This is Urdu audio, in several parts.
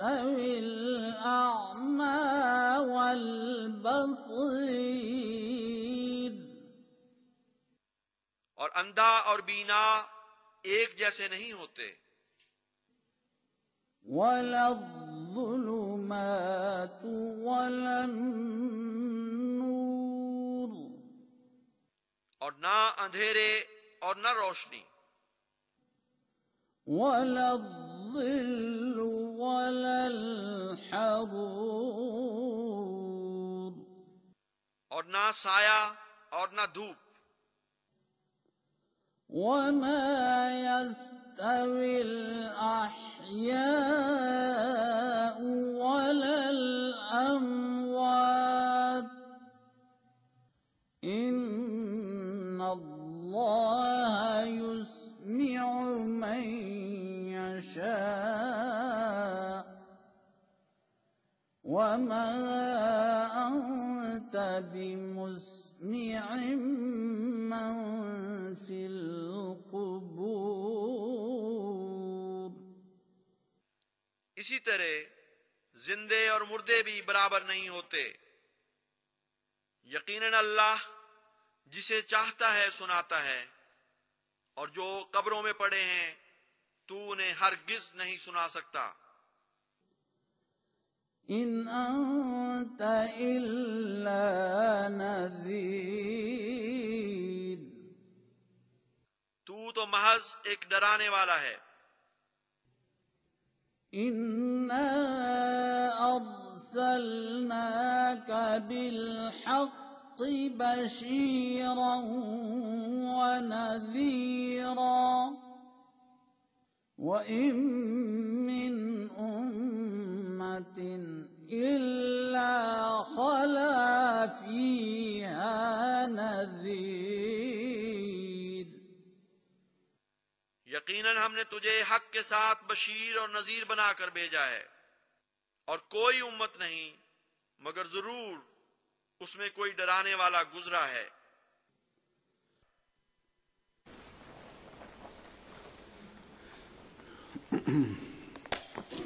ودا اور بینا ایک جیسے نہیں ہوتے وب بول مل اور نہ اندھیرے اور نہ روشنی وب الظل ولا ولیا اور نہ سایہ اور نہ دھوپ وما يستوي الأحياء ولا الأموات إن الله يسمع من وما أنت بمسمع من في القبور اسی طرح زندے اور مردے بھی برابر نہیں ہوتے یقیناً اللہ جسے چاہتا ہے سناتا ہے اور جو قبروں میں پڑے ہیں تو انہیں ہرگز نہیں سنا سکتا ان انت الا نذیر تو تو محض ایک ڈرانے والا ہے ان انصل بالحق بشیر نظیر نَذِيرٌ یقیناً ہم نے تجھے حق کے ساتھ بشیر اور نذیر بنا کر بھیجا ہے اور کوئی امت نہیں مگر ضرور اس میں کوئی ڈرانے والا گزرا ہے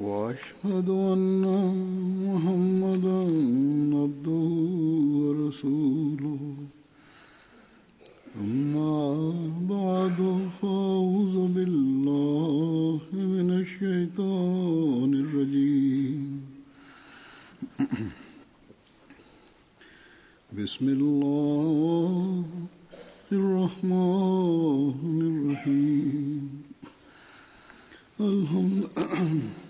واشهد ان محمدا عبده ورسوله اما بعد فاعوذ بالله من الشيطان الرجيم بسم الله الرحمن الرحيم الحمد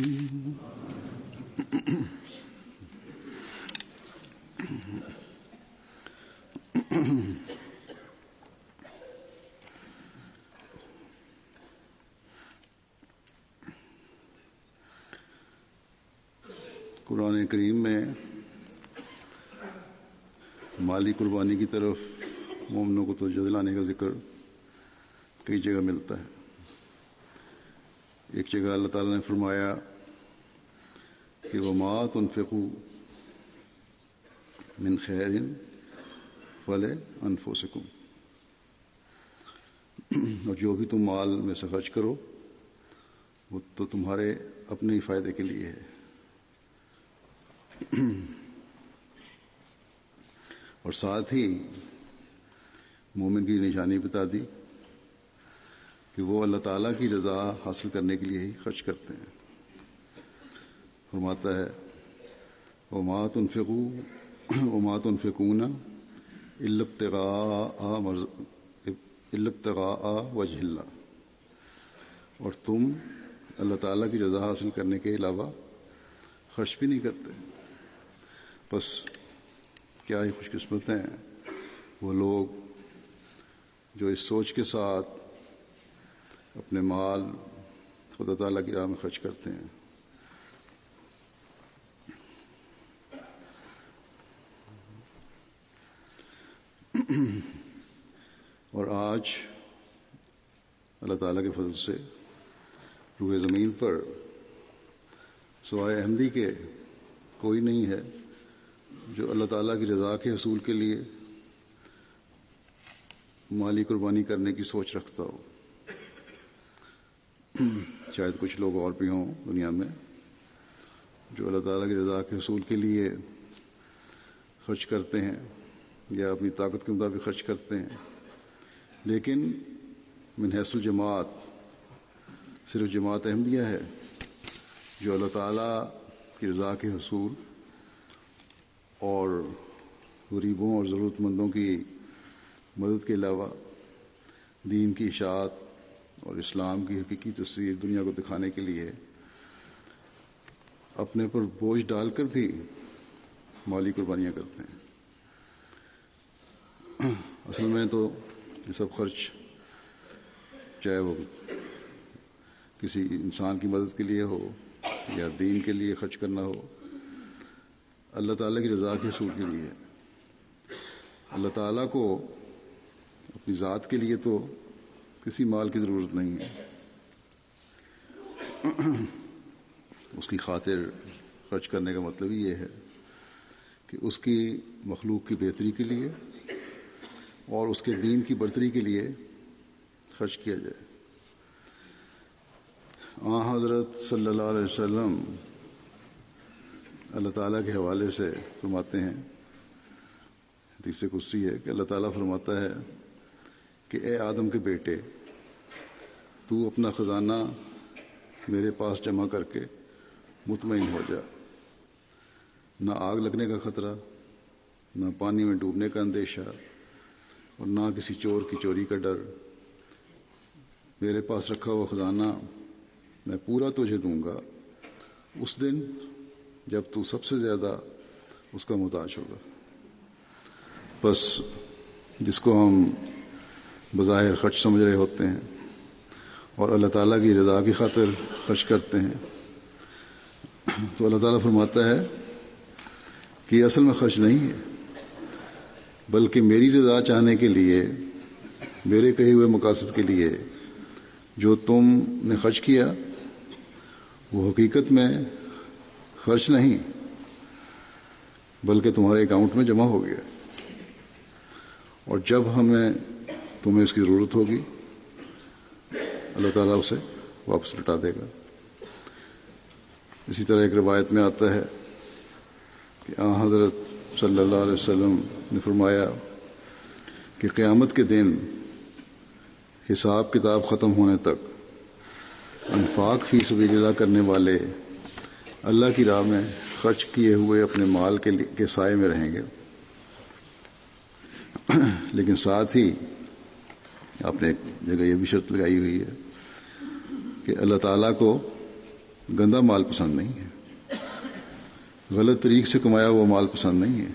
قرآن کریم میں مالی قربانی کی طرف مومنوں کو توجہ دلانے کا ذکر کئی جگہ ملتا ہے ایک جگہ اللہ تعالیٰ نے فرمایا کہ وہ مات انفقو من خیرن فل انفوسکم اور جو بھی تم مال میں سے خرچ کرو وہ تو تمہارے اپنے ہی فائدے کے لیے ہے اور ساتھ ہی مومن کی نشانی بتا دی کہ وہ اللہ تعالیٰ کی رضا حاصل کرنے کے لیے ہی خرچ کرتے ہیں فرماتا ہے مات الفقو وہ مات نا البتغا وجہ اللہ اور تم اللہ تعالیٰ کی رضا حاصل کرنے کے علاوہ خرچ بھی نہیں کرتے بس کیا ہی خوش قسمت ہیں وہ لوگ جو اس سوچ کے ساتھ اپنے مال خدا تعالیٰ کی راہ میں خرچ کرتے ہیں اور آج اللہ تعالیٰ کے فضل سے روئے زمین پر سوائے احمدی کے کوئی نہیں ہے جو اللہ تعالیٰ کی رضا کے حصول کے لیے مالی قربانی کرنے کی سوچ رکھتا ہو شاید کچھ لوگ اور بھی ہوں دنیا میں جو اللہ تعالیٰ کی رضا کے حصول کے لیے خرچ کرتے ہیں یا اپنی طاقت کے مطابق خرچ کرتے ہیں لیکن منحص الجماعت صرف جماعت احمدیہ ہے جو اللہ تعالیٰ کی رضا کے حصول اور غریبوں اور ضرورت مندوں کی مدد کے علاوہ دین کی اشاعت اور اسلام کی حقیقی تصویر دنیا کو دکھانے کے لیے اپنے پر بوجھ ڈال کر بھی مالی قربانیاں کرتے ہیں اصل میں تو یہ سب خرچ چاہے وہ کسی انسان کی مدد کے لیے ہو یا دین کے لیے خرچ کرنا ہو اللہ تعالیٰ کی رضا کے حصول کے لیے اللہ تعالیٰ کو اپنی ذات کے لیے تو کسی مال کی ضرورت نہیں ہے اس کی خاطر خرچ کرنے کا مطلب یہ ہے کہ اس کی مخلوق کی بہتری کے لیے اور اس کے دین کی برتری کے لیے خرچ کیا جائے آ حضرت صلی اللہ علیہ وسلم اللہ تعالیٰ کے حوالے سے فرماتے ہیں تیسرے کسی ہے کہ اللہ تعالیٰ فرماتا ہے کہ اے آدم کے بیٹے تو اپنا خزانہ میرے پاس جمع کر کے مطمئن ہو جا نہ آگ لگنے کا خطرہ نہ پانی میں ڈوبنے کا اندیشہ اور نہ کسی چور کی چوری کا ڈر میرے پاس رکھا ہوا خزانہ میں پورا تجھے دوں گا اس دن جب تو سب سے زیادہ اس کا محتاج ہوگا بس جس کو ہم بظاہر خرچ سمجھ رہے ہوتے ہیں اور اللہ تعالیٰ کی رضا کی خاطر خرچ کرتے ہیں تو اللہ تعالیٰ فرماتا ہے کہ اصل میں خرچ نہیں ہے بلکہ میری رضا چاہنے کے لیے میرے کہے ہوئے مقاصد کے لیے جو تم نے خرچ کیا وہ حقیقت میں خرچ نہیں بلکہ تمہارے اکاؤنٹ میں جمع ہو گیا اور جب ہمیں تمہیں اس کی ضرورت ہوگی اللہ تعالیٰ اسے واپس لٹا دے گا اسی طرح ایک روایت میں آتا ہے کہ آ حضرت صلی اللہ علیہ وسلم نے فرمایا کہ قیامت کے دن حساب کتاب ختم ہونے تک انفاق فی سبیل اللہ کرنے والے اللہ کی راہ میں خرچ کیے ہوئے اپنے مال کے کے سائے میں رہیں گے لیکن ساتھ ہی آپ نے ایک جگہ یہ بھی شرط لگائی ہوئی ہے کہ اللہ تعالیٰ کو گندا مال پسند نہیں ہے غلط طریق سے کمایا ہوا مال پسند نہیں ہے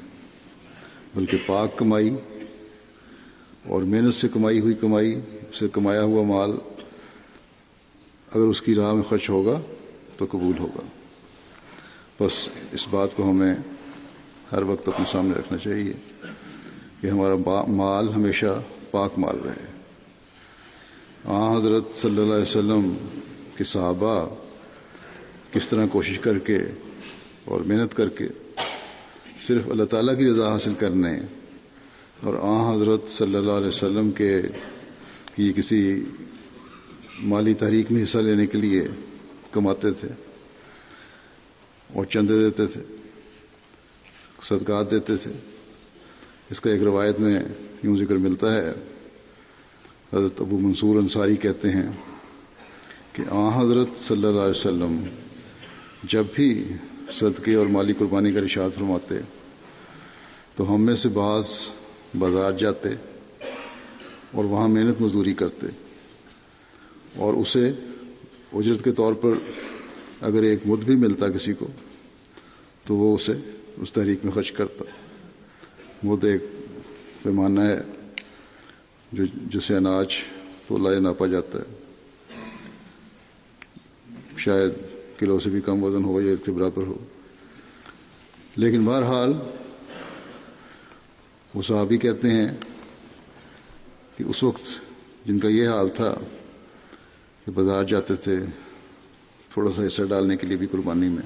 بلکہ پاک کمائی اور محنت سے کمائی ہوئی کمائی سے کمایا ہوا مال اگر اس کی راہ میں خرچ ہوگا تو قبول ہوگا بس اس بات کو ہمیں ہر وقت اپنے سامنے رکھنا چاہیے کہ ہمارا مال ہمیشہ پاک مال رہے آ حضرت صلی اللہ علیہ وسلم کے صحابہ کس طرح کوشش کر کے اور محنت کر کے صرف اللہ تعالیٰ کی رضا حاصل کرنے اور آ حضرت صلی اللہ علیہ وسلم کے کی کسی مالی تحریک میں حصہ لینے کے لیے کماتے تھے اور چند دیتے تھے صدقات دیتے تھے اس کا ایک روایت میں یوں ذکر ملتا ہے حضرت ابو منصور انصاری کہتے ہیں کہ آ حضرت صلی اللہ علیہ وسلم جب بھی صدقے اور مالی قربانی کا ارشاد فرماتے تو ہم میں سے بعض بازار جاتے اور وہاں محنت مزدوری کرتے اور اسے اجرت کے طور پر اگر ایک مد بھی ملتا کسی کو تو وہ اسے اس تحریک میں خرچ کرتا مد ایک پیمانہ ہے جو جسے اناج تو لائے ناپا جاتا ہے شاید کلو سے بھی کم وزن ہو یا کے برابر ہو لیکن بہرحال وہ صحابی کہتے ہیں کہ اس وقت جن کا یہ حال تھا کہ بازار جاتے تھے تھوڑا سا حصہ ڈالنے کے لیے بھی قربانی میں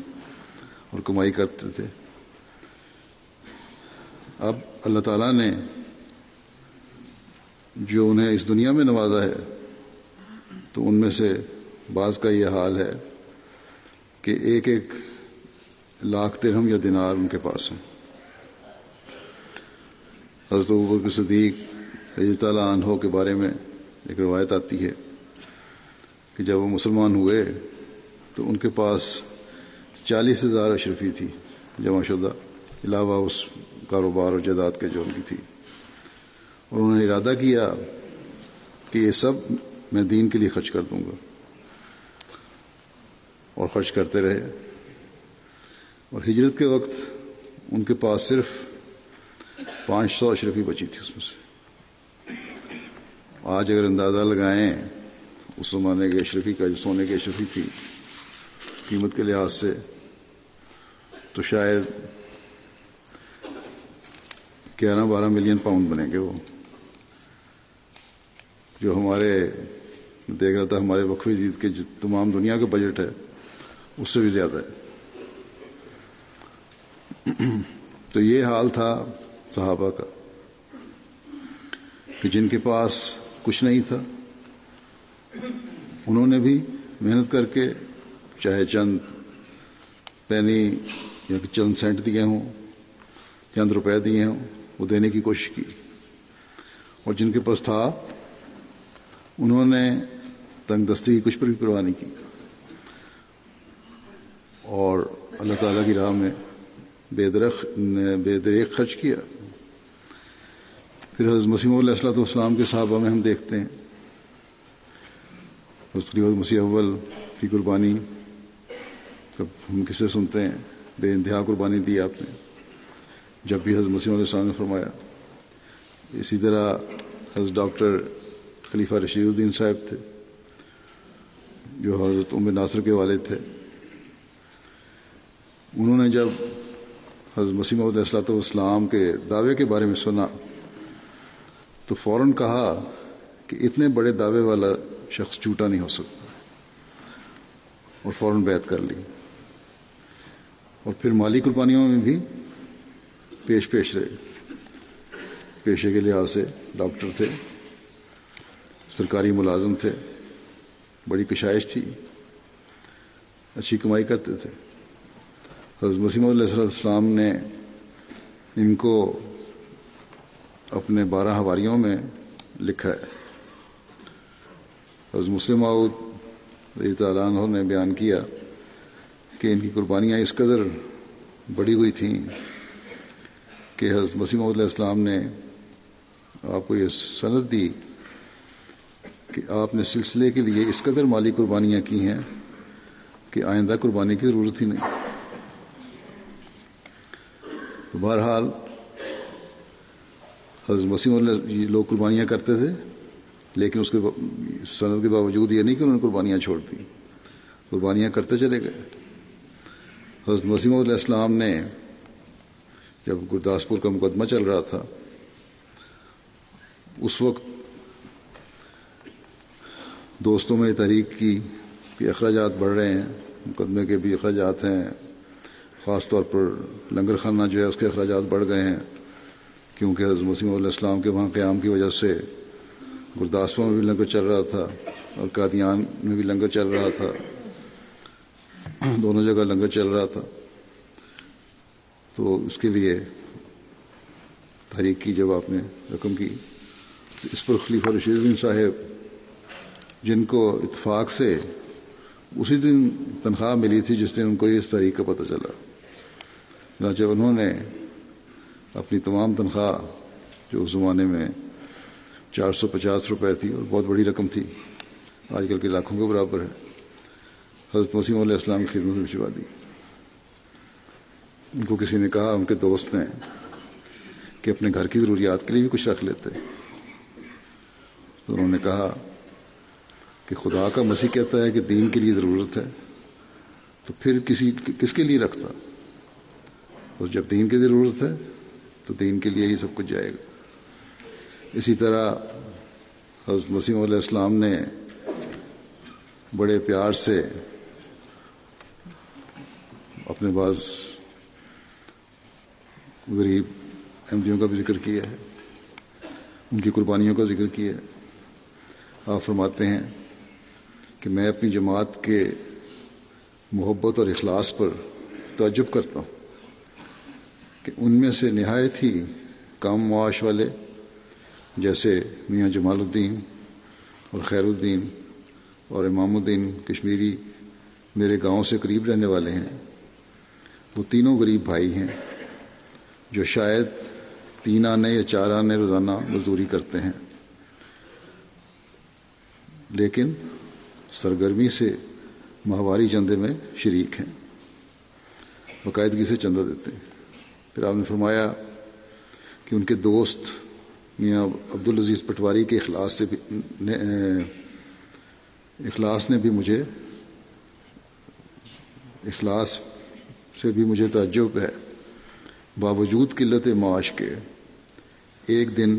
اور کمائی کرتے تھے اب اللہ تعالیٰ نے جو انہیں اس دنیا میں نوازا ہے تو ان میں سے بعض کا یہ حال ہے کہ ایک ایک لاکھ ترہم یا دینار ان کے پاس ہیں حضرت وبرک صدیق رضی تعالیٰ عنہ کے بارے میں ایک روایت آتی ہے کہ جب وہ مسلمان ہوئے تو ان کے پاس چالیس ہزار اشرفی تھی جمع شدہ علاوہ اس کاروبار اور جداد کے جو ان کی تھی اور انہوں نے ارادہ کیا کہ یہ سب میں دین کے لیے خرچ کر دوں گا اور خرچ کرتے رہے اور ہجرت کے وقت ان کے پاس صرف پانچ سو اشرفی بچی تھی اس میں سے آج اگر اندازہ لگائیں اس زمانے کے اشرفی کا جو سونے کی اشرفی تھی قیمت کے لحاظ سے تو شاید گیارہ بارہ ملین پاؤنڈ بنیں گے وہ جو ہمارے دیکھ رہا تھا ہمارے وقف کے تمام دنیا کا بجٹ ہے اس سے بھی زیادہ ہے تو یہ حال تھا صحابہ کا کہ جن کے پاس کچھ نہیں تھا انہوں نے بھی محنت کر کے چاہے چند پینی یا چند سینٹ دیے ہوں چند روپے دیے ہوں وہ دینے کی کوشش کی اور جن کے پاس تھا انہوں نے تنگ دستی کی کچھ پر بھی پرواہ نہیں کی اور اللہ تعالیٰ کی راہ میں بے درخ بے درخ خرچ کیا پھر حضرت مسیم علیہ السلط والسلام کے صحابہ میں ہم دیکھتے ہیں حضرت مسیح اول کی قربانی کب ہم کسے سنتے ہیں بے انتہا قربانی دی آپ نے جب بھی حضرت مسیم علیہ السلام نے فرمایا اسی طرح حضرت ڈاکٹر خلیفہ رشید الدین صاحب تھے جو حضرت عمر ناصر کے والد تھے انہوں نے جب حضرت مسیمہ علیہ السلاۃ والسلام کے دعوے کے بارے میں سنا تو فوراً کہا کہ اتنے بڑے دعوے والا شخص جھوٹا نہیں ہو سکتا اور فوراً بیت کر لی اور پھر مالی قربانیوں میں بھی پیش پیش رہے پیشے کے لحاظ سے ڈاکٹر تھے سرکاری ملازم تھے بڑی کشائش تھی اچھی کمائی کرتے تھے حضرت مسیم علیہ السلام نے ان کو اپنے بارہ ہواریوں میں لکھا ہے حضرت مسلم رضی تعالیٰ عنہ نے بیان کیا کہ ان کی قربانیاں اس قدر بڑی ہوئی تھیں کہ حضرت مسیم علیہ السلام نے آپ کو یہ صنعت دی کہ آپ نے سلسلے کے لیے اس قدر مالی قربانیاں کی ہیں کہ آئندہ قربانی کی ضرورت ہی نہیں تو بہرحال حضرت وسیم اللہ یہ لوگ قربانیاں کرتے تھے لیکن اس کے صنعت کے باوجود یہ نہیں کہ انہوں نے قربانیاں چھوڑ دی قربانیاں کرتے چلے گئے حضرت وسیم السلام نے جب گرداسپور کا مقدمہ چل رہا تھا اس وقت دوستوں میں تحریک کی کہ اخراجات بڑھ رہے ہیں مقدمے کے بھی اخراجات ہیں خاص طور پر لنگر خانہ جو ہے اس کے اخراجات بڑھ گئے ہیں کیونکہ حضرت مسیم علیہ السلام کے وہاں قیام کی وجہ سے گرداسپور میں بھی لنگر چل رہا تھا اور کادیان میں بھی لنگر چل رہا تھا دونوں جگہ لنگر چل رہا تھا تو اس کے لیے تحریک کی جب آپ نے رقم کی تو اس پر خلیفہ رشید الدین صاحب جن کو اتفاق سے اسی دن تنخواہ ملی تھی جس دن ان کو اس تحریک کا پتہ چلا جہاں انہوں نے اپنی تمام تنخواہ جو اس زمانے میں چار سو پچاس روپے تھی اور بہت بڑی رقم تھی آج کل کے لاکھوں کے برابر ہے حضرت مسیم علیہ السلام کی خدمت میں بشوا دی ان کو کسی نے کہا ان کے دوست نے کہ اپنے گھر کی ضروریات کے لیے بھی کچھ رکھ لیتے تو انہوں نے کہا کہ خدا کا مسیح کہتا ہے کہ دین کے لیے ضرورت ہے تو پھر کسی کس کے لیے رکھتا اور جب دین کی ضرورت ہے تو دین کے لیے ہی سب کچھ جائے گا اسی طرح حضرت مسیم علیہ السلام نے بڑے پیار سے اپنے بعض غریب احمدیوں کا بھی ذکر کیا ہے ان کی قربانیوں کا ذکر کیا ہے آپ فرماتے ہیں کہ میں اپنی جماعت کے محبت اور اخلاص پر تعجب کرتا ہوں کہ ان میں سے نہایت ہی کم معاش والے جیسے میاں جمال الدین اور خیر الدین اور امام الدین کشمیری میرے گاؤں سے قریب رہنے والے ہیں وہ تینوں غریب بھائی ہیں جو شاید تین آنے یا چار آنے روزانہ مزدوری کرتے ہیں لیکن سرگرمی سے ماہواری چندے میں شریک ہیں باقاعدگی سے چندہ دیتے ہیں پھر آپ نے فرمایا کہ ان کے دوست میاں عبدالعزیز پٹواری کے اخلاص سے بھی اخلاص نے بھی مجھے اخلاص سے بھی مجھے تعجب ہے باوجود قلت معاش کے ایک دن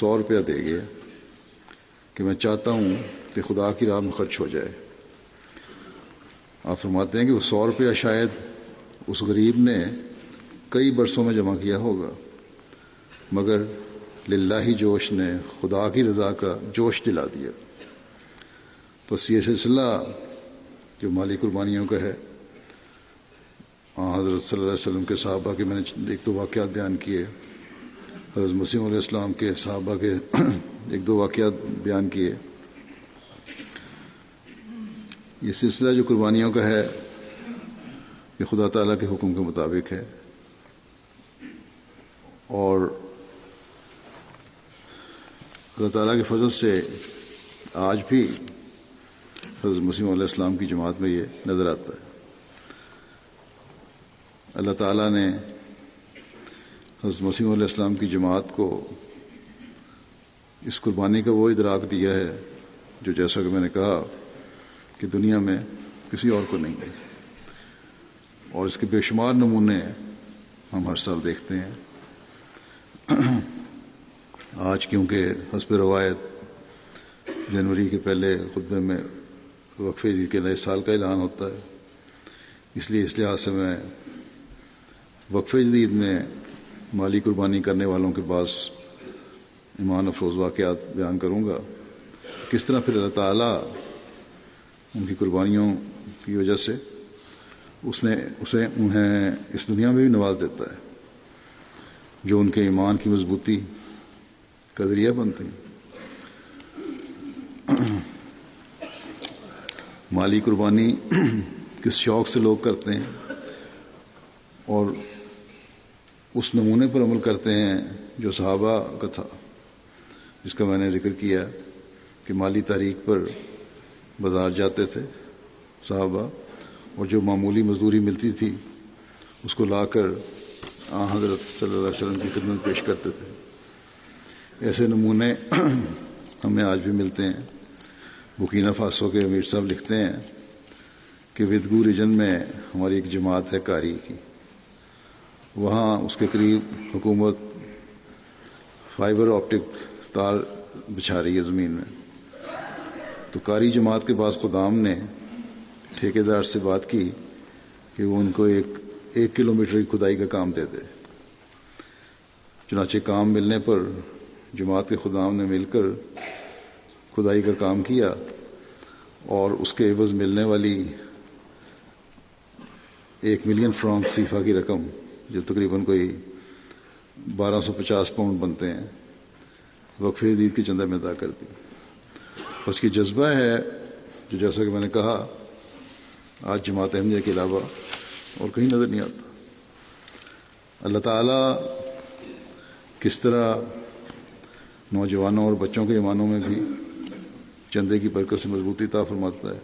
سو روپیہ دے گیا کہ میں چاہتا ہوں کہ خدا کی راہ میں خرچ ہو جائے آپ فرماتے ہیں کہ وہ سو روپیہ شاید اس غریب نے کئی برسوں میں جمع کیا ہوگا مگر للہ جوش نے خدا کی رضا کا جوش دلا دیا بس یہ سلسلہ جو مالی قربانیوں کا ہے ہاں حضرت صلی اللہ علیہ وسلم کے صحابہ کے میں نے ایک دو واقعات بیان کیے حضرت مسیم علیہ السلام کے صحابہ کے ایک دو واقعات بیان کیے یہ سلسلہ جو قربانیوں کا ہے یہ خدا تعالیٰ کے حکم کے مطابق ہے اور اللہ تعالیٰ کے فضل سے آج بھی حضرت مسیم علیہ السلام کی جماعت میں یہ نظر آتا ہے اللہ تعالیٰ نے حضرت مسیم علیہ السلام کی جماعت کو اس قربانی کا وہ ادراک دیا ہے جو جیسا کہ میں نے کہا کہ دنیا میں کسی اور کو نہیں ہے اور اس کے بے شمار نمونے ہم ہر سال دیکھتے ہیں آج کیونکہ حسب روایت جنوری کے پہلے خطبے میں وقفے عید کے نئے سال کا اعلان ہوتا ہے اس لیے اس لحاظ سے میں وقفے جدید میں مالی قربانی کرنے والوں کے پاس ایمان افروز واقعات بیان کروں گا کس طرح پھر اللہ تعالیٰ ان کی قربانیوں کی وجہ سے اس نے اسے انہیں اس دنیا میں بھی نواز دیتا ہے جو ان کے ایمان کی مضبوطی کا ذریعہ بنتے ہیں مالی قربانی کس شوق سے لوگ کرتے ہیں اور اس نمونے پر عمل کرتے ہیں جو صحابہ کا تھا جس کا میں نے ذکر کیا کہ مالی تاریخ پر بازار جاتے تھے صحابہ اور جو معمولی مزدوری ملتی تھی اس کو لا کر حضرت صلی اللہ علیہ وسلم کی خدمت پیش کرتے تھے ایسے نمونے ہمیں آج بھی ملتے ہیں بکینہ فاسو کے امیر صاحب لکھتے ہیں کہ ودگو ریجن میں ہماری ایک جماعت ہے کاری کی وہاں اس کے قریب حکومت فائبر آپٹک تار بچھا رہی ہے زمین میں تو کاری جماعت کے بعض خدام نے ٹھیکے دار سے بات کی کہ وہ ان کو ایک ایک کلومیٹر کی کھدائی کا کام دے دے چنانچہ کام ملنے پر جماعت کے خدام نے مل کر کھدائی کا کام کیا اور اس کے عوض ملنے والی ایک ملین فرانک صیفہ کی رقم جو تقریباً کوئی بارہ سو پچاس پاؤنڈ بنتے ہیں وقف عدید کی چندہ میں ادا کر دی اس کی جذبہ ہے جو جیسا کہ میں نے کہا آج جماعت احمدیہ کے علاوہ اور کہیں نظر نہیں آتا اللہ تعالیٰ کس طرح نوجوانوں اور بچوں کے ایمانوں میں بھی چندے کی برکت سے مضبوطی طا فرماتا ہے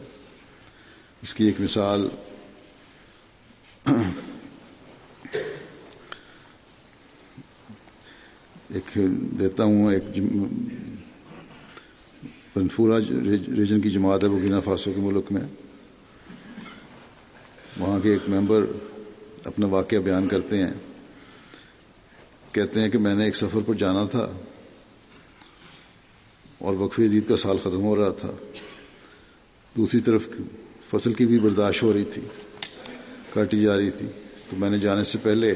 اس کی ایک مثال ایک دیتا ہوں ایک پنفورا ریجن کی جماعت ہے ببینہ فاسو کے ملک میں وہاں کے ایک ممبر اپنا واقعہ بیان کرتے ہیں کہتے ہیں کہ میں نے ایک سفر پر جانا تھا اور وقف جدید کا سال ختم ہو رہا تھا دوسری طرف فصل کی بھی برداشت ہو رہی تھی کاٹی جا رہی تھی تو میں نے جانے سے پہلے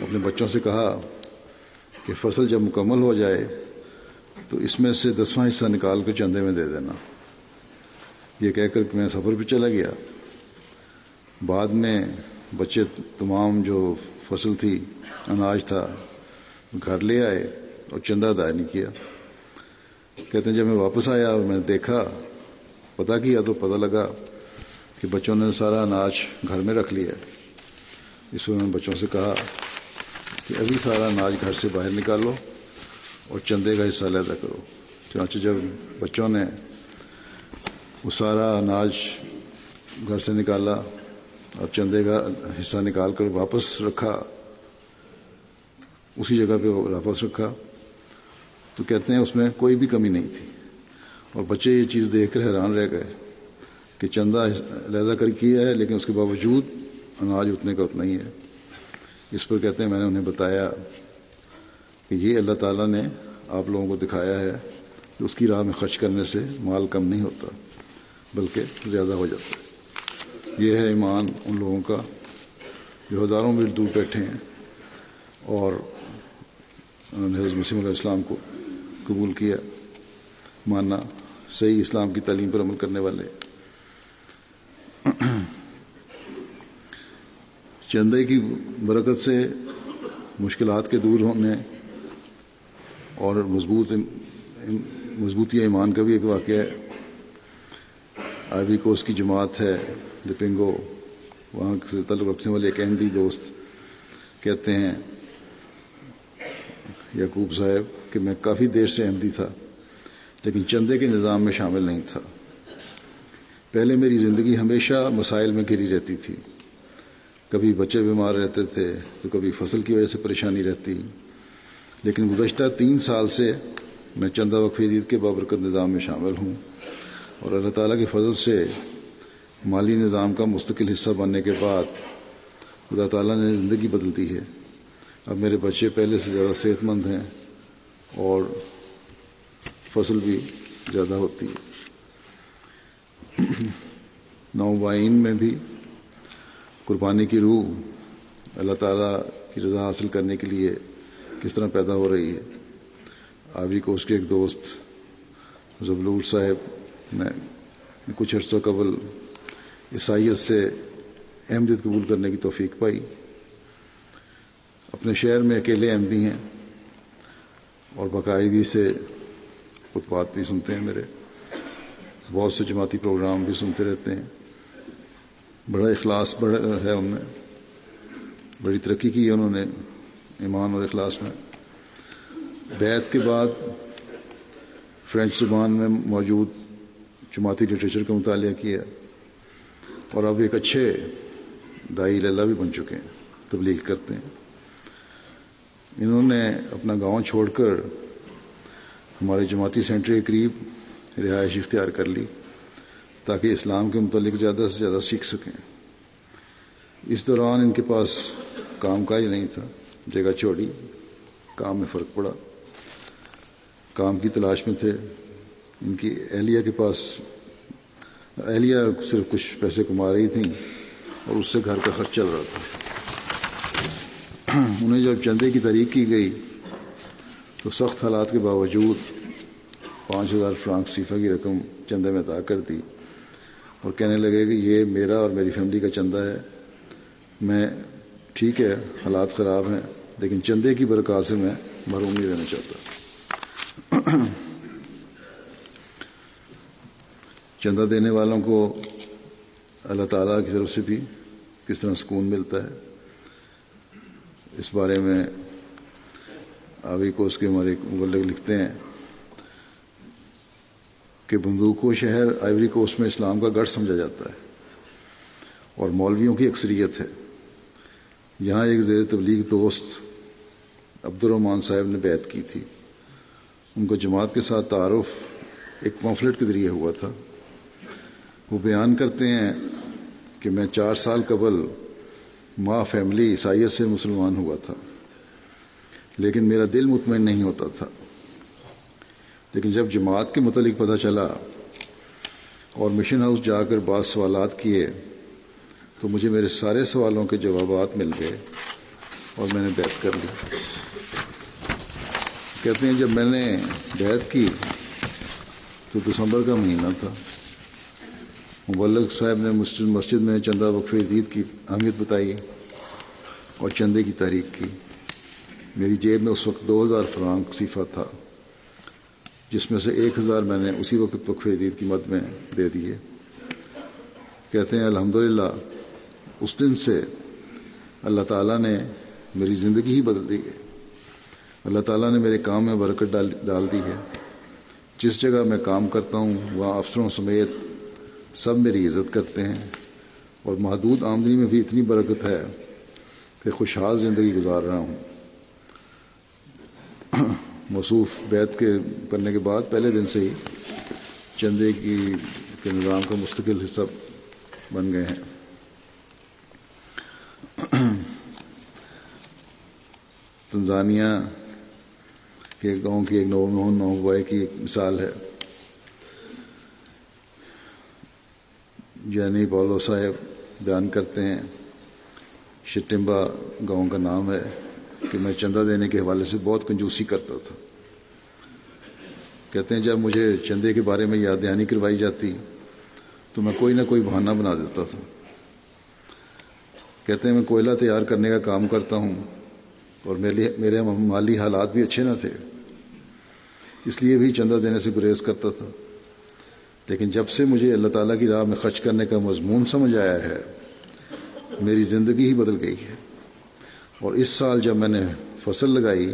اپنے بچوں سے کہا کہ فصل جب مکمل ہو جائے تو اس میں سے دسواں حصہ نکال کر چندے میں دے دینا یہ کہہ کر کہ میں سفر پہ چلا گیا بعد میں بچے تمام جو فصل تھی اناج تھا گھر لے آئے اور چندہ دائر نہیں کیا کہتے ہیں جب میں واپس آیا اور میں نے دیکھا پتہ کیا تو پتہ لگا کہ بچوں نے سارا اناج گھر میں رکھ لیا اس میں نے بچوں سے کہا کہ ابھی سارا اناج گھر سے باہر نکالو اور چندے کا حصہ علیحدہ کرو چنانچہ جب بچوں نے وہ سارا اناج گھر سے نکالا اور چندے کا حصہ نکال کر واپس رکھا اسی جگہ پہ واپس رکھا تو کہتے ہیں اس میں کوئی بھی کمی نہیں تھی اور بچے یہ چیز دیکھ کر حیران رہ گئے کہ چندہ علیحدہ کر کیا ہے لیکن اس کے باوجود اناج اتنے کا اتنا ہی ہے اس پر کہتے ہیں میں نے انہیں بتایا کہ یہ اللہ تعالیٰ نے آپ لوگوں کو دکھایا ہے کہ اس کی راہ میں خرچ کرنے سے مال کم نہیں ہوتا بلکہ زیادہ ہو جاتا ہے یہ ہے ایمان ان لوگوں کا جو ہزاروں میل دور بیٹھے ہیں اور انہوں نے حضرت مسیم علیہ السلام کو قبول کیا ماننا صحیح اسلام کی تعلیم پر عمل کرنے والے چندے کی برکت سے مشکلات کے دور ہونے اور مضبوط مضبوطی ایمان کا بھی ایک واقعہ ہے آئیوری کوسٹ کی جماعت ہے لپنگو وہاں سے تعلق رکھنے والے ایک اینڈی دوست کہتے ہیں یعقوب صاحب کہ میں کافی دیر سے اہمدی تھا لیکن چندے کے نظام میں شامل نہیں تھا پہلے میری زندگی ہمیشہ مسائل میں گھری رہتی تھی کبھی بچے بیمار رہتے تھے تو کبھی فصل کی وجہ سے پریشانی رہتی لیکن گزشتہ تین سال سے میں چندہ وقت عید کے بابرکت نظام میں شامل ہوں اور اللہ تعالیٰ کے فضل سے مالی نظام کا مستقل حصہ بننے کے بعد خدا تعالیٰ نے زندگی بدل دی ہے اب میرے بچے پہلے سے زیادہ صحت مند ہیں اور فصل بھی زیادہ ہوتی ہے نوبائین میں بھی قربانی کی روح اللہ تعالیٰ کی رضا حاصل کرنے کے لیے کس طرح پیدا ہو رہی ہے آبی کو اس کے ایک دوست زبلور صاحب نے کچھ عرصہ قبل عیسائیت سے احمدیت قبول کرنے کی توفیق پائی اپنے شہر میں اکیلے احمدی ہیں اور باقاعدگی سے خطبات بھی سنتے ہیں میرے بہت سے جماعتی پروگرام بھی سنتے رہتے ہیں بڑا اخلاص بڑھ ہے ان میں بڑی ترقی کی ہے انہوں نے ایمان اور اخلاص میں بیت کے بعد فرینچ زبان میں موجود جماعتی لٹریچر کا مطالعہ کیا اور اب ایک اچھے دائی اللہ بھی بن چکے ہیں تبلیغ کرتے ہیں انہوں نے اپنا گاؤں چھوڑ کر ہمارے جماعتی سینٹر کے قریب رہائش اختیار کر لی تاکہ اسلام کے متعلق زیادہ سے زیادہ سیکھ سکیں اس دوران ان کے پاس کام کاج نہیں تھا جگہ چھوڑی کام میں فرق پڑا کام کی تلاش میں تھے ان کی اہلیہ کے پاس اہلیہ صرف کچھ پیسے کما رہی تھیں اور اس سے گھر کا خرچ چل رہا تھا انہیں جب چندے کی تاریخ کی گئی تو سخت حالات کے باوجود پانچ ہزار فرانک صفا کی رقم چندے میں ادا کر دی اور کہنے لگے کہ یہ میرا اور میری فیملی کا چندہ ہے میں ٹھیک ہے حالات خراب ہیں لیکن چندے کی برکات سے میں محروم نہیں رہنا چاہتا چندہ دینے والوں کو اللہ تعالیٰ کی طرف سے بھی کس طرح سکون ملتا ہے اس بارے میں آبی کو اس کے ہمارے ملک لکھتے ہیں کہ بندوق و شہر آوریکوس میں اسلام کا گڑھ سمجھا جاتا ہے اور مولویوں کی اکثریت ہے یہاں ایک زیر تبلیغ دوست عبد الرحمان صاحب نے بیعت کی تھی ان کو جماعت کے ساتھ تعارف ایک کوفلیٹ کے ذریعے ہوا تھا وہ بیان کرتے ہیں کہ میں چار سال قبل ماں فیملی عیسائیت سے مسلمان ہوا تھا لیکن میرا دل مطمئن نہیں ہوتا تھا لیکن جب جماعت کے متعلق پتہ چلا اور مشن ہاؤس جا کر بعض سوالات کیے تو مجھے میرے سارے سوالوں کے جوابات مل گئے اور میں نے بیت کر لی کہتے ہیں جب میں نے بیت کی تو دسمبر کا مہینہ تھا مبلغ صاحب نے مسجد مسجد میں چندہ وقف عید کی اہمیت بتائی اور چندے کی تاریخ کی میری جیب میں اس وقت دو ہزار فرانگ صفہ تھا جس میں سے ایک ہزار میں نے اسی وقت وقف عید کی مد میں دے دیے کہتے ہیں الحمدللہ اس دن سے اللہ تعالیٰ نے میری زندگی ہی بدل دی ہے اللہ تعالیٰ نے میرے کام میں برکت ڈال ڈال دی ہے جس جگہ میں کام کرتا ہوں وہاں افسروں سمیت سب میری عزت کرتے ہیں اور محدود آمدنی میں بھی اتنی برکت ہے کہ خوشحال زندگی گزار رہا ہوں موصوف بیت کے پڑھنے کے بعد پہلے دن سے ہی چندے کی کے نظام کا مستقل حصہ بن گئے ہیں تنزانیہ کے گاؤں کی ایک نو نو نو کی ایک مثال ہے جانی یعنی بولو صاحب بیان کرتے ہیں شٹمبا گاؤں کا نام ہے کہ میں چندہ دینے کے حوالے سے بہت کنجوسی کرتا تھا کہتے ہیں جب مجھے چندے کے بارے میں یاد دہانی کروائی جاتی تو میں کوئی نہ کوئی بہانہ بنا دیتا تھا کہتے ہیں میں کوئلہ تیار کرنے کا کام کرتا ہوں اور میرے مالی حالات بھی اچھے نہ تھے اس لیے بھی چندہ دینے سے گریز کرتا تھا لیکن جب سے مجھے اللہ تعالیٰ کی راہ میں خرچ کرنے کا مضمون سمجھ آیا ہے میری زندگی ہی بدل گئی ہے اور اس سال جب میں نے فصل لگائی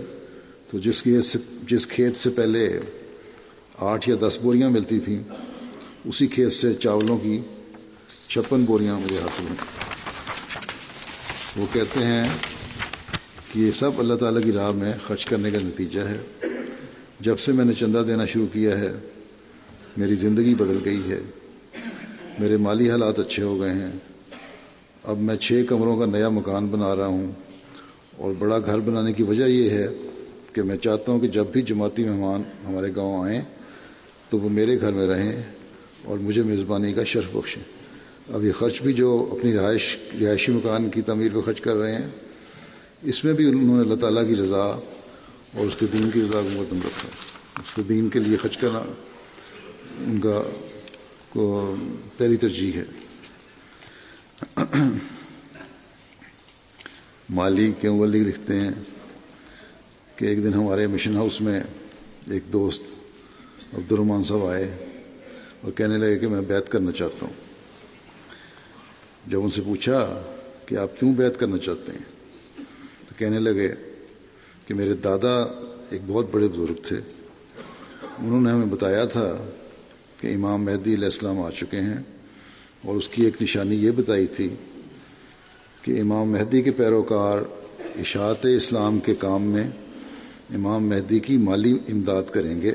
تو جس کی جس کھیت سے پہلے آٹھ یا دس بوریاں ملتی تھیں اسی کھیت سے چاولوں کی چھپن بوریاں مجھے حاصل ہوئی وہ کہتے ہیں کہ یہ سب اللہ تعالیٰ کی راہ میں خرچ کرنے کا نتیجہ ہے جب سے میں نے چندہ دینا شروع کیا ہے میری زندگی بدل گئی ہے میرے مالی حالات اچھے ہو گئے ہیں اب میں چھ کمروں کا نیا مکان بنا رہا ہوں اور بڑا گھر بنانے کی وجہ یہ ہے کہ میں چاہتا ہوں کہ جب بھی جماعتی مہمان ہمارے گاؤں آئیں تو وہ میرے گھر میں رہیں اور مجھے میزبانی کا شرف بخشیں اب یہ خرچ بھی جو اپنی رہائش رہائشی مکان کی تعمیر پہ خرچ کر رہے ہیں اس میں بھی انہوں نے اللہ تعالیٰ کی رضا اور اس کے دین کی رضا کو مدم رکھا اس کے دین کے لیے خرچ کرنا ان کا کو پہلی ترجیح ہے مالک لکھتے ہیں کہ ایک دن ہمارے مشن ہاؤس میں ایک دوست عبد الرحمٰن صاحب آئے اور کہنے لگے کہ میں بیت کرنا چاہتا ہوں جب ان سے پوچھا کہ آپ کیوں بیت کرنا چاہتے ہیں تو کہنے لگے کہ میرے دادا ایک بہت بڑے بزرگ تھے انہوں نے ہمیں بتایا تھا کہ امام مہدی علیہ السلام آ چکے ہیں اور اس کی ایک نشانی یہ بتائی تھی کہ امام مہدی کے پیروکار اشاعت اسلام کے کام میں امام مہدی کی مالی امداد کریں گے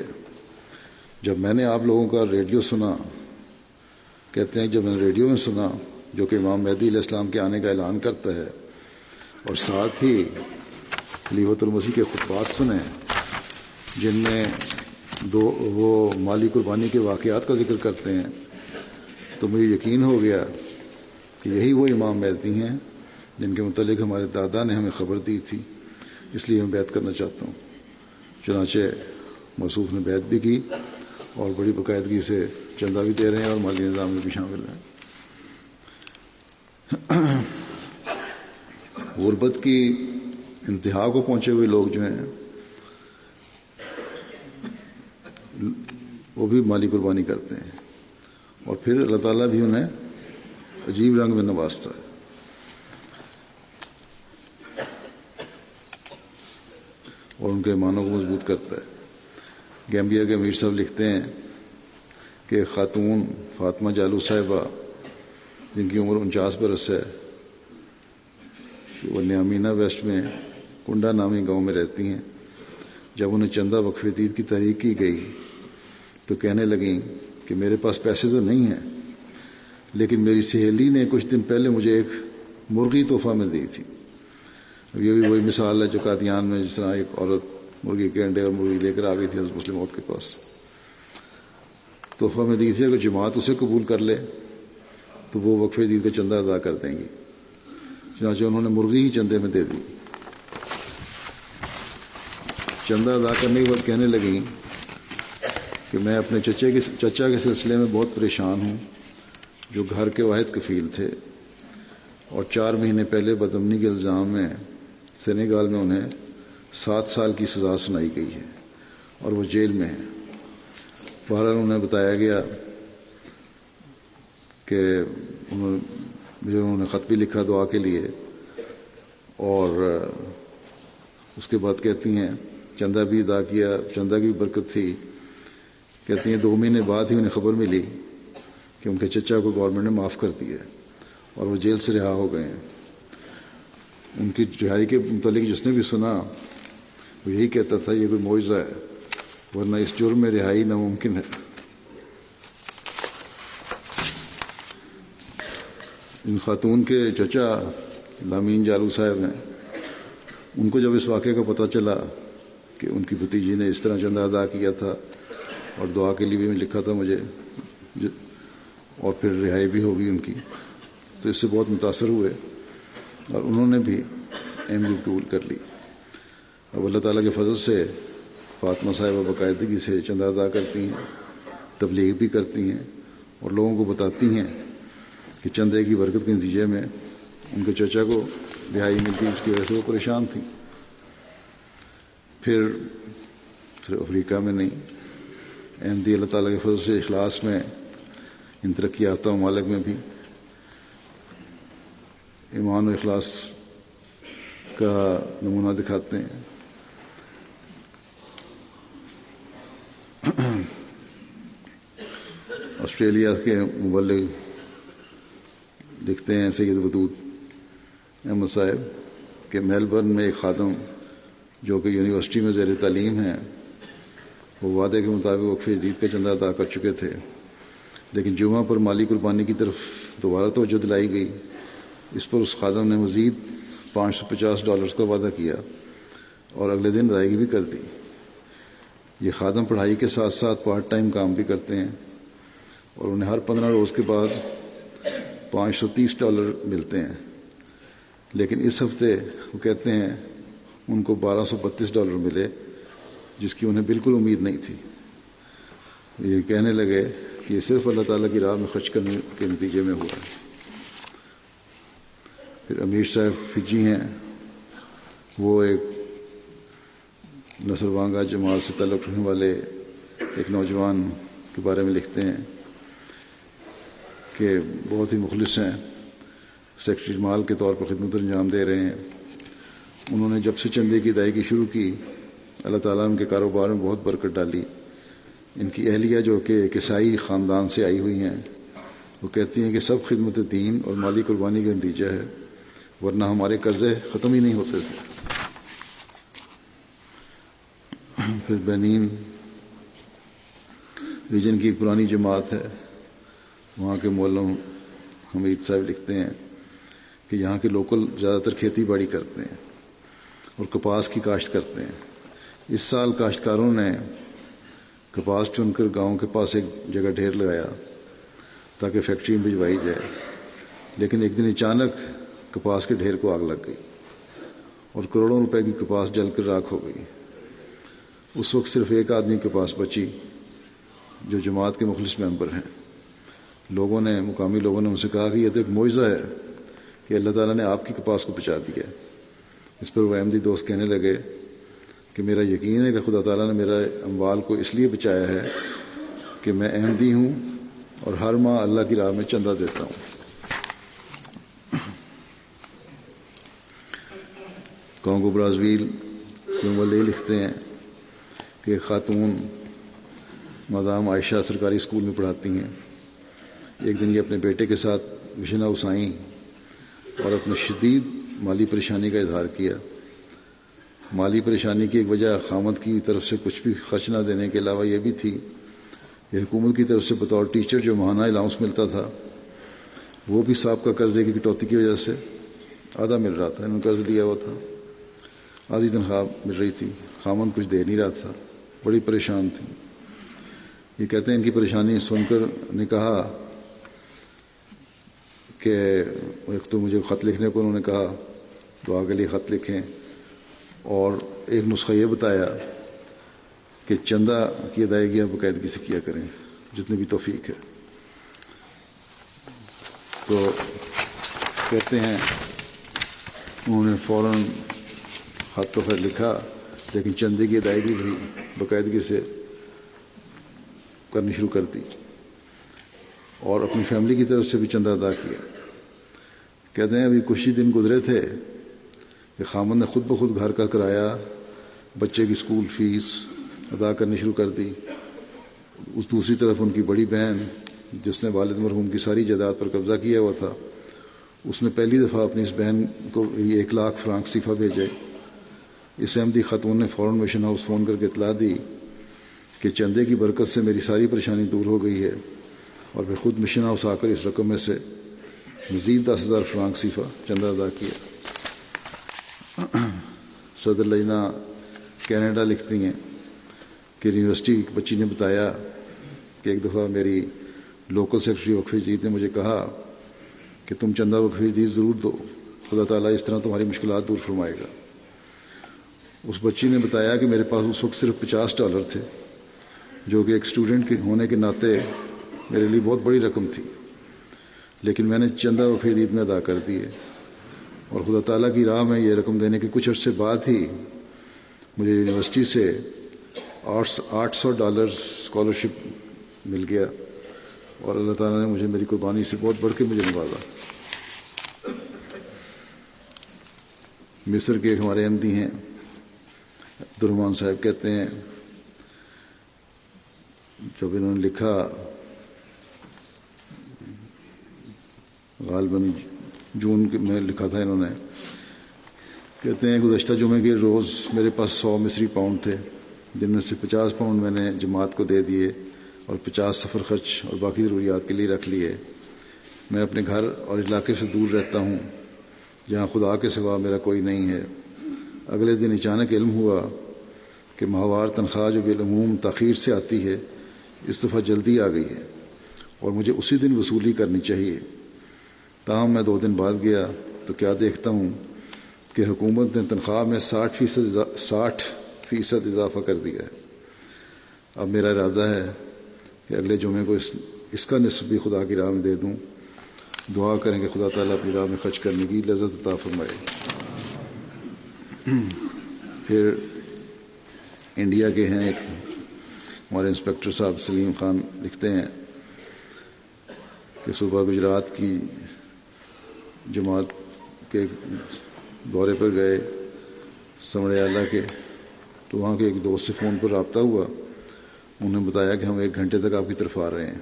جب میں نے آپ لوگوں کا ریڈیو سنا کہتے ہیں جب میں نے ریڈیو میں سنا جو کہ امام مہدی علیہ السلام کے آنے کا اعلان کرتا ہے اور ساتھ ہی خلیفت المسیح کے خطبات سنے جن میں دو وہ مالی قربانی کے واقعات کا ذکر کرتے ہیں تو مجھے یقین ہو گیا کہ یہی وہ امام بیتی ہیں جن کے متعلق ہمارے دادا نے ہمیں خبر دی تھی اس لیے میں بیت کرنا چاہتا ہوں چنانچہ موصوف نے بیت بھی کی اور بڑی باقاعدگی سے چندہ بھی دے رہے ہیں اور مالی نظام میں بھی شامل ہیں غربت کی انتہا کو پہنچے ہوئے لوگ جو ہیں وہ بھی مالی قربانی کرتے ہیں اور پھر اللہ تعالیٰ بھی انہیں عجیب رنگ میں نوازتا ہے اور ان کے ایمانوں کو مضبوط کرتا ہے گیمبیا کے امیر صاحب لکھتے ہیں کہ خاتون فاطمہ جالو صاحبہ جن کی عمر انچاس برس ہے وہ نیامینہ ویسٹ میں کنڈا نامی گاؤں میں رہتی ہیں جب انہیں چندہ بقر کی تحریک کی گئی تو کہنے لگیں کہ میرے پاس پیسے تو نہیں ہیں لیکن میری سہیلی نے کچھ دن پہلے مجھے ایک مرغی تحفہ میں دی تھی اب یہ بھی وہی مثال ہے جو قادیان میں جس طرح ایک عورت مرغی کے انڈے اور مرغی لے کر آ گئی تھی اس مسلم عورت کے پاس تحفہ میں دی تھی اگر جماعت اسے قبول کر لے تو وہ وقفے دید کا چندہ ادا کر دیں گی چنانچہ انہوں نے مرغی ہی چندے میں دے دی چندہ ادا کرنے کے بعد کہنے لگیں کہ میں اپنے چچے کے چچا کے سلسلے میں بہت پریشان ہوں جو گھر کے واحد کفیل تھے اور چار مہینے پہلے بدمنی کے الزام میں سینیگال میں انہیں سات سال کی سزا سنائی گئی ہے اور وہ جیل میں ہیں بہرحال انہیں بتایا گیا کہ انہوں نے خط بھی لکھا دعا کے لیے اور اس کے بعد کہتی ہیں چندہ بھی ادا کیا چندہ کی برکت تھی کہتی ہیں دو مہینے بعد ہی انہیں خبر ملی کہ ان کے چچا کو گورنمنٹ نے معاف کر دیا ہے اور وہ جیل سے رہا ہو گئے ہیں ان کی رہائی کے متعلق جس نے بھی سنا وہ یہی کہتا تھا یہ کوئی معاوضہ ہے ورنہ اس جرم میں رہائی ناممکن ہے ان خاتون کے چچا لامین جالو صاحب ہیں ان کو جب اس واقعے کا پتہ چلا کہ ان کی بھتیجی نے اس طرح چندہ ادا کیا تھا اور دعا کے لیے بھی میں لکھا تھا مجھے اور پھر رہائی بھی ہوگی ان کی تو اس سے بہت متاثر ہوئے اور انہوں نے بھی ایم بی قبول کر لی اب اللہ تعالیٰ کے فضل سے فاطمہ صاحبہ باقاعدگی سے چند ادا کرتی ہیں تبلیغ بھی کرتی ہیں اور لوگوں کو بتاتی ہیں کہ چندے کی برکت کے نتیجے میں ان کے چچا کو رہائی ملتی اس کی وجہ سے وہ پریشان تھی پھر پھر افریقہ میں نہیں احمدی اللہ تعالیٰ کے فضل سے اخلاص میں ان ترقی یافتہ ممالک میں بھی ایمان و اخلاص کا نمونہ دکھاتے ہیں آسٹریلیا کے مبلغ لکھتے ہیں سید بدود احمد صاحب کہ میلبرن میں ایک خادم جو کہ یونیورسٹی میں زیر تعلیم ہیں وہ وعدے کے مطابق وہ پھر عید کا چندہ ادا کر چکے تھے لیکن جمعہ پر مالی قربانی کی طرف دوبارہ توجہ دلائی گئی اس پر اس خادم نے مزید پانچ سو پچاس ڈالرس کا وعدہ کیا اور اگلے دن ادائیگی بھی کر دی یہ خادم پڑھائی کے ساتھ ساتھ پارٹ ٹائم کام بھی کرتے ہیں اور انہیں ہر پندرہ روز کے بعد پانچ سو تیس ڈالر ملتے ہیں لیکن اس ہفتے وہ کہتے ہیں ان کو بارہ سو بتیس ڈالر ملے جس کی انہیں بالکل امید نہیں تھی یہ کہنے لگے کہ یہ صرف اللہ تعالیٰ کی راہ میں خرچ کرنے کے نتیجے میں ہوا ہے پھر امیر صاحب فجی ہیں وہ ایک نثر وانگا جماعت سے تعلق رکھنے والے ایک نوجوان کے بارے میں لکھتے ہیں کہ بہت ہی مخلص ہیں سیکٹری مال کے طور پر خدمت انجام دے رہے ہیں انہوں نے جب سے چندے کی ادائیگی شروع کی اللہ تعالیٰ نے ان کے کاروبار میں بہت برکت ڈالی ان کی اہلیہ جو کہ ایک عیسائی خاندان سے آئی ہوئی ہیں وہ کہتی ہیں کہ سب خدمت دین اور مالی قربانی کا نتیجہ ہے ورنہ ہمارے قرضے ختم ہی نہیں ہوتے تھے پھر بینین ریجن کی ایک پرانی جماعت ہے وہاں کے مولم حمید صاحب لکھتے ہیں کہ یہاں کے لوکل زیادہ تر کھیتی باڑی کرتے ہیں اور کپاس کی کاشت کرتے ہیں اس سال کاشتکاروں نے کپاس چن کر گاؤں کے پاس ایک جگہ ڈھیر لگایا تاکہ فیکٹری میں بھجوائی جائے لیکن ایک دن اچانک کپاس کے ڈھیر کو آگ لگ گئی اور کروڑوں روپے کی کپاس جل کر راکھ ہو گئی اس وقت صرف ایک آدمی کے پاس بچی جو جماعت کے مخلص ممبر ہیں لوگوں نے مقامی لوگوں نے ان سے کہا کہ یہ تو ایک معاضہ ہے کہ اللہ تعالیٰ نے آپ کی کپاس کو بچا دیا اس پر وہ احمدی دوست کہنے لگے کہ میرا یقین ہے کہ خدا تعالیٰ نے میرا اموال کو اس لیے بچایا ہے کہ میں احمدی ہوں اور ہر ماہ اللہ کی راہ میں چندہ دیتا ہوں کانگو برازویل کیوں لے لکھتے ہیں کہ خاتون مدام عائشہ سرکاری اسکول میں پڑھاتی ہیں ایک دن یہ اپنے بیٹے کے ساتھ وشنہ اسائیں اور اپنی شدید مالی پریشانی کا اظہار کیا مالی پریشانی کی ایک وجہ خامد کی طرف سے کچھ بھی خرچ نہ دینے کے علاوہ یہ بھی تھی کہ حکومت کی طرف سے بطور ٹیچر جو ماہانہ الاؤنس ملتا تھا وہ بھی صاحب کا قرض دے کے کٹوتی کی وجہ سے آدھا مل رہا تھا انہوں نے قرض لیا ہوا تھا آدھی تنخواہ مل رہی تھی خامن کچھ دے نہیں رہا تھا بڑی پریشان تھی یہ کہتے ہیں ان کی پریشانی سن کر نے کہا کہ ایک تو مجھے خط لکھنے کو انہوں نے کہا دعا کے لیے خط لکھیں اور ایک نسخہ یہ بتایا کہ چندہ کی ادائیگیاں باقاعدگی سے کیا کریں جتنی بھی توفیق ہے تو کہتے ہیں انہوں نے فوراً تو خیر لکھا لیکن چندے کی ادائیگی بھی باقاعدگی سے کرنی شروع کر دی اور اپنی فیملی کی طرف سے بھی چندہ ادا کیا کہتے ہیں ابھی کچھ ہی دن گزرے تھے کہ خامن نے خود بخود گھر کا کرایہ بچے کی اسکول فیس ادا کرنی شروع کر دی اس دوسری طرف ان کی بڑی بہن جس نے والد مرحوم کی ساری جائیداد پر قبضہ کیا ہوا تھا اس نے پہلی دفعہ اپنی اس بہن کو ایک لاکھ فرانک صفحہ بھیجے اس احمدی خاتون نے فوراً مشن ہاؤس فون کر کے اطلاع دی کہ چندے کی برکت سے میری ساری پریشانی دور ہو گئی ہے اور پھر خود مشن ہاؤس آ کر اس رقم میں سے مزید دس ہزار فرانک صفحہ چندہ ادا کیا صدر لجنا کینیڈا لکھتی ہیں کہ یونیورسٹی کی بچی نے بتایا کہ ایک دفعہ میری لوکل سیکرٹری وقف وقفی نے مجھے کہا کہ تم چندہ جیت ضرور دو خدا تعالیٰ اس طرح تمہاری مشکلات دور فرمائے گا اس بچی نے بتایا کہ میرے پاس اس وقت صرف پچاس ڈالر تھے جو کہ ایک اسٹوڈنٹ کے ہونے کے ناطے میرے لیے بہت بڑی رقم تھی لیکن میں نے چندہ عید میں ادا کر دیے اور خدا تعالیٰ کی راہ میں یہ رقم دینے کے کچھ عرصے بعد ہی مجھے یونیورسٹی سے آٹھ سو ڈالر اسکالرشپ مل گیا اور اللہ تعالیٰ نے مجھے میری قربانی سے بہت بڑھ کے مجھے نوازا مصر کے ہمارے اندھی ہیں عبد الرحمان صاحب کہتے ہیں جو انہوں نے لکھا غالباً جون میں لکھا تھا انہوں نے کہتے ہیں گزشتہ جمعے کے روز میرے پاس سو مصری پاؤنڈ تھے جن میں سے پچاس پاؤنڈ میں نے جماعت کو دے دیے اور پچاس سفر خرچ اور باقی ضروریات کے لیے رکھ لیے میں اپنے گھر اور علاقے سے دور رہتا ہوں جہاں خدا کے سوا میرا کوئی نہیں ہے اگلے دن اچانک علم ہوا کہ ماہوار تنخواہ جو بالعموم تاخیر سے آتی ہے اس دفعہ جلدی آ گئی ہے اور مجھے اسی دن وصولی کرنی چاہیے تاہم میں دو دن بعد گیا تو کیا دیکھتا ہوں کہ حکومت نے تنخواہ میں ساٹھ فیصد ساٹھ فیصد اضافہ کر دیا ہے اب میرا ارادہ ہے کہ اگلے جمعے کو اس کا نصف بھی خدا کی راہ میں دے دوں دعا کریں کہ خدا تعالیٰ اپنی راہ میں خرچ کرنے کی لذت عطا فرمائے پھر انڈیا کے ہیں ایک ہمارے انسپکٹر صاحب سلیم خان لکھتے ہیں کہ صبح گجرات کی جماعت کے دورے پر گئے اللہ کے تو وہاں کے ایک دوست سے فون پر رابطہ ہوا انہیں بتایا کہ ہم ایک گھنٹے تک آپ کی طرف آ رہے ہیں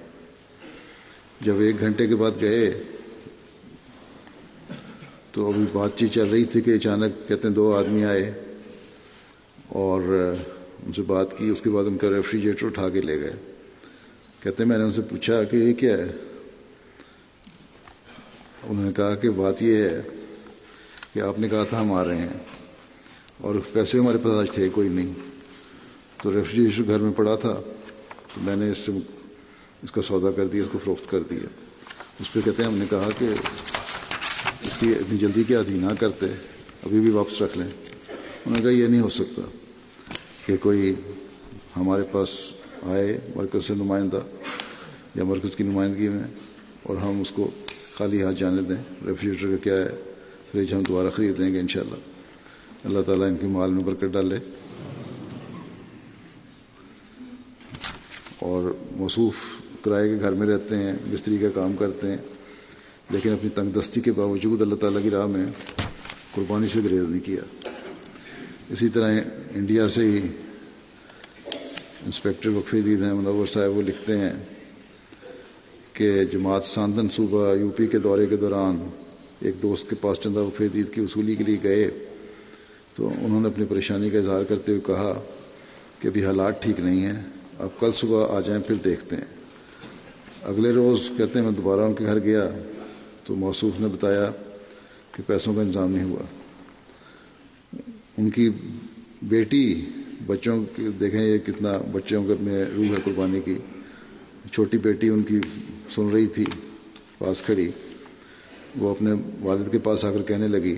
جب ایک گھنٹے کے بعد گئے تو ابھی بات چیت چل رہی تھی کہ اچانک کہتے ہیں دو آدمی آئے اور ان سے بات کی اس کے بعد ان کا ریفریجریٹر اٹھا کے لے گئے کہتے ہیں میں نے ان سے پوچھا کہ یہ کیا ہے انہوں نے کہا کہ بات یہ ہے کہ آپ نے کہا تھا ہم آ رہے ہیں اور پیسے ہمارے پاس آج تھے کوئی نہیں تو ریفریجریٹر گھر میں پڑا تھا تو میں نے اس سے اس کا سودا کر دیا اس کو فروخت کر دیا اس پہ کہتے ہیں ہم نے کہا کہ اس کی اتنی جلدی کیا تھی نہ کرتے ابھی بھی واپس رکھ لیں انہوں نے کہا یہ نہیں ہو سکتا کہ کوئی ہمارے پاس آئے مرکز سے نمائندہ یا مرکز کی نمائندگی میں اور ہم اس کو خالی ہاتھ جانے دیں ریفریجریٹر کا کیا ہے فریج ہم دوبارہ خرید لیں گے ان اللہ اللہ تعالیٰ ان کے مال میں برکت ڈالے اور مصروف کرائے کے گھر میں رہتے ہیں مستری کا کام کرتے ہیں لیکن اپنی تنگ دستی کے باوجود اللہ تعالیٰ کی راہ میں قربانی سے گریز نہیں کیا اسی طرح انڈیا سے ہی انسپیکٹر وقفی دید ہیں منور صاحب وہ لکھتے ہیں کہ جماعت ساندن صوبہ یو پی کے دورے کے دوران ایک دوست کے پاس چندہ وقف عید کی وصولی کے لیے گئے تو انہوں نے اپنی پریشانی کا اظہار کرتے ہوئے کہا کہ ابھی حالات ٹھیک نہیں ہیں اب کل صبح آ جائیں پھر دیکھتے ہیں اگلے روز کہتے ہیں میں دوبارہ ان کے گھر گیا تو موصوف نے بتایا کہ پیسوں کا انتظام نہیں ہوا ان کی بیٹی بچوں کے دیکھیں یہ کتنا بچوں میں روح ہے قربانی کی چھوٹی بیٹی ان کی سن رہی تھی پاس کھڑی وہ اپنے والد کے پاس آ کر کہنے لگی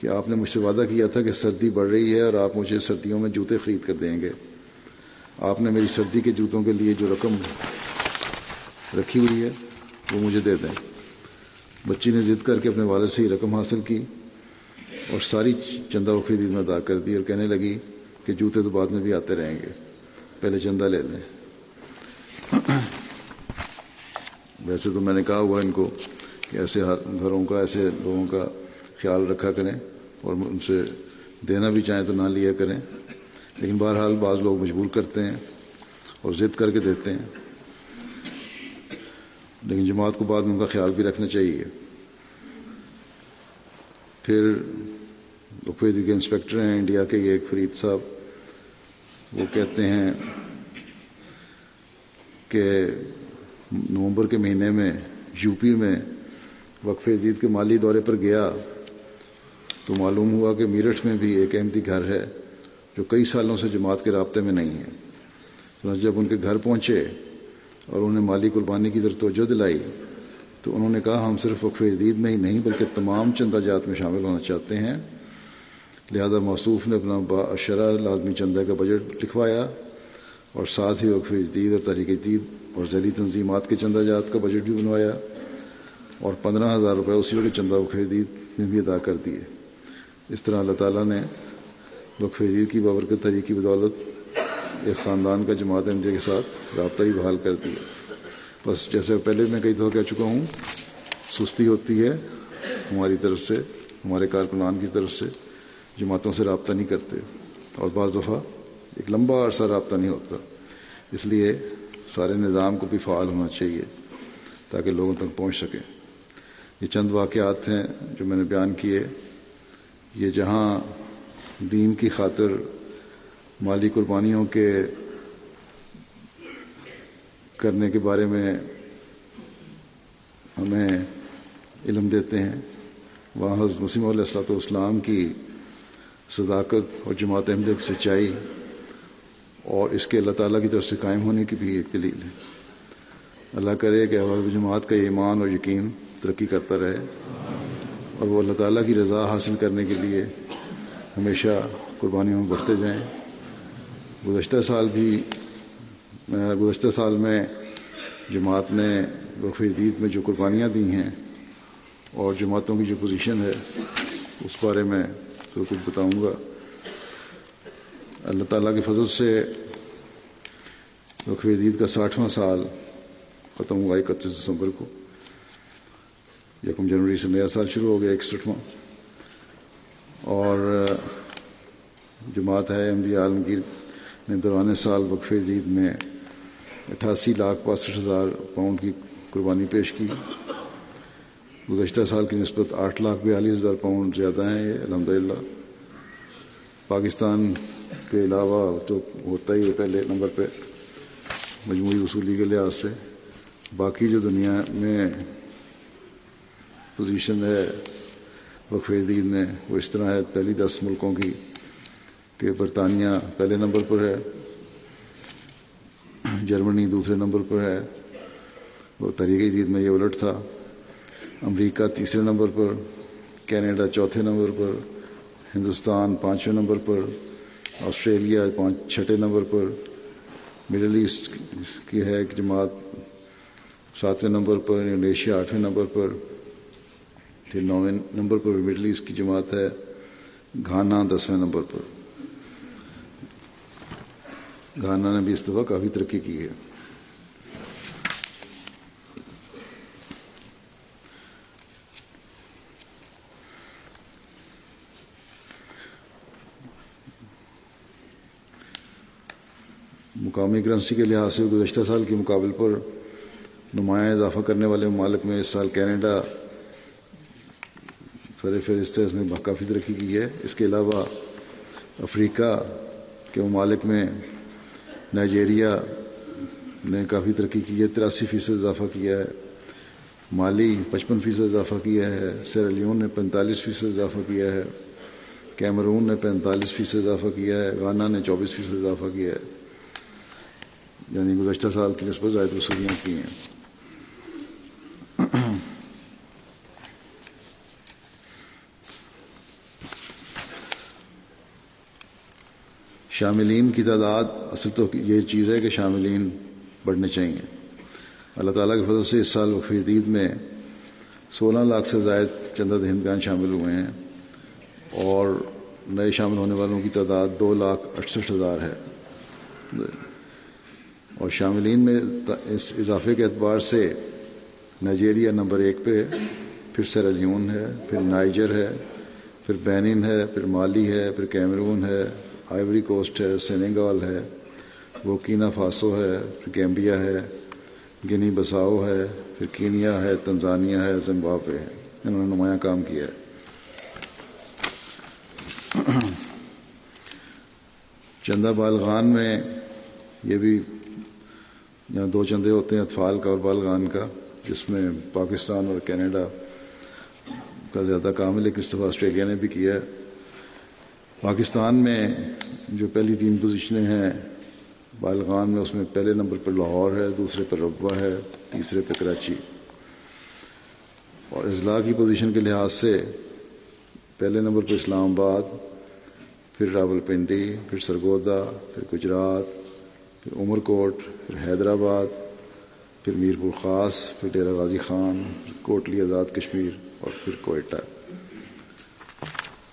کہ آپ نے مجھ سے وعدہ کیا تھا کہ سردی بڑھ رہی ہے اور آپ مجھے سردیوں میں جوتے خرید کر دیں گے آپ نے میری سردی کے جوتوں کے لیے جو رقم رکھی ہوئی ہے وہ مجھے دے دیں بچی نے ضد کر کے اپنے والد سے ہی رقم حاصل کی اور ساری چندہ وہ خرید میں ادا کر دی اور کہنے لگی کہ جوتے تو بعد میں بھی آتے رہیں گے پہلے چندہ لے لیں ویسے تو میں نے کہا ہوا ان کو کہ ایسے گھروں کا ایسے لوگوں کا خیال رکھا کریں اور ان سے دینا بھی چاہیں تو نہ لیا کریں لیکن بہرحال بعض لوگ مجبور کرتے ہیں اور ضد کر کے دیتے ہیں لیکن جماعت کو بعد میں ان کا خیال بھی رکھنا چاہیے پھر کے انسپیکٹر ہیں انڈیا کے ایک فرید صاحب وہ کہتے ہیں کہ نومبر کے مہینے میں یو پی میں وقف جدید کے مالی دورے پر گیا تو معلوم ہوا کہ میرٹھ میں بھی ایک احمدی گھر ہے جو کئی سالوں سے جماعت کے رابطے میں نہیں ہیں جب ان کے گھر پہنچے اور انہیں مالی قربانی کی طرف توجہ دلائی تو انہوں نے کہا ہم صرف وقف جدید میں ہی نہیں بلکہ تمام چندہ جات میں شامل ہونا چاہتے ہیں لہذا موصوف نے اپنا باشراء لازمی چندہ کا بجٹ لکھوایا اور ساتھ ہی وقف جدید اور تحریک جدید اور ذیلی تنظیمات کے چندہ جات کا بجٹ بھی بنوایا اور پندرہ ہزار روپے اسی وقت چندہ و خریدید میں بھی ادا کر دیے اس طرح اللہ تعالیٰ نے لک فرید کی بابرکت تحریک کی بدولت ایک خاندان کا جماعت ہے کے ساتھ رابطہ ہی بحال کر دیا بس جیسے پہلے میں کئی دفعہ کہہ چکا ہوں سستی ہوتی ہے ہماری طرف سے ہمارے کارکنان کی طرف سے جماعتوں سے رابطہ نہیں کرتے اور بعض دفعہ ایک لمبا عرصہ رابطہ نہیں ہوتا اس لیے سارے نظام کو بھی فعال ہونا چاہیے تاکہ لوگوں تک پہنچ سکے یہ چند واقعات ہیں جو میں نے بیان کیے یہ جہاں دین کی خاطر مالی قربانیوں کے کرنے کے بارے میں ہمیں علم دیتے ہیں وہاں حضرت مسیم علیہ السلاۃ والسلام کی صداقت اور جماعت احمد کی سچائی اور اس کے اللہ تعالیٰ کی طرف سے قائم ہونے کی بھی ایک دلیل ہے اللہ کرے کہ احباب جماعت کا ایمان اور یقین ترقی کرتا رہے اور وہ اللہ تعالیٰ کی رضا حاصل کرنے کے لیے ہمیشہ قربانیوں میں بڑھتے جائیں گزشتہ سال بھی گزشتہ سال میں جماعت نے وقف جدید میں جو قربانیاں دی ہیں اور جماعتوں کی جو پوزیشن ہے اس بارے میں کچھ بتاؤں گا اللہ تعالیٰ کے فضل سے رخ جید کا ساٹھواں سال ختم ہوا اکتیس دسمبر کو یکم جنوری سے نیا سال شروع ہو گیا اکسٹھواں اور جماعت ہے احمدی عالمگیر نے دوران سال وقف جدید میں اٹھاسی لاکھ باسٹھ ہزار پاؤنڈ کی قربانی پیش کی گزشتہ سال کی نسبت آٹھ لاکھ بیالیس ہزار پاؤنڈ زیادہ ہیں یہ الحمد للہ پاکستان کے علاوہ جو ہوتا ہی ہے پہلے نمبر پہ مجموعی وصولی کے لحاظ سے باقی جو دنیا میں پوزیشن ہے وقف دین میں وہ اس طرح ہے پہلی دس ملکوں کی کہ برطانیہ پہلے نمبر پر ہے جرمنی دوسرے نمبر پر ہے وہ طریقۂ جدید میں یہ الٹ تھا امریکہ تیسرے نمبر پر کینیڈا چوتھے نمبر پر ہندوستان پانچویں نمبر پر آسٹریلیا پانچ چھٹے نمبر پر مڈل ایسٹ کی ہے ایک جماعت ساتویں نمبر پر انڈونیشیا آٹھویں نمبر پر پھر نویں نمبر پر مڈل ایسٹ کی جماعت ہے گھانا دسویں نمبر پر گھانا نے بھی اس دفعہ کافی ترقی کی ہے مقامی کرنسی کے لحاظ سے گزشتہ سال کے مقابل پر نمایاں اضافہ کرنے والے ممالک میں اس سال کینیڈا سر فہرست اس نے کافی ترقی کی ہے اس کے علاوہ افریقہ کے ممالک میں نائجیریا نے کافی ترقی کی ہے تراسی فیصد اضافہ کیا ہے مالی پچپن فیصد اضافہ کیا ہے سیرالیون نے پینتالیس فیصد اضافہ کیا ہے کیمرون نے پینتالیس فیصد اضافہ کیا ہے گانا نے چوبیس فیصد اضافہ کیا ہے یعنی گزشتہ سال کی نسبت زائد وصولیاں کی ہیں شاملین کی تعداد اصل تو یہ چیز ہے کہ شاملین بڑھنے چاہیے اللہ تعالیٰ کے فضل سے اس سال وقید میں سولہ لاکھ سے زائد چند دہندگان شامل ہوئے ہیں اور نئے شامل ہونے والوں کی تعداد دو لاکھ اڑسٹھ ہزار ہے اور شاملین میں اس اضافے کے اعتبار سے نائجیریا نمبر ایک پہ پھر سیرالیون ہے پھر نائجر ہے پھر بینن ہے پھر مالی ہے پھر کیمرون ہے آئیوری کوسٹ ہے سینیگال ہے وہ کینا فاسو ہے پھر گیمبیا ہے گنی بساؤ ہے پھر کینیا ہے تنزانیہ ہے زمباب ہے انہوں نے نمایاں کام کیا ہے چندہ بالغان میں یہ بھی یہاں دو چندے ہوتے ہیں اطفال کا اور بالغان کا جس میں پاکستان اور کینیڈا کا زیادہ کام ہے لیکن اس دفعہ آسٹریلیا نے بھی کیا ہے پاکستان میں جو پہلی تین پوزیشنیں ہیں بالغان میں اس میں پہلے نمبر پر لاہور ہے دوسرے پر ربوا ہے تیسرے پہ کراچی اور اضلاع کی پوزیشن کے لحاظ سے پہلے نمبر پہ اسلام آباد پھر راول پنڈی پھر سرگودا پھر گجرات پھر عمر کوٹ پھر حیدرآباد پھر میرپور خاص پھر ڈیرہ غازی خان پھر کوٹلی آزاد کشمیر اور پھر کوئٹہ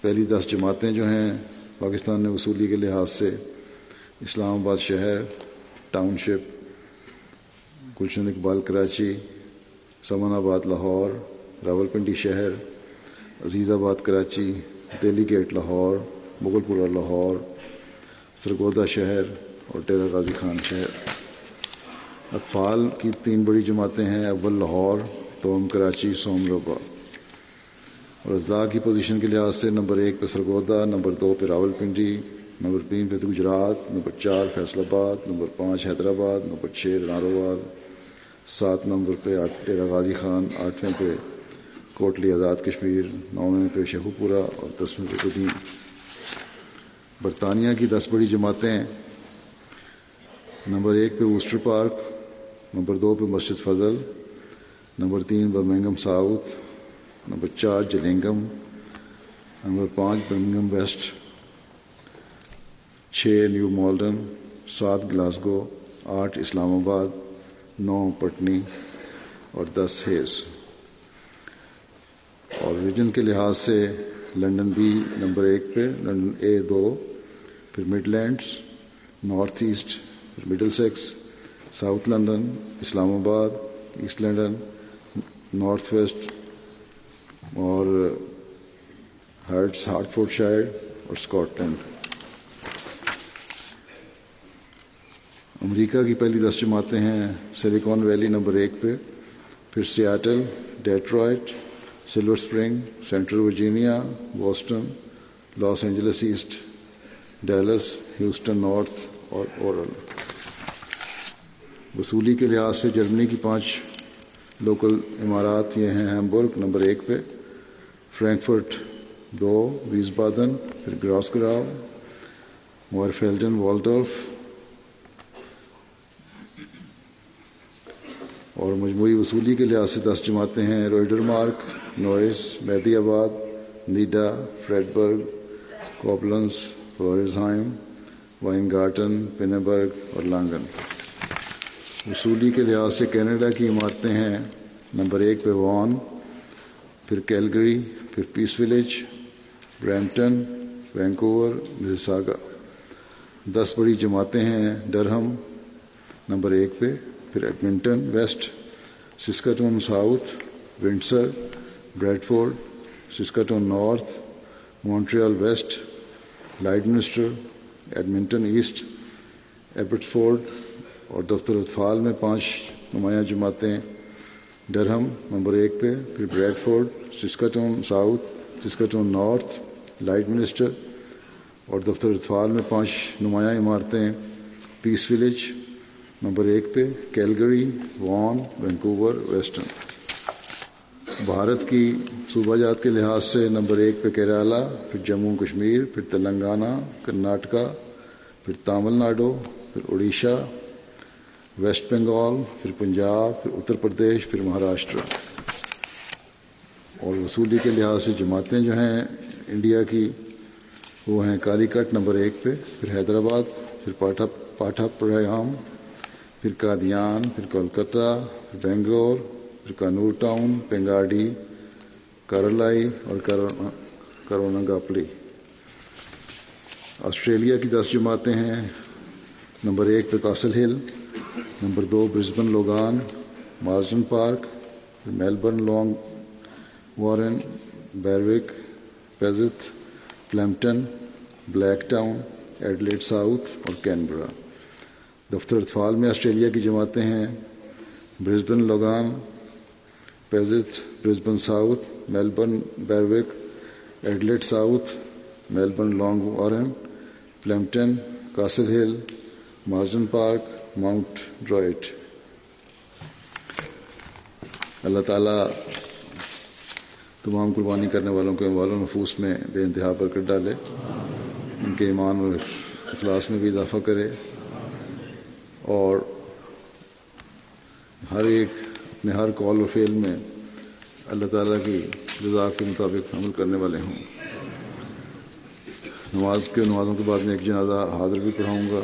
پہلی دس جماعتیں جو ہیں پاکستان نے وصولی کے لحاظ سے اسلام آباد شہر township Gulshan Iqbal Karachi Samanabad Lahore Rawalpindi شہر Azizabad Karachi Delhi get Lahore Mughalpura Lahore Sargodha شہر اور ٹیرا غازی خان شہر اطفال کی تین بڑی جماعتیں ہیں اول لاہور توم کراچی سوم اور اضلاع کی پوزیشن کے لحاظ سے نمبر ایک پہ سرگودا نمبر دو پہ راول پنڈی نمبر تین پہ گجرات نمبر چار فیصل آباد نمبر پانچ حیدرآباد نمبر چھ رناروال سات نمبر پہ ڈیرا غازی خان آٹھویں پہ کوٹلی آزاد کشمیر نویں پہ شیخو پورہ اور دسویں پہ قدیم برطانیہ کی دس بڑی جماعتیں نمبر ایک پہ اوسٹر پارک نمبر دو پہ مسجد فضل نمبر تین برمنگم ساؤتھ نمبر چار جلنگم نمبر پانچ برمنگم ویسٹ چھ نیو مالڈن سات گلاسگو آٹھ اسلام آباد نو پٹنی اور دس ہیز اور ریجن کے لحاظ سے لنڈن بی نمبر ایک پہ لنڈن اے دو پھر Midlands North East Middlesex South London Islamabad East London North West اور ہارٹ فورٹ شائر اور اسکاٹ لینڈ امریکہ کی پہلی دس جماعتیں ہیں سلیکون ویلی نمبر ایک پہ پھر Seattle Detroit Silver Spring Central Virginia Boston Los Angeles East Dallas Houston North اور اورل وصولی کے لحاظ سے جرمنی کی پانچ لوکل عمارات یہ ہیں ہیمبرگ نمبر ایک پہ فرینکفرٹ دو ویز بادن پھر گراس گراو فیلڈن وال اور مجموعی وصولی کے لحاظ سے دس جماعتیں ہیں روئڈر مارک نوئس مہدی آباد نیڈا فریڈ برگ کوبلنس فلورسائم وائن گارٹن پینبرگ اور لانگن اصولی کے لحاظ سے کینیڈا کی عمارتیں ہیں نمبر ایک پہ وان پھر کیلگری پھر Peace Village Brampton Vancouver Mississauga دس بڑی جماعتیں ہیں ڈرہم نمبر ایک پہ پھر Edmonton West Saskatoon South Windsor Bradford Saskatoon North Montreal West Lloydminster Edmonton East Ford اور دفتر اطفال میں پانچ نمایاں جماعتیں ڈرہم نمبر ایک پہ پھر Bradford Saskatoon South Saskatoon North Lloydminster اور دفتر اطفال میں پانچ نمایاں عمارتیں پیس ولیج نمبر ایک پہ Calgary Vaughan Vancouver Western Bharat کی صوبہ جات کے لحاظ سے نمبر ایک پہ کیرالہ پھر جموں کشمیر پھر تلنگانہ کرناٹکا پھر تامل ناڈو پھر اڑیسہ ویسٹ بنگال پھر پنجاب پھر اتر پردیش پھر مہاراشٹرا اور وصولی کے لحاظ سے جماعتیں جو ہیں انڈیا کی وہ ہیں کالی کٹ نمبر ایک پہ پھر حیدرآباد پھر پاٹھا پاٹھا پریام پھر کادیان پھر کولکتہ پھر بنگلور پھر کانور ٹاؤن پنگاڈی کرلائی اور کرونا گاپلی آسٹریلیا کی دس جماعتیں ہیں نمبر ایک پہ کاسل ہل نمبر دو برسبن لوگان مارجن پارک پھر Melbourne Langwarrin Berwick Plympton Blacktown Adelaide South اور کینبرا دفتر اطفال میں آسٹریلیا کی جماعتیں ہیں Brisbane Logan Perth Brisbane South Melbourne Berwick Adelaide South Melbourne Langwarrin Plympton Castle Hill Marsden Park Mount Druitt اللہ تعالیٰ تمام قربانی کرنے والوں کے والوں نفوس میں بے انتہا کر ڈالے ان کے ایمان اور اخلاص میں بھی اضافہ کرے اور ہر ایک اپنے ہر کال و فعل میں اللہ تعالیٰ کی رضا کے مطابق عمل کرنے والے ہوں نماز کے نمازوں کے بعد میں ایک جنازہ حاضر بھی پڑھاؤں گا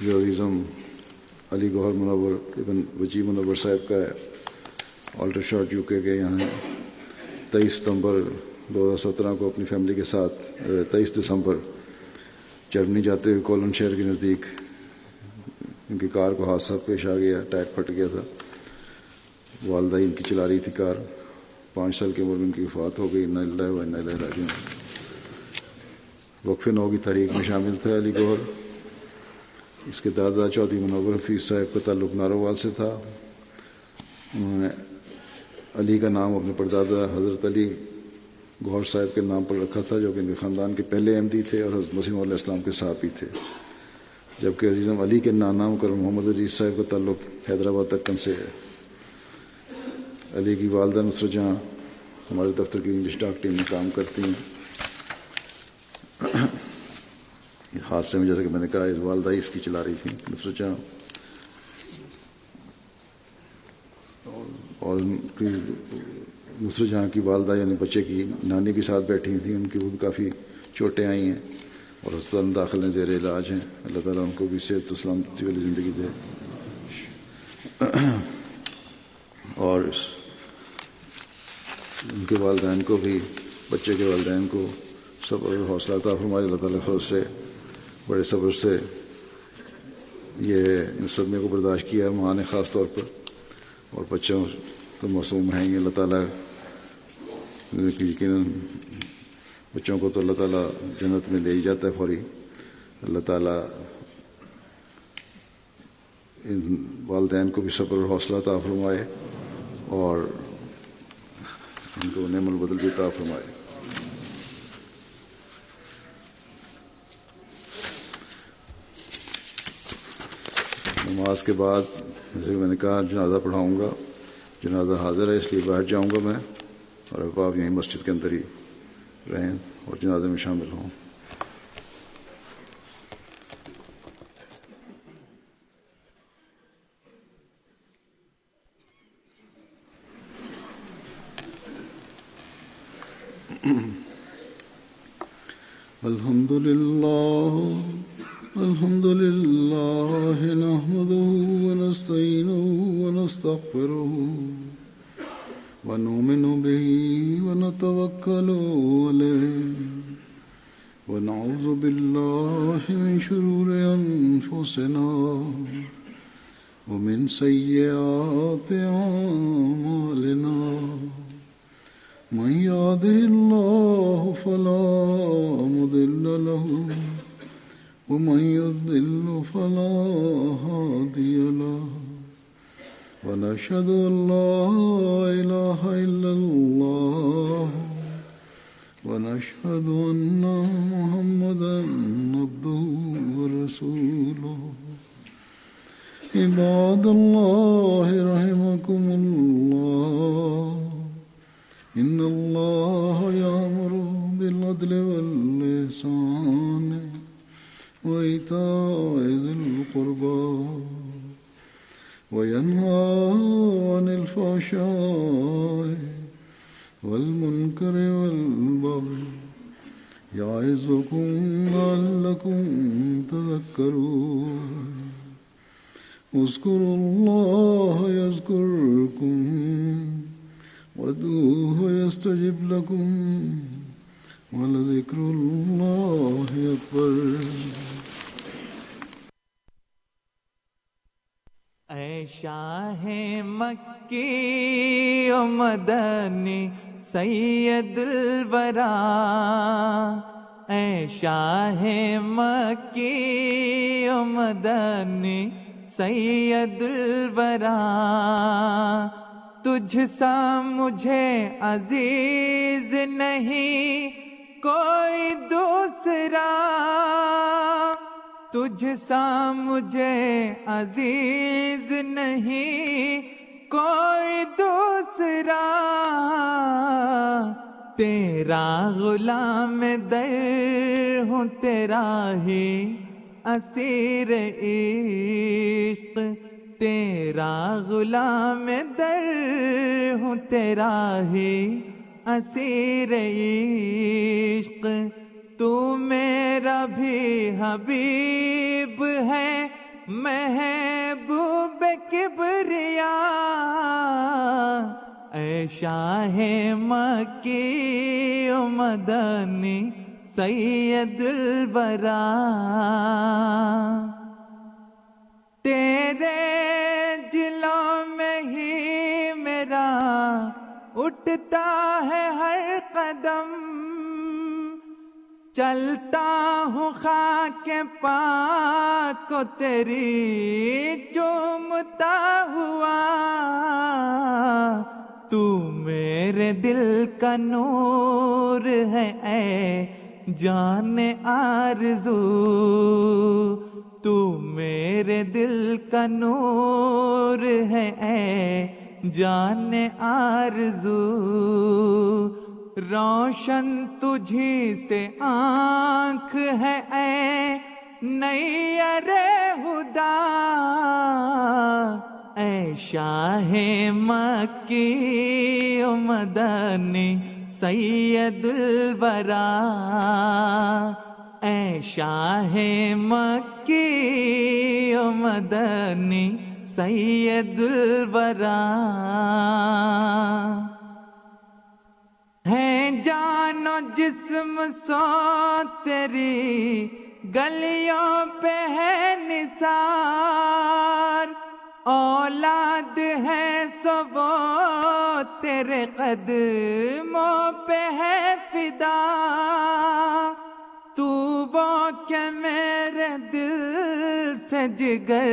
یورزم علی گوہر منور ابن وجی منور صاحب کا ہے آلٹر شاٹ یو گئے یہاں تیئیس ستمبر دو ہزار سترہ کو اپنی فیملی کے ساتھ تیئیس دسمبر جرمنی جاتے ہوئے کولن شہر کے نزدیک ان کی کار کو حادثہ پیش آ گیا ٹائر پھٹ گیا تھا والدہ ان کی چلا رہی تھی کار پانچ سال کی عمر میں ان کی وفات ہو گئی نہ وقف نو کی تاریخ میں شامل تھے علی گوہر اس کے دادا چودھری منور حفیظ صاحب کا تعلق ناروال سے تھا انہوں نے علی کا نام اپنے پردادا حضرت علی گوہر صاحب کے نام پر رکھا تھا جو کہ ان کے خاندان کے پہلے احمدی تھے اور حضرت مسیم علیہ السلام کے صاحب ہی تھے جبکہ عزیزم علی کے نانا کر محمد عزیز صاحب کا تعلق حیدرآباد تک سے ہے علی کی والدہ نصر جہاں ہمارے دفتر کی انگلش ڈاک ٹیم میں کام کرتی ہیں حادثے میں جیسا کہ میں نے کہا اس والدہ اس کی چلا رہی تھی میں سوچا اور ان کی دوسرے جہاں کی والدہ یعنی بچے کی نانی بھی ساتھ بیٹھی تھیں ان کی وہ بھی کافی چوٹیں آئی ہیں اور ہسپتال میں داخل ہیں زیر علاج ہیں اللہ تعالیٰ ان کو بھی صحت و سلامتی والی زندگی دے اور ان کے والدین کو بھی بچے کے والدین کو سب حوصلہ تھا فرمائے اللہ تعالیٰ خود سے بڑے صبر سے یہ سب کو برداشت کیا ہے ماں نے خاص طور پر اور بچوں تو موسوم ہیں یہ اللہ تعالیٰ یقیناً بچوں کو تو اللہ تعالیٰ جنت میں لے ہی جاتا ہے فوری اللہ تعالیٰ ان والدین کو بھی صبر حوصلہ فرمائے اور ان کو نعم البدل کے تعفرمائے نماز کے بعد جیسے میں نے کہا جنازہ پڑھاؤں گا جنازہ حاضر ہے اس لیے باہر جاؤں گا میں اور یہیں مسجد کے اندر ہی رہیں اور جنازے میں شامل ہوں الحمد للہ ونؤمن به ونتوكل عليه ونعوذ بالله من شرور ومن سيئات عزیز نہیں کوئی دوسرا تیرا غلام در ہوں تیرا ہی اسیر عشق تیرا غلام در ہوں تیرا ہی اسیر عشق تو میرا بھی حبیب ہے محبوب کبریا اے شاہ مکی مدنی سید البرا تیرے جلوں میں ہی میرا اٹھتا ہے ہر قدم چلتا ہوں خاک کو تیری چومتا ہوا تو میرے دل کا نور ہے اے جان آرزو تو میرے دل کا نور ہے اے جان آرزو روشن تجھی سے آنکھ ہے اے نئی ارے ہدا اے شاہ مکی مدنی سید البرا اے شاہ مکی امدنی سید البرا ہے جان جسم سو تیری گلیوں پہ ہے نسار اولاد ہے وہ تیرے قدموں پہ ہے فدا تو وہ کیا میرے دل سے جگر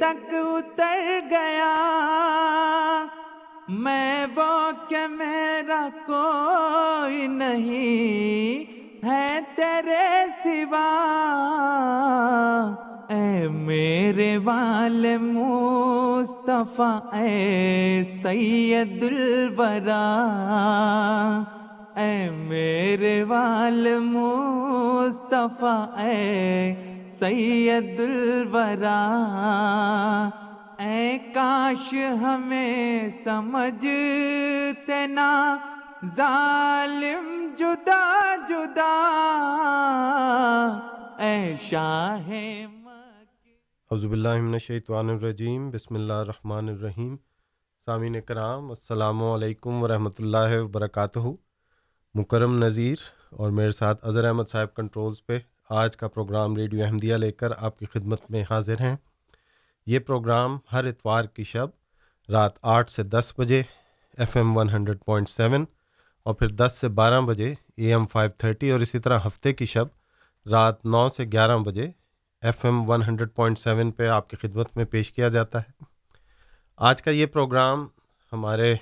تک اتر گیا میں باق میرا کوئی نہیں ہے تیرے سوا اے میرے مصطفیٰ اے سید البرا اے میرے وال مصطفیٰ اے سید البرا اے کاش ہمیں سمجھتے نا ظالم جدا جدا اے شاہ حضب اللہ من الشیطان الرجیم بسم اللہ الرحمن الرحیم سامعین کرام السلام علیکم ورحمۃ اللہ وبرکاتہ مکرم نذیر اور میرے ساتھ اظہر احمد صاحب کنٹرولز پہ آج کا پروگرام ریڈیو احمدیہ لے کر آپ کی خدمت میں حاضر ہیں یہ پروگرام ہر اتوار کی شب رات آٹھ سے دس بجے F M one hundred point seven اور پھر دس سے بارہ بجے اے ایم فائیو تھرٹی اور اسی طرح ہفتے کی شب رات نو سے گیارہ بجے F M one hundred point seven پہ آپ کی خدمت میں پیش کیا جاتا ہے آج کا یہ پروگرام ہمارے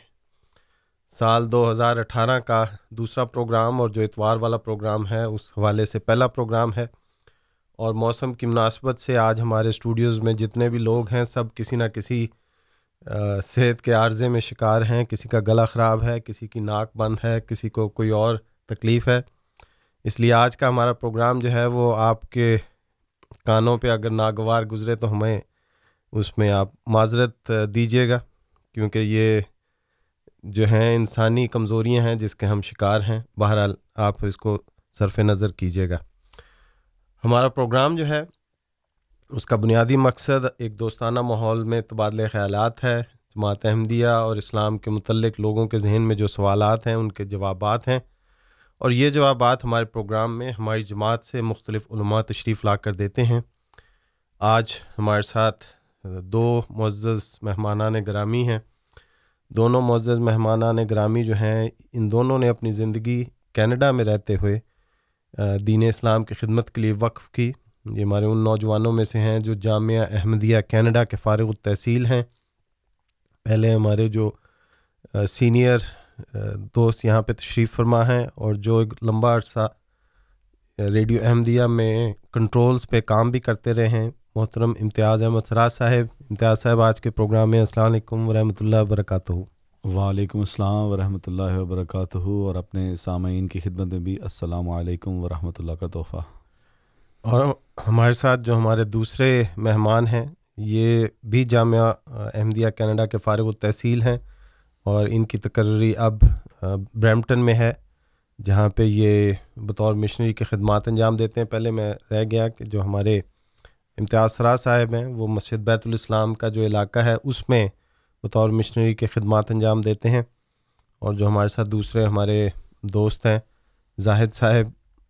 سال دو ہزار اٹھارہ کا دوسرا پروگرام اور جو اتوار والا پروگرام ہے اس حوالے سے پہلا پروگرام ہے اور موسم کی مناسبت سے آج ہمارے اسٹوڈیوز میں جتنے بھی لوگ ہیں سب کسی نہ کسی صحت کے عارضے میں شکار ہیں کسی کا گلا خراب ہے کسی کی ناک بند ہے کسی کو کوئی اور تکلیف ہے اس لیے آج کا ہمارا پروگرام جو ہے وہ آپ کے کانوں پہ اگر ناگوار گزرے تو ہمیں اس میں آپ معذرت دیجیے گا کیونکہ یہ جو ہیں انسانی کمزوریاں ہیں جس کے ہم شکار ہیں بہرحال آپ اس کو صرف نظر کیجیے گا ہمارا پروگرام جو ہے اس کا بنیادی مقصد ایک دوستانہ ماحول میں تبادلہ خیالات ہے جماعت احمدیہ اور اسلام کے متعلق لوگوں کے ذہن میں جو سوالات ہیں ان کے جوابات ہیں اور یہ جوابات ہمارے پروگرام میں ہماری جماعت سے مختلف علماء تشریف لا کر دیتے ہیں آج ہمارے ساتھ دو معزز مہمانان گرامی ہیں دونوں معزز مہمانان گرامی جو ہیں ان دونوں نے اپنی زندگی کینیڈا میں رہتے ہوئے دین اسلام کی خدمت کے لیے وقف کی یہ ہمارے ان نوجوانوں میں سے ہیں جو جامعہ احمدیہ کینیڈا کے فارغ التحصیل ہیں پہلے ہمارے جو سینئر دوست یہاں پہ تشریف فرما ہیں اور جو ایک لمبا عرصہ ریڈیو احمدیہ میں کنٹرولز پہ کام بھی کرتے رہے ہیں محترم امتیاز احمد سراج صاحب امتیاز صاحب آج کے پروگرام میں السلام علیکم ورحمۃ اللہ وبرکاتہ وعلیکم السلام ورحمۃ اللہ وبرکاتہ اور اپنے سامعین کی خدمت میں بھی السلام علیکم ورحمۃ اللہ کا تحفہ اور ہمارے ساتھ جو ہمارے دوسرے مہمان ہیں یہ بھی جامعہ احمدیہ کینیڈا کے فارغ و تحصیل ہیں اور ان کی تقرری اب برمپٹن میں ہے جہاں پہ یہ بطور مشنری کی خدمات انجام دیتے ہیں پہلے میں رہ گیا کہ جو ہمارے امتیاز سرا صاحب ہیں وہ مسجد بیت الاسلام کا جو علاقہ ہے اس میں بطور مشنری کے خدمات انجام دیتے ہیں اور جو ہمارے ساتھ دوسرے ہمارے دوست ہیں زاہد صاحب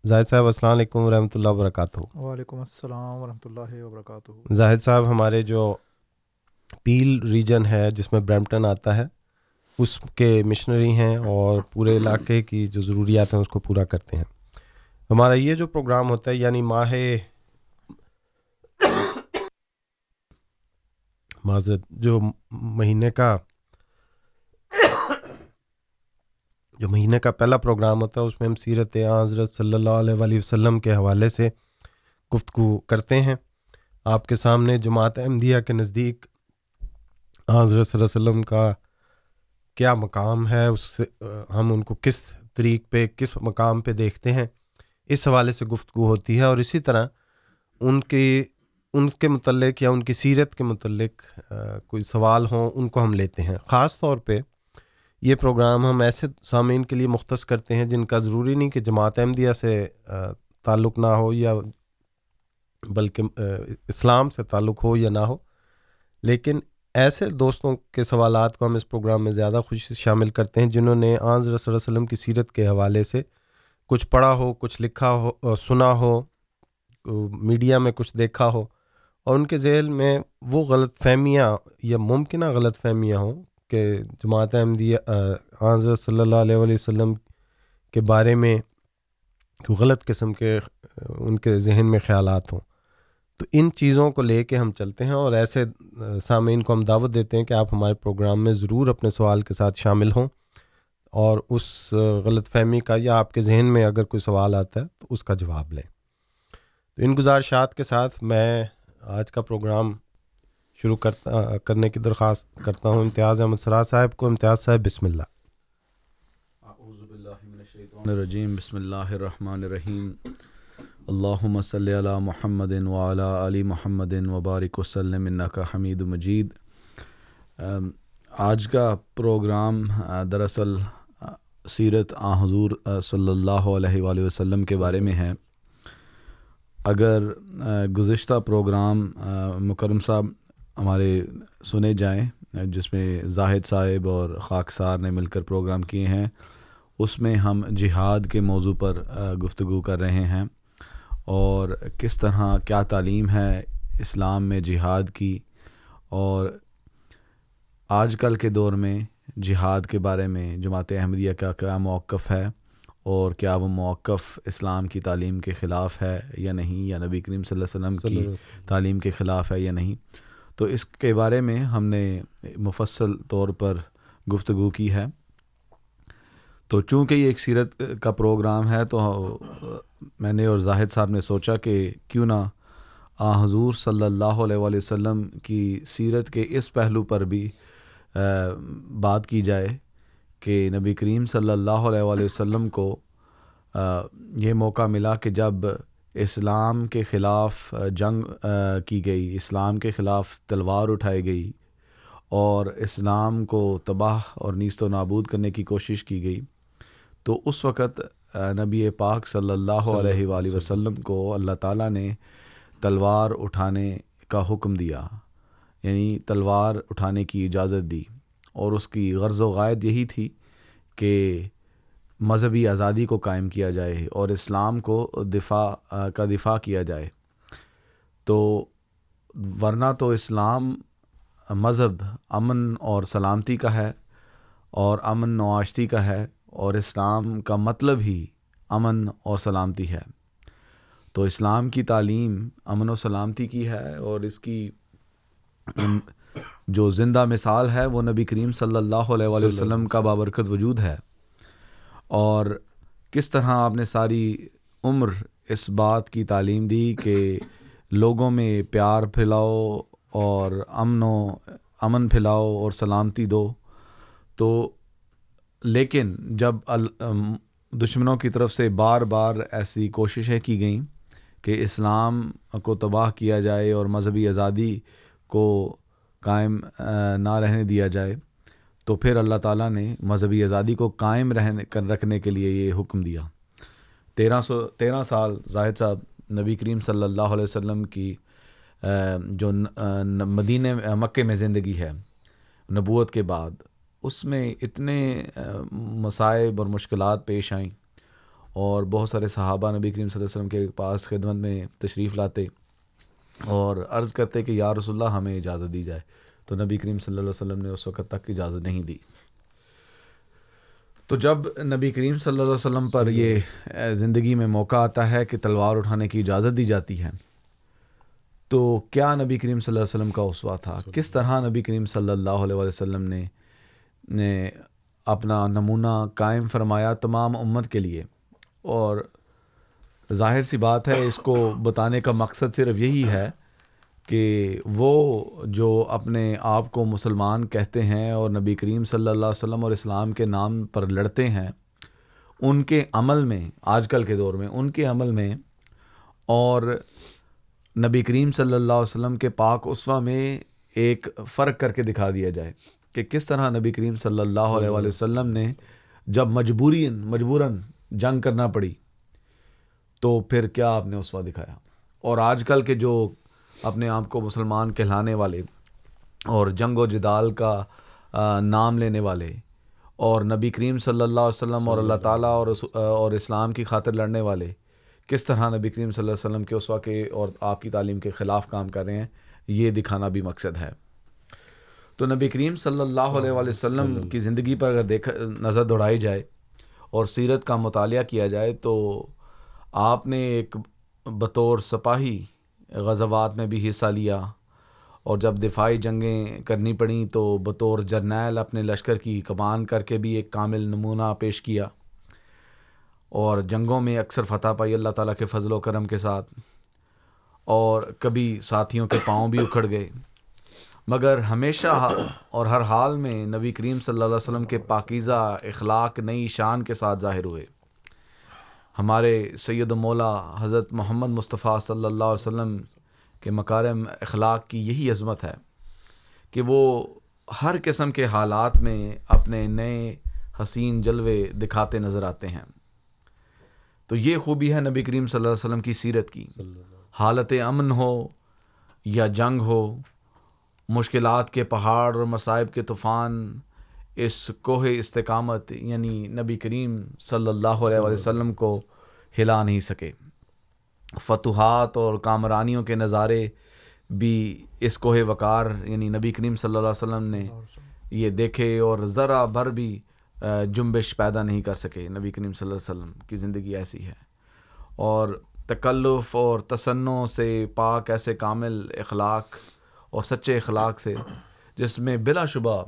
زاہد صاحب السلام علیکم ورحمۃ اللہ وبرکاتہ وعلیکم السلام ورحمۃ اللہ وبرکاتہ زاہد صاحب ہمارے جو پیل ریجن ہے جس میں برمپٹن آتا ہے اس کے مشنری ہیں اور پورے علاقے کی جو ضروریات ہیں اس کو پورا کرتے ہیں ہمارا یہ جو پروگرام ہوتا ہے یعنی ماہ معذرت جو مہینے کا جو مہینے کا پہلا پروگرام ہوتا ہے اس میں ہم سیرت حضرت صلی اللہ علیہ وآلہ وسلم کے حوالے سے گفتگو کرتے ہیں آپ کے سامنے جماعت احمدیہ کے نزدیک حضرت صلی اللہ علیہ وسلم کا کیا مقام ہے اس سے ہم ان کو کس طریق پہ کس مقام پہ دیکھتے ہیں اس حوالے سے گفتگو ہوتی ہے اور اسی طرح ان کی ان کے متعلق یا ان کی سیرت کے متعلق کوئی سوال ہوں ان کو ہم لیتے ہیں خاص طور پہ یہ پروگرام ہم ایسے سامعین کے لیے مختص کرتے ہیں جن کا ضروری نہیں کہ جماعت احمدیہ سے تعلق نہ ہو یا بلکہ اسلام سے تعلق ہو یا نہ ہو لیکن ایسے دوستوں کے سوالات کو ہم اس پروگرام میں زیادہ خوشی سے شامل کرتے ہیں جنہوں نے آنز رسول اللہ وسلم کی سیرت کے حوالے سے کچھ پڑھا ہو کچھ لکھا ہو سنا ہو میڈیا میں کچھ دیکھا ہو اور ان کے ذیل میں وہ غلط فہمیاں یا ممکنہ غلط فہمیاں ہوں کہ جماعت احمدیہ حضرت صلی اللہ علیہ وسلم کے بارے میں غلط قسم کے ان کے ذہن میں خیالات ہوں تو ان چیزوں کو لے کے ہم چلتے ہیں اور ایسے سامعین کو ہم دعوت دیتے ہیں کہ آپ ہمارے پروگرام میں ضرور اپنے سوال کے ساتھ شامل ہوں اور اس غلط فہمی کا یا آپ کے ذہن میں اگر کوئی سوال آتا ہے تو اس کا جواب لیں تو ان گزارشات کے ساتھ میں آج کا پروگرام شروع کرتا کرنے کی درخواست کرتا ہوں امتیاز احمد سرا صاحب کو امتیاز صاحب بسم اللہ بسم اللہ الرحمن الرحیم اللہ صلی علی محمد علی محمد وبارک وسلم حمید مجید آج کا پروگرام دراصل سیرت آ حضور صلی اللہ علیہ وسلم کے بارے میں ہے اگر گزشتہ پروگرام مکرم صاحب ہمارے سنے جائیں جس میں زاہد صاحب اور خاکسار نے مل کر پروگرام کیے ہیں اس میں ہم جہاد کے موضوع پر گفتگو کر رہے ہیں اور کس طرح کیا تعلیم ہے اسلام میں جہاد کی اور آج کل کے دور میں جہاد کے بارے میں جماعت احمدیہ کا کیا موقف ہے اور کیا وہ موقف اسلام کی تعلیم کے خلاف ہے یا نہیں یا نبی کریم صلی اللہ علیہ وسلم کی تعلیم کے خلاف ہے یا نہیں تو اس کے بارے میں ہم نے مفصل طور پر گفتگو کی ہے تو چونکہ یہ ایک سیرت کا پروگرام ہے تو میں نے اور زاہد صاحب نے سوچا کہ کیوں نہ آ حضور صلی اللہ علیہ وآلہ وسلم کی سیرت کے اس پہلو پر بھی بات کی جائے کہ نبی کریم صلی اللہ علیہ وآلہ وسلم کو یہ موقع ملا کہ جب اسلام کے خلاف جنگ کی گئی اسلام کے خلاف تلوار اٹھائی گئی اور اسلام کو تباہ اور نیست و نابود کرنے کی کوشش کی گئی تو اس وقت نبی پاک صلی اللہ علیہ وآلہ وسلم کو اللہ تعالیٰ نے تلوار اٹھانے کا حکم دیا یعنی تلوار اٹھانے کی اجازت دی اور اس کی غرض و غائد یہی تھی کہ مذہبی آزادی کو قائم کیا جائے اور اسلام کو دفاع کا دفاع کیا جائے تو ورنہ تو اسلام مذہب امن اور سلامتی کا ہے اور امن نواشتی کا ہے اور اسلام کا مطلب ہی امن اور سلامتی ہے تو اسلام کی تعلیم امن و سلامتی کی ہے اور اس کی جو زندہ مثال ہے وہ نبی کریم صلی اللہ علیہ وآلہ وسلم کا بابرکت وجود ہے اور کس طرح آپ نے ساری عمر اس بات کی تعلیم دی کہ لوگوں میں پیار پھیلاؤ اور امن و امن پھیلاؤ اور سلامتی دو تو لیکن جب دشمنوں کی طرف سے بار بار ایسی کوششیں کی گئیں کہ اسلام کو تباہ کیا جائے اور مذہبی آزادی کو قائم نہ رہنے دیا جائے تو پھر اللہ تعالیٰ نے مذہبی آزادی کو قائم رہنے رکھنے کے لیے یہ حکم دیا تیرہ سو تیرہ سال زاہد صاحب نبی کریم صلی اللہ علیہ وسلم کی جو مدینہ مکے میں زندگی ہے نبوت کے بعد اس میں اتنے مصائب اور مشکلات پیش آئیں اور بہت سارے صحابہ نبی کریم صلی اللہ علیہ وسلم کے پاس خدمت میں تشریف لاتے اور عرض کرتے کہ یا رسول اللہ ہمیں اجازت دی جائے تو نبی کریم صلی اللہ علیہ وسلم نے اس وقت تک اجازت نہیں دی تو جب نبی کریم صلی اللہ علیہ وسلم پر یہ زندگی میں موقع آتا ہے کہ تلوار اٹھانے کی اجازت دی جاتی ہے تو کیا نبی کریم صلی اللہ علیہ وسلم کا اسوا تھا کس طرح نبی کریم صلی اللہ علیہ وسلم نے نے اپنا نمونہ قائم فرمایا تمام امت کے لیے اور ظاہر سی بات ہے اس کو بتانے کا مقصد صرف یہی ہے کہ وہ جو اپنے آپ کو مسلمان کہتے ہیں اور نبی کریم صلی اللہ علیہ وسلم اور اسلام کے نام پر لڑتے ہیں ان کے عمل میں آج کل کے دور میں ان کے عمل میں اور نبی کریم صلی اللہ علیہ وسلم کے پاک اسوا میں ایک فرق کر کے دکھا دیا جائے کہ کس طرح نبی کریم صلی اللہ علیہ وسلم نے جب مجبوری مجبوراً جنگ کرنا پڑی تو پھر کیا آپ نے اس وقت دکھایا اور آج کل کے جو اپنے آپ کو مسلمان کہلانے والے اور جنگ و جدال کا نام لینے والے اور نبی کریم صلی اللہ علیہ وسلم اور اللہ تعالیٰ اور اور اسلام کی خاطر لڑنے والے کس طرح نبی کریم صلی اللہ علیہ وسلم کے اُسوا کے اور آپ کی تعلیم کے خلاف کام کر رہے ہیں یہ دکھانا بھی مقصد ہے تو نبی کریم صلی اللہ علیہ وََ و کی زندگی پر اگر دیکھ نظر دوڑائی جائے اور سیرت کا مطالعہ کیا جائے تو آپ نے ایک بطور سپاہی غزوات میں بھی حصہ لیا اور جب دفاعی جنگیں کرنی پڑیں تو بطور جرنیل اپنے لشکر کی کمان کر کے بھی ایک کامل نمونہ پیش کیا اور جنگوں میں اکثر فتح پائی اللہ تعالیٰ کے فضل و کرم کے ساتھ اور کبھی ساتھیوں کے پاؤں بھی اکھڑ گئے مگر ہمیشہ اور ہر حال میں نبی کریم صلی اللہ علیہ وسلم کے پاکیزہ اخلاق نئی شان کے ساتھ ظاہر ہوئے ہمارے سید و مولا حضرت محمد مصطفیٰ صلی اللہ علیہ وسلم کے مکارم اخلاق کی یہی عظمت ہے کہ وہ ہر قسم کے حالات میں اپنے نئے حسین جلوے دکھاتے نظر آتے ہیں تو یہ خوبی ہے نبی کریم صلی اللہ علیہ وسلم کی سیرت کی حالت امن ہو یا جنگ ہو مشکلات کے پہاڑ اور مصائب کے طوفان اس کوہ استقامت یعنی نبی کریم صلی اللہ علیہ وسلم کو ہلا نہیں سکے فتوحات اور کامرانیوں کے نظارے بھی اس کوہ وقار یعنی نبی کریم صلی اللہ علیہ وسلم نے یہ دیکھے اور ذرا بھر بھی جنبش پیدا نہیں کر سکے نبی کریم صلی اللہ علیہ وسلم کی زندگی ایسی ہے اور تکلف اور تسن سے پاک ایسے کامل اخلاق اور سچے اخلاق سے جس میں بلا شبہ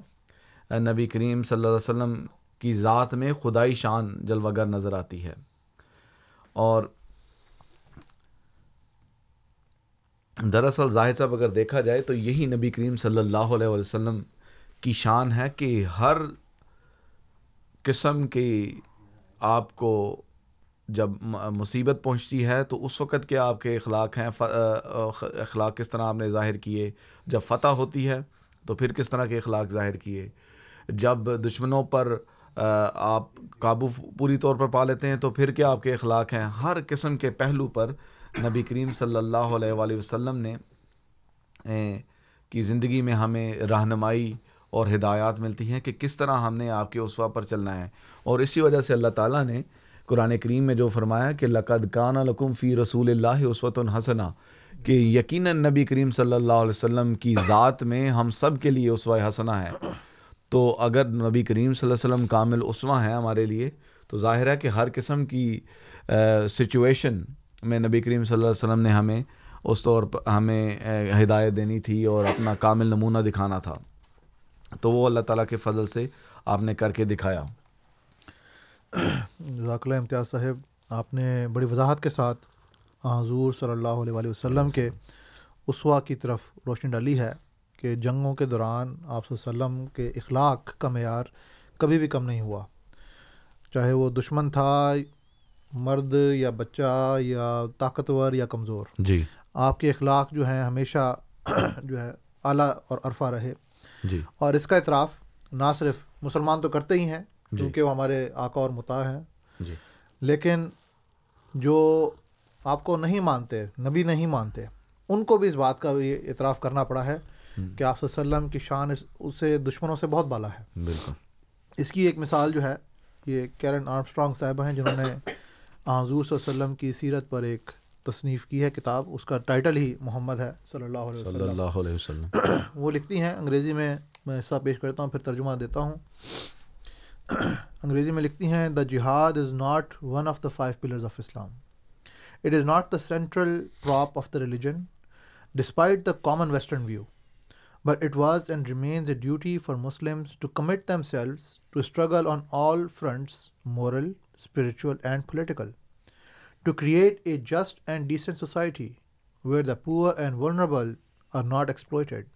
نبی کریم صلی اللہ علیہ وسلم کی ذات میں خدائی شان جلوگہ نظر آتی ہے اور دراصل ظاہر صاحب اگر دیکھا جائے تو یہی نبی کریم صلی اللہ علیہ وسلم کی شان ہے کہ ہر قسم کی آپ کو جب مصیبت پہنچتی ہے تو اس وقت کے آپ کے اخلاق ہیں اخلاق کس طرح آپ نے ظاہر کیے جب فتح ہوتی ہے تو پھر کس طرح کے اخلاق ظاہر کیے جب دشمنوں پر آپ قابو پوری طور پر پا لیتے ہیں تو پھر کیا آپ کے اخلاق ہیں ہر قسم کے پہلو پر نبی کریم صلی اللہ علیہ وآلہ وسلم نے کی زندگی میں ہمیں رہنمائی اور ہدایات ملتی ہیں کہ کس طرح ہم نے آپ کے اسوا پر چلنا ہے اور اسی وجہ سے اللہ تعالیٰ نے قرآن کریم میں جو فرمایا کہ لقد کان لکم فی رسول اللہ وصوۃُ الحسنہ کہ یقیناً نبی کریم صلی اللہ علیہ وسلم کی ذات میں ہم سب کے لیے اسوا حسنہ ہے تو اگر نبی کریم صلی اللہ علیہ وسلم کامل عثمہ ہیں ہمارے لیے تو ظاہر ہے کہ ہر قسم کی سچویشن میں نبی کریم صلی اللہ علیہ وسلم نے ہمیں اس طور پر ہمیں ہدایت دینی تھی اور اپنا کامل نمونہ دکھانا تھا تو وہ اللہ تعالیٰ کے فضل سے آپ نے کر کے دکھایا راک اللہ امتیاز صاحب آپ نے بڑی وضاحت کے ساتھ حضور صلی اللہ علیہ وسلم کے اسوا کی طرف روشنی ڈالی ہے کہ جنگوں کے دوران آپ وسلم کے اخلاق کا معیار کبھی بھی کم نہیں ہوا چاہے وہ دشمن تھا مرد یا بچہ یا طاقتور یا کمزور جی آپ کے اخلاق جو ہیں ہمیشہ جو ہے اعلیٰ اور عرفہ رہے جی اور اس کا اعتراف نہ صرف مسلمان تو کرتے ہی ہیں جی۔ کیونکہ وہ ہمارے آقا اور متا ہیں جی لیکن جو آپ کو نہیں مانتے نبی نہیں مانتے ان کو بھی اس بات کا بھی اعتراف کرنا پڑا ہے کہ آپ علیہ وسلم کی شان اس اسے دشمنوں سے بہت بالا ہے بالکل اس کی ایک مثال جو ہے یہ کیرن آرمسٹرانگ صاحبہ ہیں جنہوں نے صلی وسلم کی سیرت پر ایک تصنیف کی ہے کتاب اس کا ٹائٹل ہی محمد ہے صلی اللہ علیہ وسلم, اللہ علیہ وسلم وہ لکھتی ہیں انگریزی میں میں حصہ پیش کرتا ہوں پھر ترجمہ دیتا ہوں انگریزی میں لکھتی ہیں the jihad is not one of the five pillars of Islam it is not the central prop of the religion despite the common western view But it was and remains a duty for Muslims to commit themselves to struggle on all fronts, moral, spiritual and political, to create a just and decent society where the poor and vulnerable are not exploited,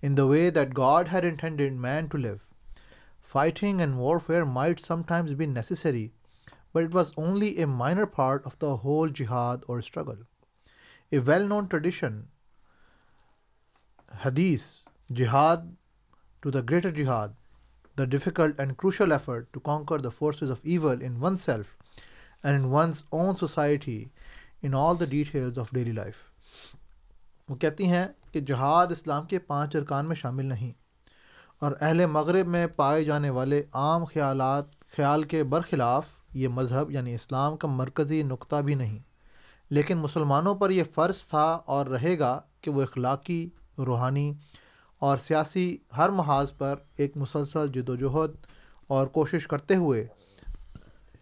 in the way that God had intended man to live. Fighting and warfare might sometimes be necessary, but it was only a minor part of the whole jihad or struggle. A well-known tradition حدیث جہاد to the greater jihad the difficult and crucial effort to conquer the forces of evil in oneself and in one's own society in all the details of daily life وہ کہتی ہیں کہ جہاد اسلام کے پانچ ارکان میں شامل نہیں اور اہل مغرب میں پائے جانے والے عام خیالات خیال کے برخلاف یہ مذہب یعنی اسلام کا مرکزی نقطہ بھی نہیں لیکن مسلمانوں پر یہ فرض تھا اور رہے گا کہ وہ اخلاقی روحانی اور سیاسی ہر محاذ پر ایک مسلسل جد و جہد اور کوشش کرتے ہوئے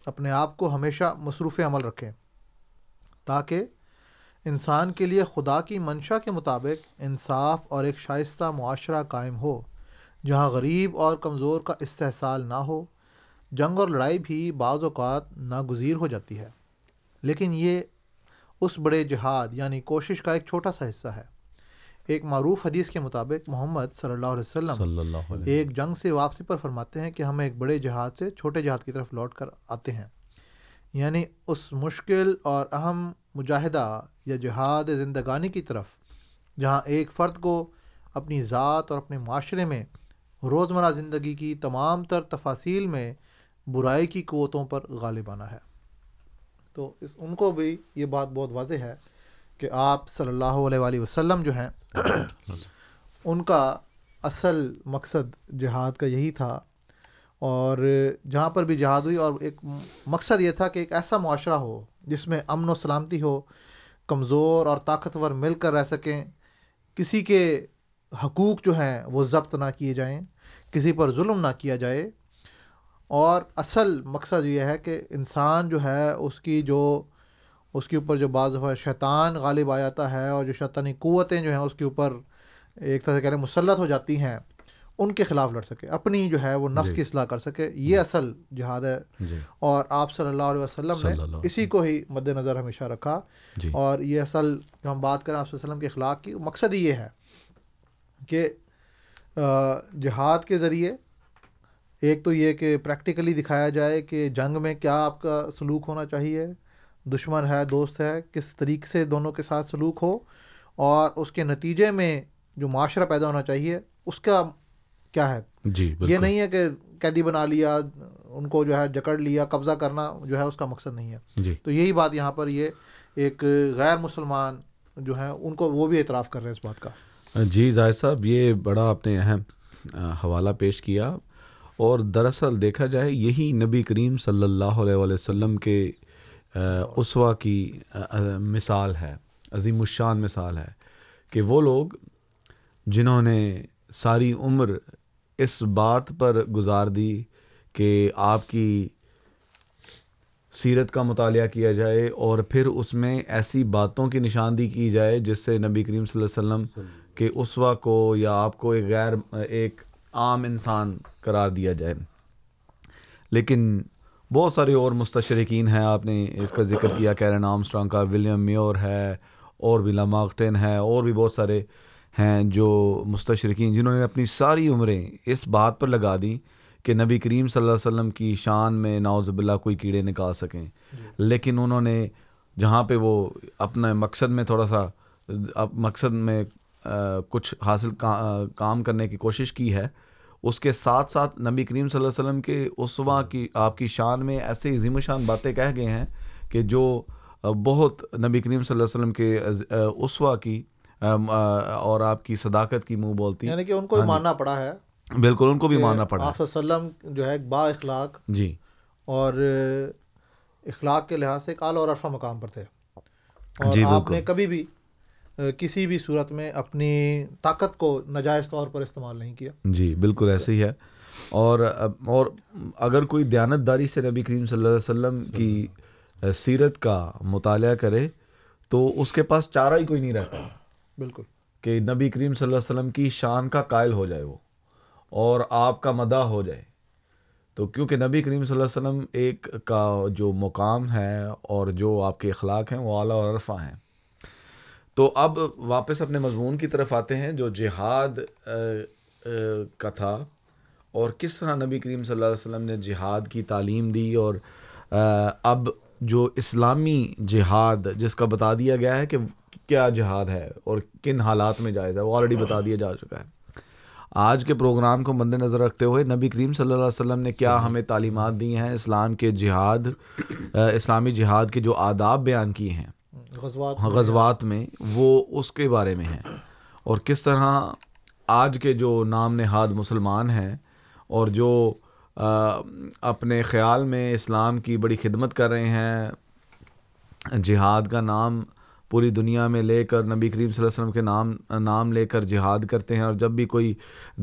اپنے آپ کو ہمیشہ مصروف عمل رکھیں تاکہ انسان کے لیے خدا کی منشا کے مطابق انصاف اور ایک شائستہ معاشرہ قائم ہو جہاں غریب اور کمزور کا استحصال نہ ہو جنگ اور لڑائی بھی بعض اوقات ناگزیر ہو جاتی ہے لیکن یہ اس بڑے جہاد یعنی کوشش کا ایک چھوٹا سا حصہ ہے ایک معروف حدیث کے مطابق محمد صلی اللہ علیہ وسلم صلی اللہ علیہ ایک جنگ سے واپسی پر فرماتے ہیں کہ ہم ایک بڑے جہاد سے چھوٹے جہاد کی طرف لوٹ کر آتے ہیں یعنی اس مشکل اور اہم مجاہدہ یا جہاد زندگانی کی طرف جہاں ایک فرد کو اپنی ذات اور اپنے معاشرے میں روزمرہ زندگی کی تمام تر تفاصیل میں برائی کی قوتوں پر غالب آنا ہے تو اس ان کو بھی یہ بات بہت واضح ہے کہ آپ صلی اللہ علیہ وآلہ وسلم جو ہیں ان کا اصل مقصد جہاد کا یہی تھا اور جہاں پر بھی جہاد ہوئی اور ایک مقصد یہ تھا کہ ایک ایسا معاشرہ ہو جس میں امن و سلامتی ہو کمزور اور طاقتور مل کر رہ سکیں کسی کے حقوق جو ہیں وہ ضبط نہ کیے جائیں کسی پر ظلم نہ کیا جائے اور اصل مقصد یہ ہے کہ انسان جو ہے اس کی جو اس کے اوپر جو بعض دفعہ شیطان غالب آ جاتا ہے اور جو شیطانی قوتیں جو ہیں اس کے اوپر ایک طرح سے کہہ رہے ہیں مسلط ہو جاتی ہیں ان کے خلاف لڑ سکے اپنی جو ہے وہ نفس جی۔ کی اصلاح کر سکے یہ جی۔ اصل جہاد ہے جی۔ اور آپ صلی اللہ علیہ وسلم سلم نے اسی کو ہی مد نظر ہمیشہ رکھا اور یہ اصل جو ہم بات کریں آپ صلی اللہ وسلم کے اخلاق کی مقصد یہ ہے کہ جہاد کے ذریعے ایک تو یہ کہ پریکٹیکلی دکھایا جائے کہ جنگ میں کیا آپ کا سلوک ہونا چاہیے دشمن ہے دوست ہے کس طریقے سے دونوں کے ساتھ سلوک ہو اور اس کے نتیجے میں جو معاشرہ پیدا ہونا چاہیے اس کا کیا ہے جی یہ نہیں ہے کہ قیدی بنا لیا ان کو جو ہے جکڑ لیا قبضہ کرنا جو ہے اس کا مقصد نہیں ہے جی تو یہی بات یہاں پر یہ ایک غیر مسلمان جو ہیں ان کو وہ بھی اعتراف کر رہے ہیں اس بات کا جی زاہد صاحب یہ بڑا آپ نے اہم حوالہ پیش کیا اور دراصل دیکھا جائے یہی نبی کریم صلی اللہ علیہ وسلم کے اسوا کی مثال ہے عظیم الشان مثال ہے کہ وہ لوگ جنہوں نے ساری عمر اس بات پر گزار دی کہ آپ کی سیرت کا مطالعہ کیا جائے اور پھر اس میں ایسی باتوں کی نشاندہی کی جائے جس سے نبی کریم صلی اللہ علیہ وسلم کے اسوا کو یا آپ کو ایک غیر ایک عام انسان قرار دیا جائے لیکن بہت سارے اور مستشرقین ہیں آپ نے اس کا ذکر کیا آمسٹرانگ کا ولیم میور ہے اور بھی لاماکٹن ہے اور بھی بہت سارے ہیں جو مستشرقین جنہوں نے اپنی ساری عمریں اس بات پر لگا دیں کہ نبی کریم صلی اللہ علیہ وسلم کی شان میں ناوز باللہ کوئی کیڑے نکال سکیں لیکن انہوں نے جہاں پہ وہ اپنے مقصد میں تھوڑا سا مقصد میں کچھ حاصل کام کرنے کی کوشش کی ہے اس کے ساتھ ساتھ نبی کریم صلی اللہ علیہ وسلم کے اسوا کی آپ کی شان میں ایسے عظیم و شان باتیں کہہ گئے ہیں کہ جو بہت نبی کریم صلی اللہ علیہ وسلم کے اسوا کی اور آپ کی صداقت کی منہ بولتی ہیں یعنی کہ ان کو بھی ہاں جی۔ ماننا پڑا ہے بالکل ان کو بھی ماننا پڑا آپ وسلم جو ہے با اخلاق جی اور اخلاق کے لحاظ سے کال اور عرفہ مقام پر تھے اور جی آپ نے کبھی بھی کسی بھی صورت میں اپنی طاقت کو نجائز طور پر استعمال نہیں کیا جی بالکل ایسے ہی ہے اور اور اگر کوئی دیانت داری سے نبی کریم صلی اللہ علیہ وسلم کی سیرت کا مطالعہ کرے تو اس کے پاس چارہ ہی کوئی نہیں رہتا بالکل کہ نبی کریم صلی اللہ علیہ وسلم کی شان کا قائل ہو جائے وہ اور آپ کا مداح ہو جائے تو کیونکہ نبی کریم صلی اللہ علیہ وسلم ایک کا جو مقام ہے اور جو آپ کے اخلاق ہیں وہ اعلیٰ اور عرفہ ہیں تو اب واپس اپنے مضمون کی طرف آتے ہیں جو جہاد کا تھا اور کس طرح نبی کریم صلی اللہ علیہ وسلم نے جہاد کی تعلیم دی اور اب جو اسلامی جہاد جس کا بتا دیا گیا ہے کہ کیا جہاد ہے اور کن حالات میں جائز ہے وہ آلریڈی بتا دیا جا چکا ہے آج کے پروگرام کو مد نظر رکھتے ہوئے نبی کریم صلی اللہ علیہ وسلم نے کیا ہمیں تعلیمات دی ہیں اسلام کے جہاد اسلامی جہاد کے جو آداب بیان کیے ہیں غزوات ہاں، غزوات میں وہ اس کے بارے میں ہیں اور کس طرح آج کے جو نام نہاد مسلمان ہیں اور جو اپنے خیال میں اسلام کی بڑی خدمت کر رہے ہیں جہاد کا نام پوری دنیا میں لے کر نبی کریم صلی اللہ علیہ وسلم کے نام نام لے کر جہاد کرتے ہیں اور جب بھی کوئی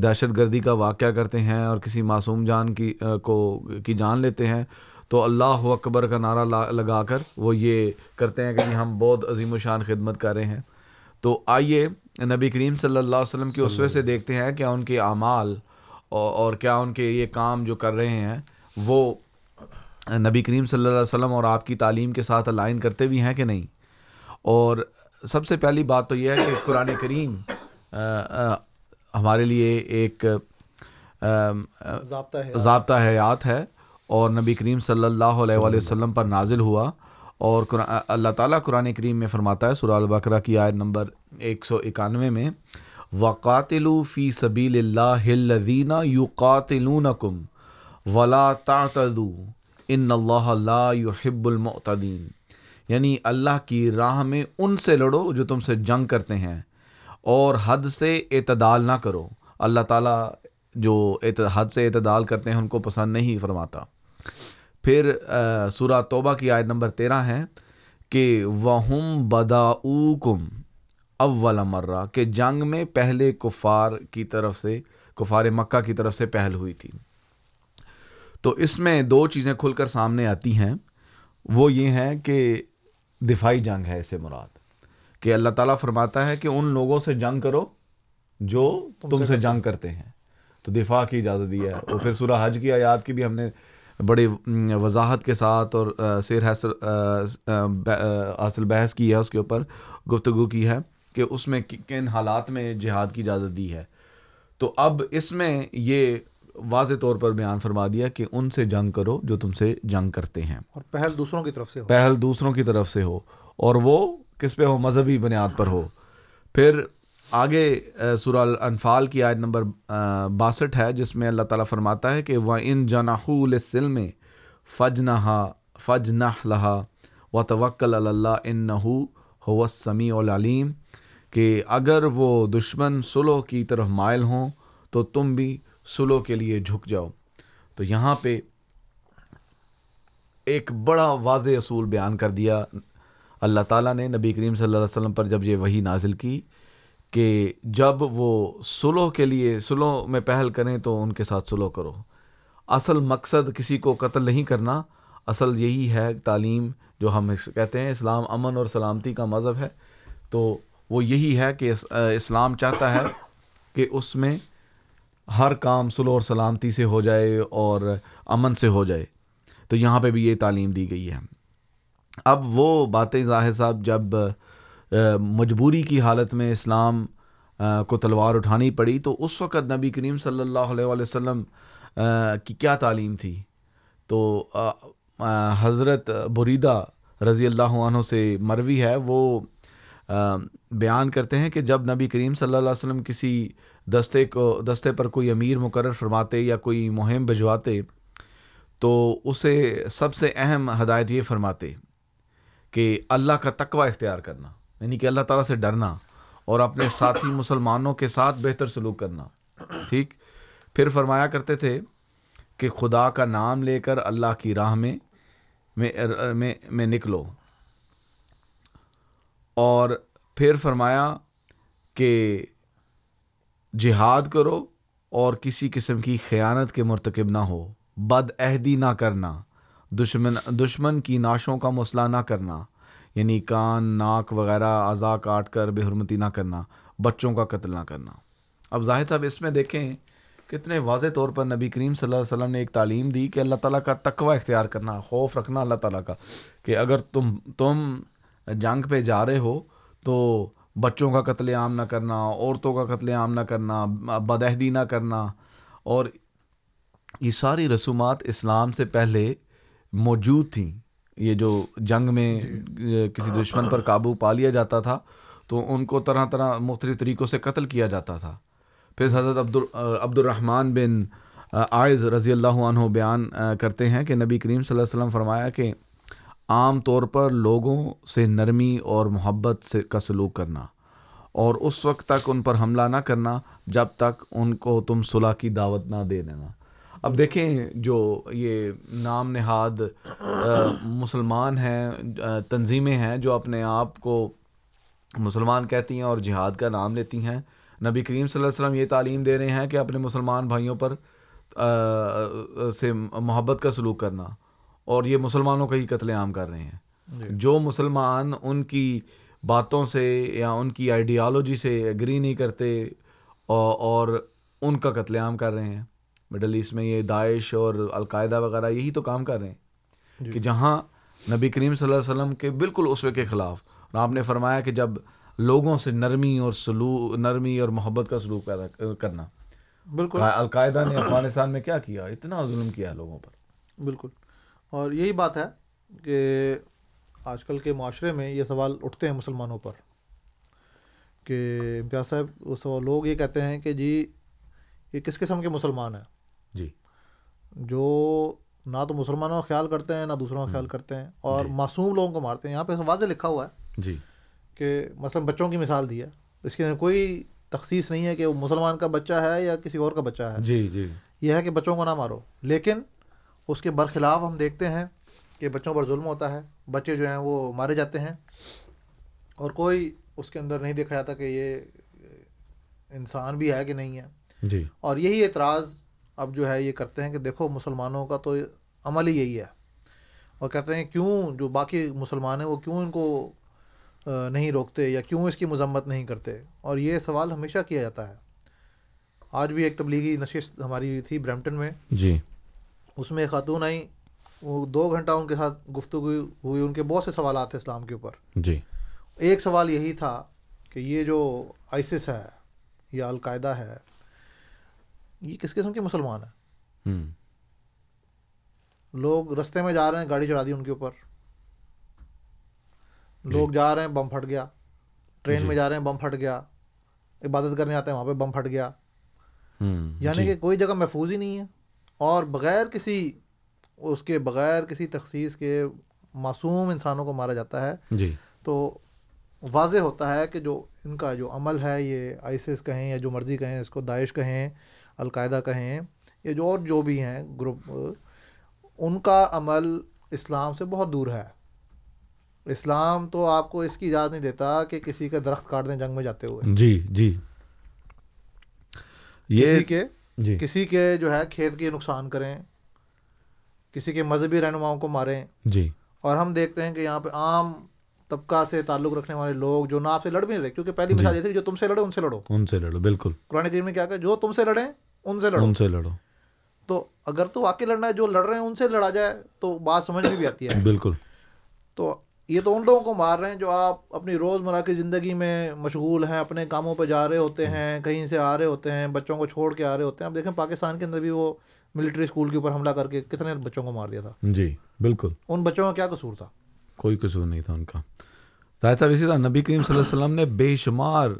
دہشت گردی کا واقعہ کرتے ہیں اور کسی معصوم جان کی کو کی جان لیتے ہیں تو اللہ اکبر کا نعرہ لگا کر وہ یہ کرتے ہیں کہ جی ہم بہت عظیم و شان خدمت کر رہے ہیں تو آئیے نبی کریم صلی اللہ علیہ وسلم کی اسوے سے دیکھتے ہیں کیا ان کے اعمال اور کیا ان کے یہ کام جو کر رہے ہیں وہ نبی کریم صلی اللہ علیہ وسلم اور آپ کی تعلیم کے ساتھ الائن کرتے بھی ہیں کہ نہیں اور سب سے پہلی بات تو یہ ہے کہ قرآن کریم ہمارے لیے ایک ضابطہ ضابطہ حیات ہے اور نبی کریم صلی اللہ علیہ وآلہ وسلم پر نازل ہوا اور اللہ تعالیٰ قرآن کریم میں فرماتا ہے البقرہ کی آیت نمبر ایک سو اکانوے میں وقاتل فی سبیل اللہ یو قاتل ولا اللہ لا يحب المعتدین یعنی اللہ کی راہ میں ان سے لڑو جو تم سے جنگ کرتے ہیں اور حد سے اعتدال نہ کرو اللہ تعالیٰ جو حد سے اعتدال کرتے ہیں ان کو پسند نہیں فرماتا پھر سورہ توبہ کی آیت نمبر تیرہ ہے کہ کہ جنگ میں پہلے کفار کی طرف سے کفار مکہ کی طرف سے پہل ہوئی تھی تو اس میں دو چیزیں کھل کر سامنے آتی ہیں وہ یہ ہے کہ دفاعی جنگ ہے اسے مراد کہ اللہ تعالیٰ فرماتا ہے کہ ان لوگوں سے جنگ کرو جو تم سے جنگ کرتے ہیں تو دفاع کی اجازت دی ہے اور پھر سورہ حج کی آیات کی بھی ہم نے بڑی وضاحت کے ساتھ اور سیر حاصل حاصل بحث کی ہے اس کے اوپر گفتگو کی ہے کہ اس میں کن حالات میں جہاد کی اجازت دی ہے تو اب اس میں یہ واضح طور پر بیان فرما دیا کہ ان سے جنگ کرو جو تم سے جنگ کرتے ہیں اور پہل دوسروں کی طرف سے ہو پہل دوسروں کی طرف سے ہو اور وہ کس پہ ہو مذہبی بنیاد پر ہو پھر آگے سورہ الانفال کی آیت نمبر باسٹھ ہے جس میں اللہ تعالیٰ فرماتا ہے کہ وہ ان جناح سلم فج نہا فج نہ لہا و توکل اللّہ ان نَحو ہو سمیع العلیم کہ اگر وہ دشمن سلو کی طرف مائل ہوں تو تم بھی سلو کے لیے جھک جاؤ تو یہاں پہ ایک بڑا واضح اصول بیان کر دیا اللہ تعالیٰ نے نبی کریم صلی اللہ علیہ وسلم پر جب یہ وہی نازل کی کہ جب وہ سلو کے لیے سلو میں پہل کریں تو ان کے ساتھ سلو کرو اصل مقصد کسی کو قتل نہیں کرنا اصل یہی ہے تعلیم جو ہم کہتے ہیں اسلام امن اور سلامتی کا مذہب ہے تو وہ یہی ہے کہ اسلام چاہتا ہے کہ اس میں ہر کام سلو اور سلامتی سے ہو جائے اور امن سے ہو جائے تو یہاں پہ بھی یہ تعلیم دی گئی ہے اب وہ باتیں ظاہر صاحب جب مجبوری کی حالت میں اسلام کو تلوار اٹھانی پڑی تو اس وقت نبی کریم صلی اللہ علیہ وآلہ وسلم کی کیا تعلیم تھی تو حضرت بریدہ رضی اللہ عنہ سے مروی ہے وہ بیان کرتے ہیں کہ جب نبی کریم صلی اللہ علیہ وسلم کسی دستے کو دستے پر کوئی امیر مقرر فرماتے یا کوئی مہم بھجواتے تو اسے سب سے اہم ہدایت یہ فرماتے کہ اللہ کا تقوی اختیار کرنا یعنی کہ اللہ تعالیٰ سے ڈرنا اور اپنے ساتھی مسلمانوں کے ساتھ بہتر سلوک کرنا ٹھیک پھر فرمایا کرتے تھے کہ خدا کا نام لے کر اللہ کی راہ میں میں میں نکلو اور پھر فرمایا کہ جہاد کرو اور کسی قسم کی خیانت کے مرتکب نہ ہو بد عہدی نہ کرنا دشمن دشمن کی ناشوں کا مسئلہ نہ کرنا یعنی کان ناک وغیرہ اعضا کاٹ کر بے حرمتی نہ کرنا بچوں کا قتل نہ کرنا اب ظاہر صاحب اس میں دیکھیں کتنے واضح طور پر نبی کریم صلی اللہ علیہ وسلم نے ایک تعلیم دی کہ اللہ تعالیٰ کا تقوی اختیار کرنا خوف رکھنا اللہ تعالیٰ کا کہ اگر تم تم جنگ پہ جا رہے ہو تو بچوں کا قتل عام نہ کرنا عورتوں کا قتل عام نہ کرنا بدہدی نہ کرنا اور یہ ساری رسومات اسلام سے پہلے موجود تھیں یہ جو جنگ میں جی. کسی دشمن پر قابو پا لیا جاتا تھا تو ان کو طرح طرح مختلف طریقوں سے قتل کیا جاتا تھا پھر حضرت عبد عبد الرحمٰن بن آئز رضی اللہ عنہ بیان کرتے ہیں کہ نبی کریم صلی اللہ علیہ وسلم فرمایا کہ عام طور پر لوگوں سے نرمی اور محبت سے کا سلوک کرنا اور اس وقت تک ان پر حملہ نہ کرنا جب تک ان کو تم صلاح کی دعوت نہ دے دینا اب دیکھیں جو یہ نام نہاد مسلمان ہیں تنظیمیں ہیں جو اپنے آپ کو مسلمان کہتی ہیں اور جہاد کا نام لیتی ہیں نبی کریم صلی اللہ علیہ وسلم یہ تعلیم دے رہے ہیں کہ اپنے مسلمان بھائیوں پر سے محبت کا سلوک کرنا اور یہ مسلمانوں کا ہی قتل عام کر رہے ہیں جی۔ جو مسلمان ان کی باتوں سے یا ان کی آئیڈیالوجی سے اگری نہیں کرتے اور ان کا قتل عام کر رہے ہیں مڈل ایسٹ میں یہ داعش اور القاعدہ وغیرہ یہی تو کام کر رہے ہیں جی۔ کہ جہاں نبی کریم صلی اللہ علیہ وسلم کے بالکل اسوے کے خلاف اور آپ نے فرمایا کہ جب لوگوں سے نرمی اور سلو نرمی اور محبت کا سلوک پیدا کرنا بالکل القاعدہ نے افغانستان میں کیا کیا اتنا ظلم کیا لوگوں پر بالکل اور یہی بات ہے کہ آج کل کے معاشرے میں یہ سوال اٹھتے ہیں مسلمانوں پر کہ امتیاز صاحب لوگ یہ کہتے ہیں کہ جی یہ کس قسم کے مسلمان ہیں جی جو نہ تو مسلمانوں کا خیال کرتے ہیں نہ دوسروں کا خیال کرتے ہیں اور جی معصوم لوگوں کو مارتے ہیں یہاں پہ واضح لکھا ہوا ہے جی کہ مثلاً بچوں کی مثال دی ہے اس کے کوئی تخصیص نہیں ہے کہ وہ مسلمان کا بچہ ہے یا کسی اور کا بچہ ہے جی جی یہ ہے کہ بچوں کو نہ مارو لیکن اس کے برخلاف ہم دیکھتے ہیں کہ بچوں پر ظلم ہوتا ہے بچے جو ہیں وہ مارے جاتے ہیں اور کوئی اس کے اندر نہیں دیکھا جاتا کہ یہ انسان بھی ہے کہ نہیں ہے جی اور یہی اعتراض اب جو ہے یہ کرتے ہیں کہ دیکھو مسلمانوں کا تو عمل ہی یہی ہے اور کہتے ہیں کیوں جو باقی مسلمان ہیں وہ کیوں ان کو نہیں روکتے یا کیوں اس کی مذمت نہیں کرتے اور یہ سوال ہمیشہ کیا جاتا ہے آج بھی ایک تبلیغی نشست ہماری تھی برمپٹن میں جی اس میں خاتون آئیں وہ دو گھنٹہ ان کے ساتھ گفتگو ہوئی ان کے بہت سے سوالات تھے اسلام کے اوپر جی ایک سوال یہی تھا کہ یہ جو آئسس ہے یا القاعدہ ہے یہ کس قسم کے مسلمان ہیں لوگ رستے میں جا رہے ہیں گاڑی چڑھا دی ان کے اوپر جی۔ لوگ جا رہے ہیں بم پھٹ گیا ٹرین جی۔ میں جا رہے ہیں بم پھٹ گیا عبادت کرنے آتے ہیں وہاں پہ بم پھٹ گیا یعنی جی۔ کہ کوئی جگہ محفوظ ہی نہیں ہے اور بغیر کسی اس کے بغیر کسی تخصیص کے معصوم انسانوں کو مارا جاتا ہے جی تو واضح ہوتا ہے کہ جو ان کا جو عمل ہے یہ آئسس کہیں یا جو مرضی کہیں اس کو داعش کہیں القاعدہ کہیں یا جو اور جو بھی ہیں گروپ ان کا عمل اسلام سے بہت دور ہے اسلام تو آپ کو اس کی اجازت نہیں دیتا کہ کسی کا درخت کاٹ دیں جنگ میں جاتے ہوئے جی جی یہ کسی کے جی کسی کے جو ہے کھیت کے نقصان کریں کسی کے مذہبی رہنماؤں کو ماریں جی اور ہم دیکھتے ہیں کہ یہاں پہ عام طبقہ سے تعلق رکھنے والے لوگ جو نہ آپ سے لڑ بھی نہیں رہے کیونکہ پہلی مثال یہ تھی جو تم سے لڑے ان سے لڑو ان سے لڑو بالکل قرآن کریم میں کیا کہ جو تم سے لڑیں ان ان سے سے لڑو لڑو تو اگر تو واقعی لڑنا ہے جو لڑ رہے ہیں ان سے لڑا جائے تو بات سمجھ میں بھی آتی ہے بالکل تو یہ تو ان لوگوں کو مار رہے ہیں جو آپ اپنی روز مرہ کی زندگی میں مشغول ہیں اپنے کاموں پہ جا رہے ہوتے ہیں کہیں سے آ رہے ہوتے ہیں بچوں کو چھوڑ کے آ رہے ہوتے ہیں آپ دیکھیں پاکستان کے اندر بھی وہ ملٹری اسکول کے اوپر حملہ کر کے کتنے بچوں کو مار دیا تھا جی بالکل ان بچوں کا کیا قصور تھا کوئی قصور نہیں تھا ان کا صاحب اسی طرح نبی کریم صلی اللہ علیہ وسلم نے بے شمار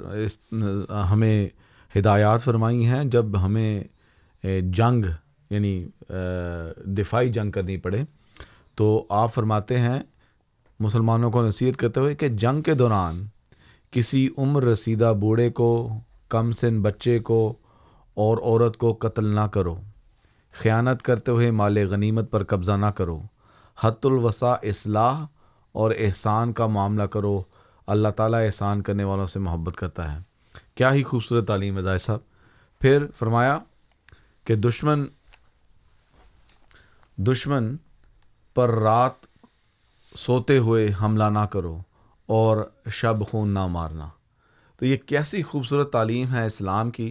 ہمیں ہدایات فرمائی ہیں جب ہمیں جنگ یعنی دفاعی جنگ کرنی پڑے تو آپ فرماتے ہیں مسلمانوں کو نصیحت کرتے ہوئے کہ جنگ کے دوران کسی عمر رسیدہ بوڑھے کو کم سن بچے کو اور عورت کو قتل نہ کرو خیانت کرتے ہوئے مال غنیمت پر قبضہ نہ کرو حت الوسا اصلاح اور احسان کا معاملہ کرو اللہ تعالیٰ احسان کرنے والوں سے محبت کرتا ہے کیا ہی خوبصورت تعلیم ہے ذائقہ صاحب پھر فرمایا کہ دشمن دشمن پر رات سوتے ہوئے حملہ نہ کرو اور شب خون نہ مارنا تو یہ کیسی خوبصورت تعلیم ہے اسلام کی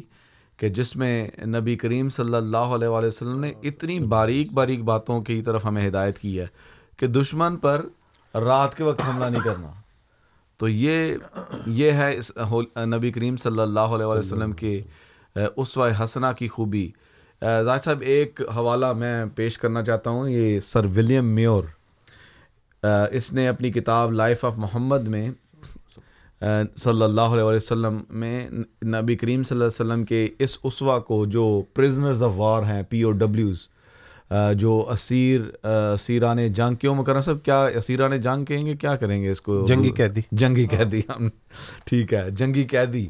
کہ جس میں نبی کریم صلی اللہ علیہ وآلہ وسلم نے اتنی باریک باریک باتوں کی طرف ہمیں ہدایت کی ہے کہ دشمن پر رات کے وقت حملہ نہیں کرنا تو یہ یہ ہے اس نبی کریم صلی اللہ علیہ وسلم کے اس و ہسنا کی خوبی ظاہر صاحب ایک حوالہ میں پیش کرنا چاہتا ہوں یہ سر ولیم میور اس نے اپنی کتاب لائف آف محمد میں صلی اللہ علیہ وسلم میں نبی کریم صلی اللہ علیہ وسلم کے اس اسوا کو جو پرزنرز آف وار ہیں پی او ڈبلیوز جو اسیر اسیران جنگ کیوں مکرم صاحب کیا اسیران جنگ کہیں گے کیا کریں گے اس کو جنگی قیدی جنگی قیدی ہم ٹھیک ہے جنگی قیدی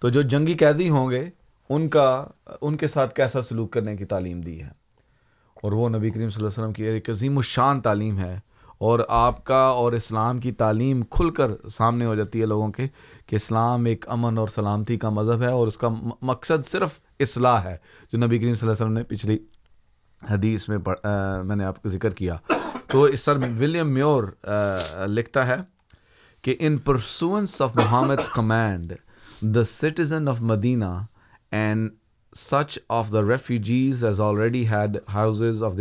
تو جو جنگی قیدی ہوں گے ان کا ان کے ساتھ کیسا سلوک کرنے کی تعلیم دی ہے اور وہ نبی کریم صلی اللہ علیہ وسلم کی ایک عظیم الشان تعلیم ہے اور آپ کا اور اسلام کی تعلیم کھل کر سامنے ہو جاتی ہے لوگوں کے کہ اسلام ایک امن اور سلامتی کا مذہب ہے اور اس کا مقصد صرف اصلاح ہے جو نبی کریم صلی اللہ علیہ وسلم نے پچھلی حدیث میں میں نے آپ کا ذکر کیا تو سر ولیم میور لکھتا ہے کہ in pursuance of Muhammad command the citizen of Medina and such of the refugees already had houses of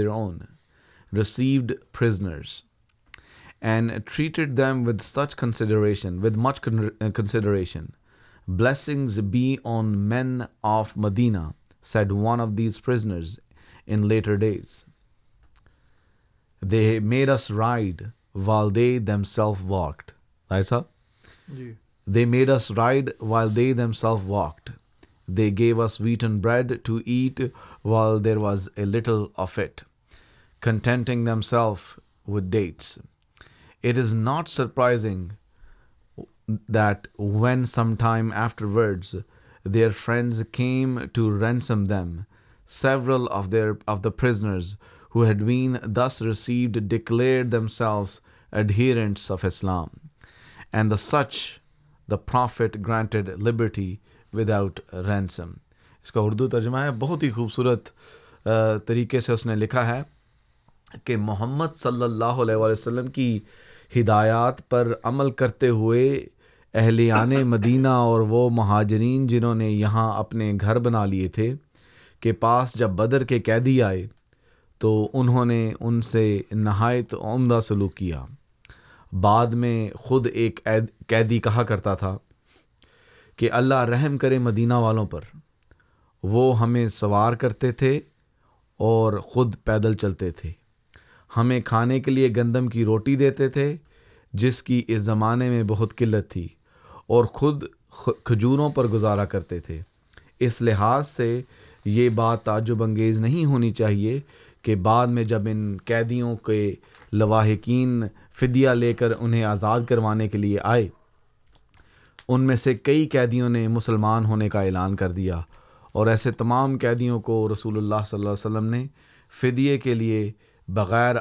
their blessings be on men of Medina said one of these prisoners in later days. They made us ride while they themselves walked. Aisa? Yeah. They made us ride while they themselves walked. They gave us wheaten bread to eat while there was a little of it, contenting themselves with dates. It is not surprising that when sometime afterwards their friends came to ransom them, several of their of the prisoners who had been thus received declared themselves adherents of Islam, and the such the Prophet granted liberty without ransom. اس کا اردو ترجمہ ہے بہت ہی خوبصورت طریقے سے اس نے لکھا ہے کہ محمد صلی اللہ علیہ وسلم کی ہدایات پر عمل کرتے ہوئے اہلیان مدینہ اور وہ مہاجرین جنہوں نے یہاں اپنے گھر بنا لیے تھے کے پاس جب بدر کے قیدی آئے تو انہوں نے ان سے نہایت عمدہ سلوک کیا بعد میں خود ایک قیدی کہا کرتا تھا کہ اللہ رحم کرے مدینہ والوں پر وہ ہمیں سوار کرتے تھے اور خود پیدل چلتے تھے ہمیں کھانے کے لیے گندم کی روٹی دیتے تھے جس کی اس زمانے میں بہت قلت تھی اور خود کھجوروں پر گزارا کرتے تھے اس لحاظ سے یہ بات تعجب انگیز نہیں ہونی چاہیے کہ بعد میں جب ان قیدیوں کے لواحقین فدیہ لے کر انہیں آزاد کروانے کے لیے آئے ان میں سے کئی قیدیوں نے مسلمان ہونے کا اعلان کر دیا اور ایسے تمام قیدیوں کو رسول اللہ صلی اللہ علیہ وسلم نے فدیے کے لیے بغیر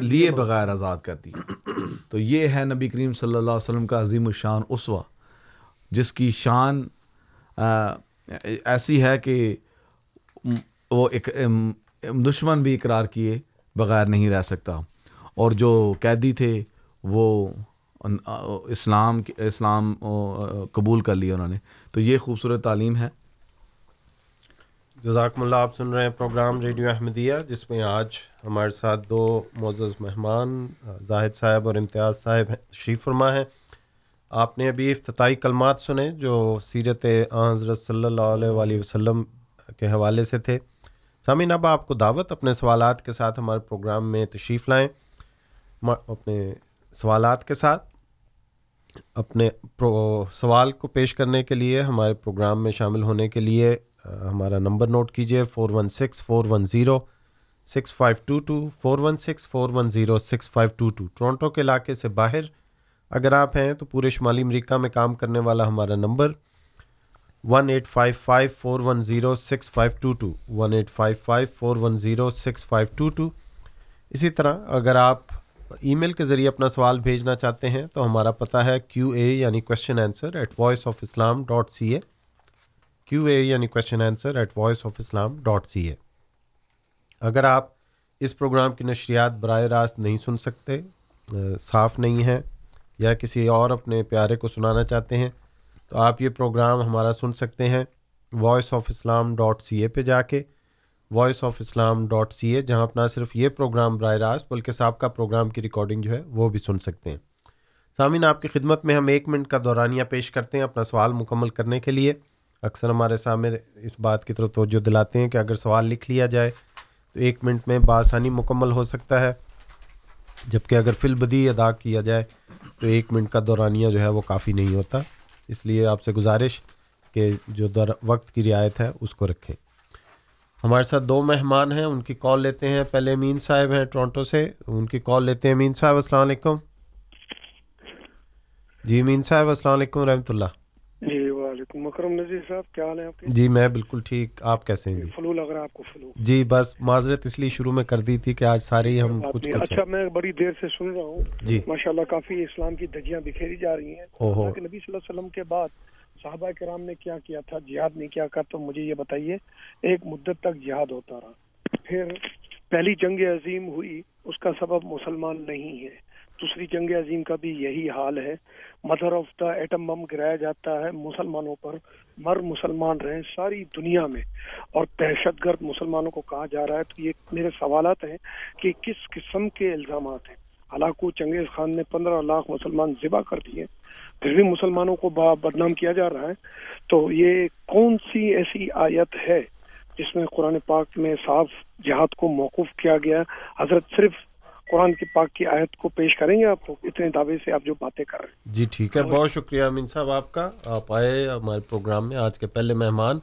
لیے بغیر آزاد کر دی تو یہ ہے نبی کریم صلی اللہ علیہ وسلم کا عظیم الشان اسوا جس کی شان ایسی ہے کہ وہ دشمن بھی اقرار کیے بغیر نہیں رہ سکتا اور جو قیدی تھے وہ اسلام اسلام قبول کر لیا انہوں نے تو یہ خوبصورت تعلیم ہے جزاکم اللہ آپ سن رہے ہیں پروگرام ریڈیو احمدیہ جس میں آج ہمارے ساتھ دو معزز مہمان زاہد صاحب اور امتیاز صاحب ہیں فرما ہیں آپ نے ابھی افتتاحی کلمات سنے جو سیرت حضرت صلی اللہ علیہ وسلم کے حوالے سے تھے سامع اب آپ کو دعوت اپنے سوالات کے ساتھ ہمارے پروگرام میں تشریف لائیں اپنے سوالات کے ساتھ اپنے پرو سوال کو پیش کرنے کے لیے ہمارے پروگرام میں شامل ہونے کے لیے ہمارا نمبر نوٹ کیجیے four one six four one zero six five two two four one six four one zero six five two two Toronto کے علاقے سے باہر اگر آپ ہیں تو پورے شمالی امریکہ میں کام کرنے والا ہمارا number one eight five five four one zero six five two two one eight five five four one zero six five two two اسی طرح اگر آپ ای میل کے ذریعے اپنا سوال بھیجنا چاہتے ہیں تو ہمارا پتہ ہے کیو اے یعنی question answer at Voice of Islam dot C A Q A یعنی question answer at Voice of Islam dot C A اگر آپ اس پروگرام کی نشریات براہ راست نہیں سن سکتے صاف نہیں ہیں یا کسی اور اپنے پیارے کو سنانا چاہتے ہیں تو آپ یہ پروگرام ہمارا سن سکتے ہیں voice of Islam dot C A پہ جا کے voice of Islam dot C A جہاں اپنا صرف یہ پروگرام براہ راست بلکہ سابقہ پروگرام کی ریکارڈنگ جو ہے وہ بھی سن سکتے ہیں سامعین آپ کی خدمت میں ہم ایک منٹ کا دورانیہ پیش کرتے ہیں اپنا سوال مکمل کرنے کے لیے اکثر ہمارے سامنے اس بات کی طرف توجہ دلاتے ہیں کہ اگر سوال لکھ لیا جائے تو ایک منٹ میں بآسانی مکمل ہو سکتا ہے جبکہ اگر فی البدی ادا کیا جائے تو ایک منٹ کا دورانیہ جو ہے وہ کافی نہیں ہوتا اس لیے آپ سے گزارش کہ جو در وقت کی رعایت ہے اس کو رکھے ہمارے ساتھ دو مہمان ہیں ان کی کال لیتے ہیں پہلے امین صاحب ہیں ٹورانٹو سے ان کی کال لیتے ہیں امین صاحب السلام علیکم جی امین صاحب السلام علیکم رحمۃ اللہ علیکم مکرم نذیر صاحب کیا حال ہے آپ کے جی میں بالکل ٹھیک آپ کیسے ہیں جی فلو لگ رہا ہے آپ کو فلو جی بس معذرت اس لیے شروع میں کر دی تھی کہ آج سارے ہم کچھ کچھ اچھا میں بڑی دیر سے سن رہا ہوں جی ماشاءاللہ کافی اسلام کی دھجیاں بکھیری جا رہی ہیں اوہو نبی صلی اللہ علیہ وسلم کے بعد صحابہ کرام نے کیا کیا تھا جہاد نہیں کیا کر تو مجھے یہ بتائیے ایک مدت تک جہاد ہوتا رہا پھر پہلی جنگ عظیم ہوئی اس کا سبب مسلمان نہیں ہے دوسری جنگ عظیم کا بھی یہی حال ہے mother of the atom bomb گرایا جاتا ہے مسلمانوں پر مر مسلمان ساری دنیا میں اور دہشت گرد مسلمانوں کو کہا جا رہا ہے تو یہ میرے سوالات ہیں کہ کس قسم کے الزامات ہیں حالانکہ چنگیز خان نے پندرہ لاکھ مسلمان ذبح کر دیے پھر بھی مسلمانوں کو بدنام کیا جا رہا ہے تو یہ کون سی ایسی آیت ہے جس میں قرآن پاک میں صاف جہاد کو موقف کیا گیا حضرت صرف قرآن کی پاک کی آیت کو پیش کریں گے آپ کو اتنے دعوے سے آپ جو باتیں کر رہے ہیں جی ٹھیک ہے بہت شکریہ امین صاحب آپ کا آپ آئے ہمارے پروگرام میں آج کے پہلے مہمان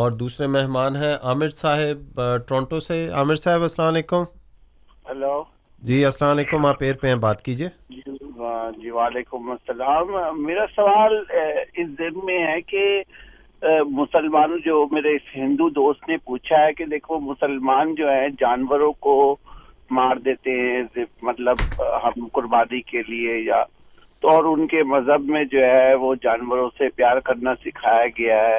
اور دوسرے مہمان ہیں عامر صاحب ٹورنٹو سے عامر صاحب السلام علیکم ہلو جی السلام علیکم آپ ایر پہ ہیں بات کیجیے جی, جی، وعلیکم السلام میرا سوال اس دن میں ہے کہ مسلمانوں جو میرے اس ہندو دوست نے پوچھا ہے کہ دیکھو مسلمان جو ہیں جانوروں کو مار دیتے ہیں مطلب ہم قربانی کے لیے یا تو اور ان کے مذہب میں جو ہے وہ جانوروں سے پیار کرنا سکھایا گیا ہے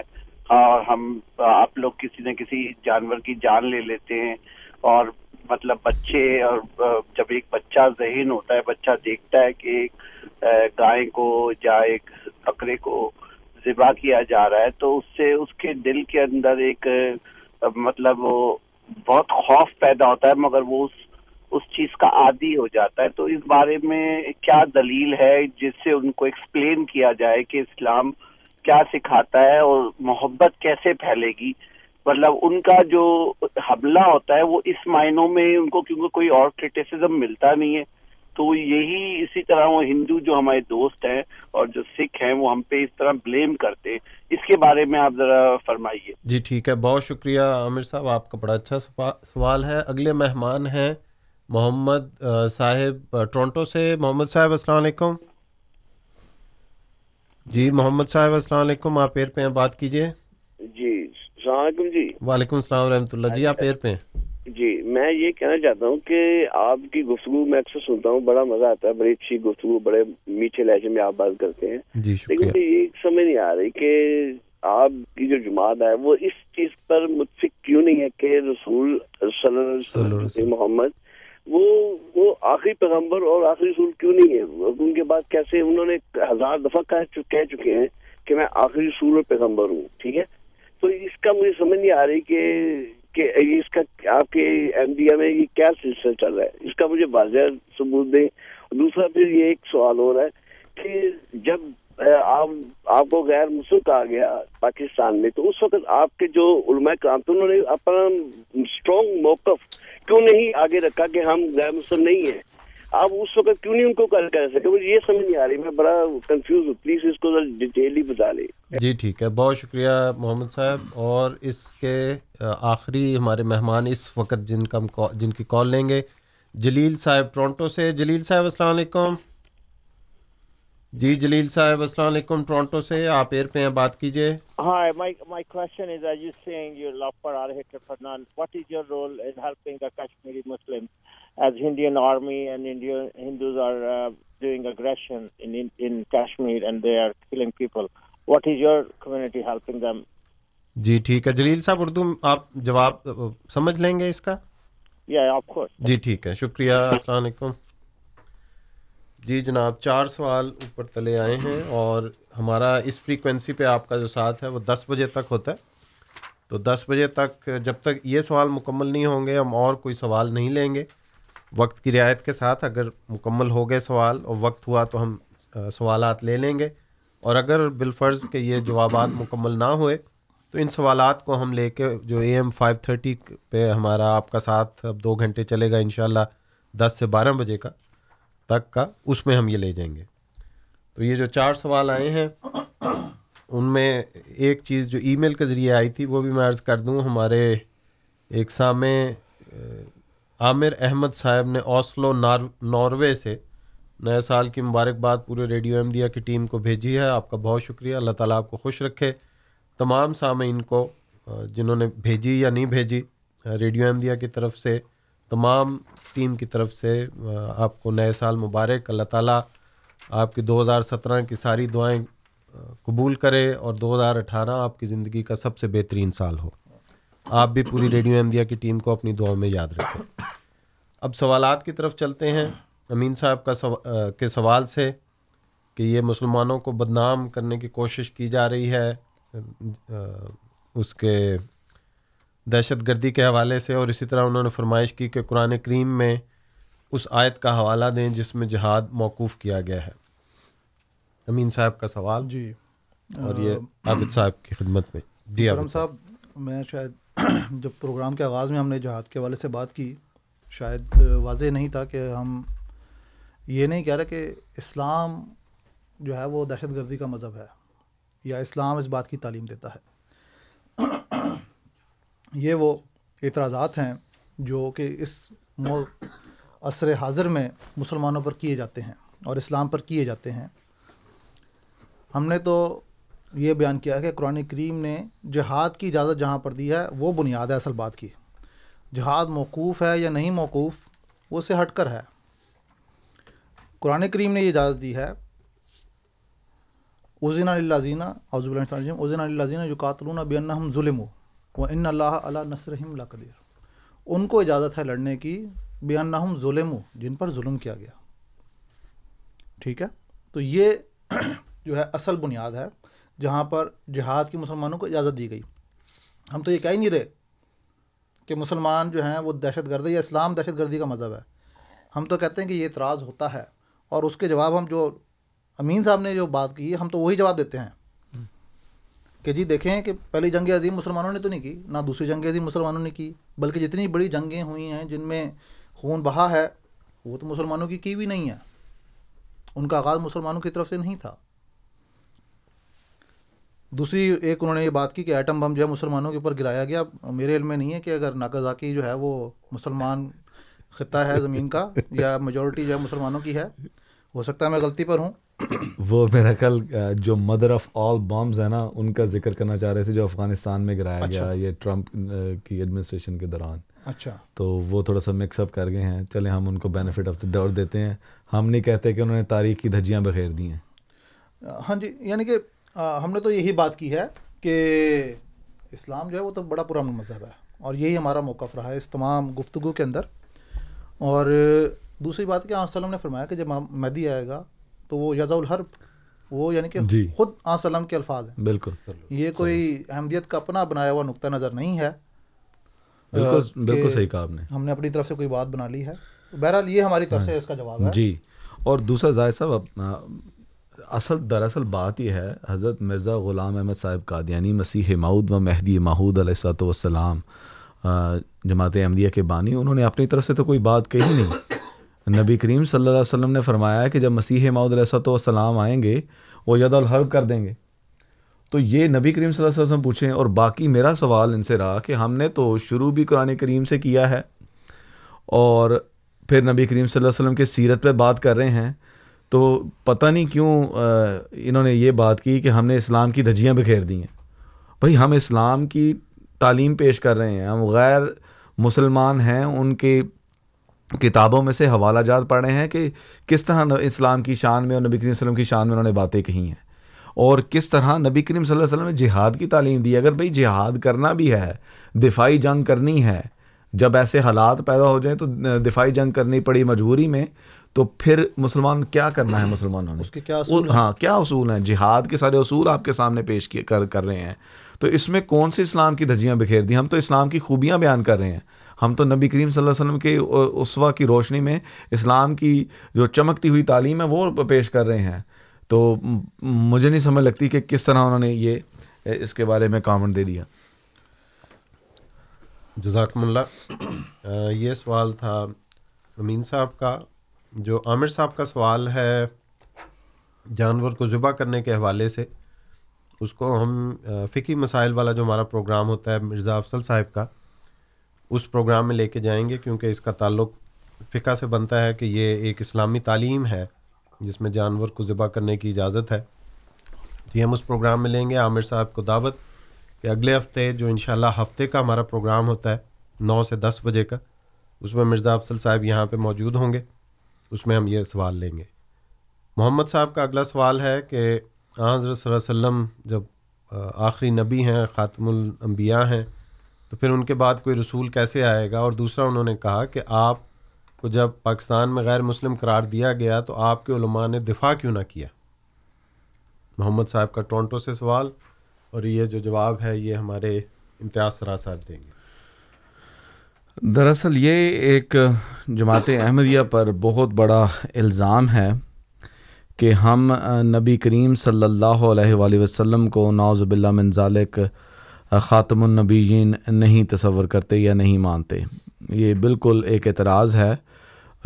ہاں، اور ہم آپ لوگ کسی نہ کسی جانور کی جان لے لیتے ہیں اور مطلب بچے اور جب ایک بچہ ذہین ہوتا ہے بچہ دیکھتا ہے کہ ایک گائے کو یا ایک بکرے کو ذبح کیا جا رہا ہے تو اس سے اس کے دل کے اندر ایک مطلب وہ بہت خوف پیدا ہوتا ہے مگر وہ اس اس چیز کا عادی ہو جاتا ہے تو اس بارے میں کیا دلیل ہے جس سے ان کو ایکسپلین کیا جائے کہ اسلام کیا سکھاتا ہے اور محبت کیسے پھیلے گی مطلب ان کا جو حبلہ ہوتا ہے وہ اس معنوں میں ان کو کیونکہ کوئی اور کرٹیسزم ملتا نہیں ہے تو یہی اسی طرح وہ ہندو جو ہمارے دوست ہیں اور جو سکھ ہیں وہ ہم پہ اس طرح بلیم کرتے اس کے بارے میں آپ ذرا فرمائیے جی ٹھیک ہے بہت شکریہ عامر صاحب آپ کا بڑا اچھا سوال ہے اگلے مہمان ہیں محمد صاحب ٹورنٹو سے محمد صاحب السلام علیکم جی محمد صاحب السلام علیکم آپ پہ بات کیجیے جی السلام علیکم جی وعلیکم السلام و اللہ جی آپ پہ جی میں یہ کہنا چاہتا ہوں کہ آپ کی گفتگو میں اکثر سنتا ہوں بڑا مزہ آتا ہے بڑی اچھی گفتگو بڑے میٹھے لہجے میں آپ بات کرتے ہیں جی لیکن یہ سمجھ نہیں آ رہی کہ آپ کی جو جماعت ہے وہ اس چیز پر متفق کیوں نہیں ہے کہ رسول محمد وہ وہ آخری پیغمبر اور آخری رسول کیوں نہیں ہے ان کے بعد کیسے انہوں نے ہزار دفعہ کہہ چکے ہیں کہ میں آخری رسول اور پیغمبر ہوں ٹھیک ہے تو اس کا مجھے سمجھ نہیں آ رہی کہ کہ اس کا آپ کے ایم ڈی ایم یہ کیا سلسلہ چل رہا ہے اس کا مجھے واضح ثبوت دیں دوسرا پھر یہ ایک سوال ہو رہا ہے کہ جب آپ آپ کو غیر مسلم کہا گیا پاکستان میں تو اس وقت آپ کے جو علماء تو انہوں نے اپنا موقف کیوں نہیں آگے رکھا کہ ہم غیر مسلم نہیں ہیں آپ اس وقت کیوں نہیں ان کو کر کر سکے یہ سمجھ نہیں آ رہی میں بڑا کنفیوز ہوں پلیز اس کو ڈیٹیلی بتا لیں جی ٹھیک ہے بہت شکریہ محمد صاحب اور اس کے آخری ہمارے مہمان اس وقت جن کا جن کی کال لیں گے جلیل صاحب ٹورنٹو سے جلیل صاحب السلام علیکم جی جلیل صاحب السلام علیکم ٹورنٹو سے آپ پہ بات کیجیے uh, جی ٹھیک ہے جلیل صاحب اردو آپ جواب سمجھ لیں گے اس کا جی ٹھیک ہے شکریہ السلام علیکم جی جناب چار سوال اوپر تلے آئے ہیں اور ہمارا اس فریکوینسی پہ آپ کا جو ساتھ ہے وہ دس بجے تک ہوتا ہے تو دس بجے تک جب تک یہ سوال مکمل نہیں ہوں گے ہم اور کوئی سوال نہیں لیں گے وقت کی رعایت کے ساتھ اگر مکمل ہو گئے سوال اور وقت ہوا تو ہم سوالات لے لیں گے اور اگر بالفرض کے یہ جوابات مکمل نہ ہوئے تو ان سوالات کو ہم لے کے جو اے ایم فائیو تھرٹی پہ ہمارا آپ کا ساتھ اب دو گھنٹے چلے گا انشاءاللہ شاء دس سے بارہ بجے کا تک کا اس میں ہم یہ لے جائیں گے تو یہ جو چار سوال آئے ہیں ان میں ایک چیز جو ای میل کے ذریعے آئی تھی وہ بھی میں عرض کر دوں ہمارے ایک سامع عامر احمد صاحب نے اوسلو ناروے سے نئے سال کی مبارکباد پورے ریڈیو دیا کی ٹیم کو بھیجی ہے آپ کا بہت شکریہ اللہ تعالیٰ آپ کو خوش رکھے تمام سامع ان کو جنہوں نے بھیجی یا نہیں بھیجی ریڈیو دیا کی طرف سے تمام ٹیم کی طرف سے آپ کو نئے سال مبارک اللہ تعالیٰ آپ کی دو ہزار سترہ کی ساری دعائیں قبول کرے اور دو ہزار اٹھارہ آپ کی زندگی کا سب سے بہترین سال ہو آپ بھی پوری ریڈیو انڈیا کی ٹیم کو اپنی دعاؤں میں یاد رکھیں اب سوالات کی طرف چلتے ہیں امین صاحب کا سو... کے سوال سے کہ یہ مسلمانوں کو بدنام کرنے کی کوشش کی جا رہی ہے اس کے دہشت گردی کے حوالے سے اور اسی طرح انہوں نے فرمائش کی کہ قرآن کریم میں اس آیت کا حوالہ دیں جس میں جہاد موقوف کیا گیا ہے امین صاحب کا سوال جی اور یہ عابد صاحب کی خدمت میں جی عابد صاحب میں شاید جب پروگرام کے آغاز میں ہم نے جہاد کے حوالے سے بات کی شاید واضح نہیں تھا کہ ہم یہ نہیں کہہ رہے کہ اسلام جو ہے وہ دہشت گردی کا مذہب ہے یا اسلام اس بات کی تعلیم دیتا ہے یہ وہ اعتراضات ہیں جو کہ اس عصر حاضر میں مسلمانوں پر کیے جاتے ہیں اور اسلام پر کیے جاتے ہیں ہم نے تو یہ بیان کیا ہے کہ قرآن کریم نے جہاد کی اجازت جہاں پر دی ہے وہ بنیاد ہے اصل بات کی جہاد موقوف ہے یا نہیں موقوف وہ سے ہٹ کر ہے قرآن کریم نے یہ اجازت دی ہے عزین اللہ زینہ اللہ الزین عظین اللہ جو قاتلّم ظلم ہو وہ ان علیہ ع اللہ قدیر ان کو اجازت ہے لڑنے کی بنم ظلم جن پر ظلم کیا گیا ٹھیک ہے تو یہ جو ہے اصل بنیاد ہے جہاں پر جہاد کی مسلمانوں کو اجازت دی گئی ہم تو یہ کہہ ہی نہیں رہے کہ مسلمان جو ہیں وہ دہشت گردی یا اسلام دہشت گردی کا مذہب ہے ہم تو کہتے ہیں کہ یہ اعتراض ہوتا ہے اور اس کے جواب ہم جو امین صاحب نے جو بات کی ہم تو وہی جواب دیتے ہیں کہ جی دیکھیں کہ پہلی جنگ عظیم مسلمانوں نے تو نہیں کی نہ دوسری جنگ عظیم مسلمانوں نے کی بلکہ جتنی بڑی جنگیں ہوئی ہیں جن میں خون بہا ہے وہ تو مسلمانوں کی کی بھی نہیں ہے ان کا آغاز مسلمانوں کی طرف سے نہیں تھا دوسری ایک انہوں نے یہ بات کی کہ ایٹم بم جو ہے مسلمانوں کے اوپر گرایا گیا میرے علم میں نہیں ہے کہ اگر ناقہ ذاکی جو ہے وہ مسلمان خطہ ہے زمین کا یا میجورٹی جو ہے مسلمانوں کی ہے ہو سکتا ہے میں غلطی پر ہوں وہ میرا کل جو مدر آف آل بامز ہیں نا ان کا ذکر کرنا چاہ رہے تھے جو افغانستان میں گرایا گیا اچھا۔ یہ ٹرمپ کی ایڈمنسٹریشن کے دوران اچھا تو وہ تھوڑا سا مکس اپ کر گئے ہیں چلیں ہم ان کو بینیفٹ آف دا ڈاؤٹ دیتے ہیں ہم نہیں کہتے کہ انہوں نے تاریخ کی دھجیاں بخیر دی ہیں ہاں جی یعنی کہ ہم نے تو یہی بات کی ہے کہ اسلام جو ہے وہ تو بڑا پرانا مذہب ہے اور یہی ہمارا موقف رہا ہے اس تمام گفتگو کے اندر اور دوسری بات کہ علیہ وسلم نے فرمایا کہ جب مہدی آئے گا تو وہ ضا الحرب وہ یعنی کہ جی خود آ سلم کے الفاظ ہیں بالکل یہ کوئی احمدیت کا اپنا بنایا ہوا نقطۂ نظر نہیں ہے بالکل صحیح کہا آپ نے نے ہم اپنی طرف سے کوئی بات بنا لی ہے بہرحال یہ ہماری طرف سے اس کا جواب جی اور دوسرا ظاہر صاحب اصل دراصل بات یہ ہے حضرت مرزا غلام احمد صاحب کا مسیح ماؤد و مہدی ماحود علیہ سات وسلام جماعت احمدیہ کے بانی انہوں نے اپنی طرف سے تو کوئی بات کہی نہیں نبی کریم صلی اللہ علیہ وسلم نے فرمایا کہ جب مسیح ماؤد علیہ تو السلام آئیں گے وہ ید الحرب کر دیں گے تو یہ نبی کریم صلی اللہ علیہ وسلم پوچھیں اور باقی میرا سوال ان سے رہا کہ ہم نے تو شروع بھی قرآن کریم سے کیا ہے اور پھر نبی کریم صلی اللہ علیہ وسلم کے سیرت پہ بات کر رہے ہیں تو پتہ نہیں کیوں انہوں نے یہ بات کی کہ ہم نے اسلام کی دھجیاں بکھیر دی ہیں بھائی ہم اسلام کی تعلیم پیش کر رہے ہیں ہم غیر مسلمان ہیں ان کے کتابوں میں سے حوالہ جات پڑھے ہیں کہ کس طرح اسلام کی شان میں اور نبی کریم صلی اللہ علیہ وسلم کی شان میں انہوں نے باتیں کہی ہیں اور کس طرح نبی کریم صلی اللہ علیہ وسلم نے جہاد کی تعلیم دی اگر بھائی جہاد کرنا بھی ہے دفاعی جنگ کرنی ہے جب ایسے حالات پیدا ہو جائیں تو دفاعی جنگ کرنی پڑی مجبوری میں تو پھر مسلمان کیا کرنا ہے مسلمانوں اس کے کیا اصول ہاں کیا اصول ہیں جہاد کے سارے اصول آپ کے سامنے پیش کر کر رہے ہیں تو اس میں کون سے اسلام کی دھجیاں بکھیر دی ہم تو اسلام کی خوبیاں بیان کر رہے ہیں ہم تو نبی کریم صلی اللہ علیہ وسلم کے اسوا کی روشنی میں اسلام کی جو چمکتی ہوئی تعلیم ہے وہ پیش کر رہے ہیں تو مجھے نہیں سمجھ لگتی کہ کس طرح انہوں نے یہ اس کے بارے میں کامنٹ دے دیا جزاکم اللہ یہ سوال تھا امین صاحب کا جو عامر صاحب کا سوال ہے جانور کو ذبح کرنے کے حوالے سے اس کو ہم فکی مسائل والا جو ہمارا پروگرام ہوتا ہے مرزا افصل صاحب کا اس پروگرام میں لے کے جائیں گے کیونکہ اس کا تعلق فقہ سے بنتا ہے کہ یہ ایک اسلامی تعلیم ہے جس میں جانور کو ذبح کرنے کی اجازت ہے تو یہ ہم اس پروگرام میں لیں گے عامر صاحب کو دعوت کہ اگلے ہفتے جو انشاءاللہ ہفتے کا ہمارا پروگرام ہوتا ہے نو سے دس بجے کا اس میں مرزا افصل صاحب یہاں پہ موجود ہوں گے اس میں ہم یہ سوال لیں گے محمد صاحب کا اگلا سوال ہے کہ حضرت صلی اللہ علیہ وسلم جب آخری نبی ہیں خاتم الانبیاء ہیں تو پھر ان کے بعد کوئی رسول کیسے آئے گا اور دوسرا انہوں نے کہا کہ آپ کو جب پاکستان میں غیر مسلم قرار دیا گیا تو آپ کے علماء نے دفاع کیوں نہ کیا محمد صاحب کا ٹورنٹو سے سوال اور یہ جو جواب ہے یہ ہمارے امتیاز سراسر دیں گے دراصل یہ ایک جماعت احمدیہ پر بہت بڑا الزام ہے کہ ہم نبی کریم صلی اللہ علیہ وآلہ وسلم کو باللہ من ذالک خاتم النبیین نہیں تصور کرتے یا نہیں مانتے یہ بالکل ایک اعتراض ہے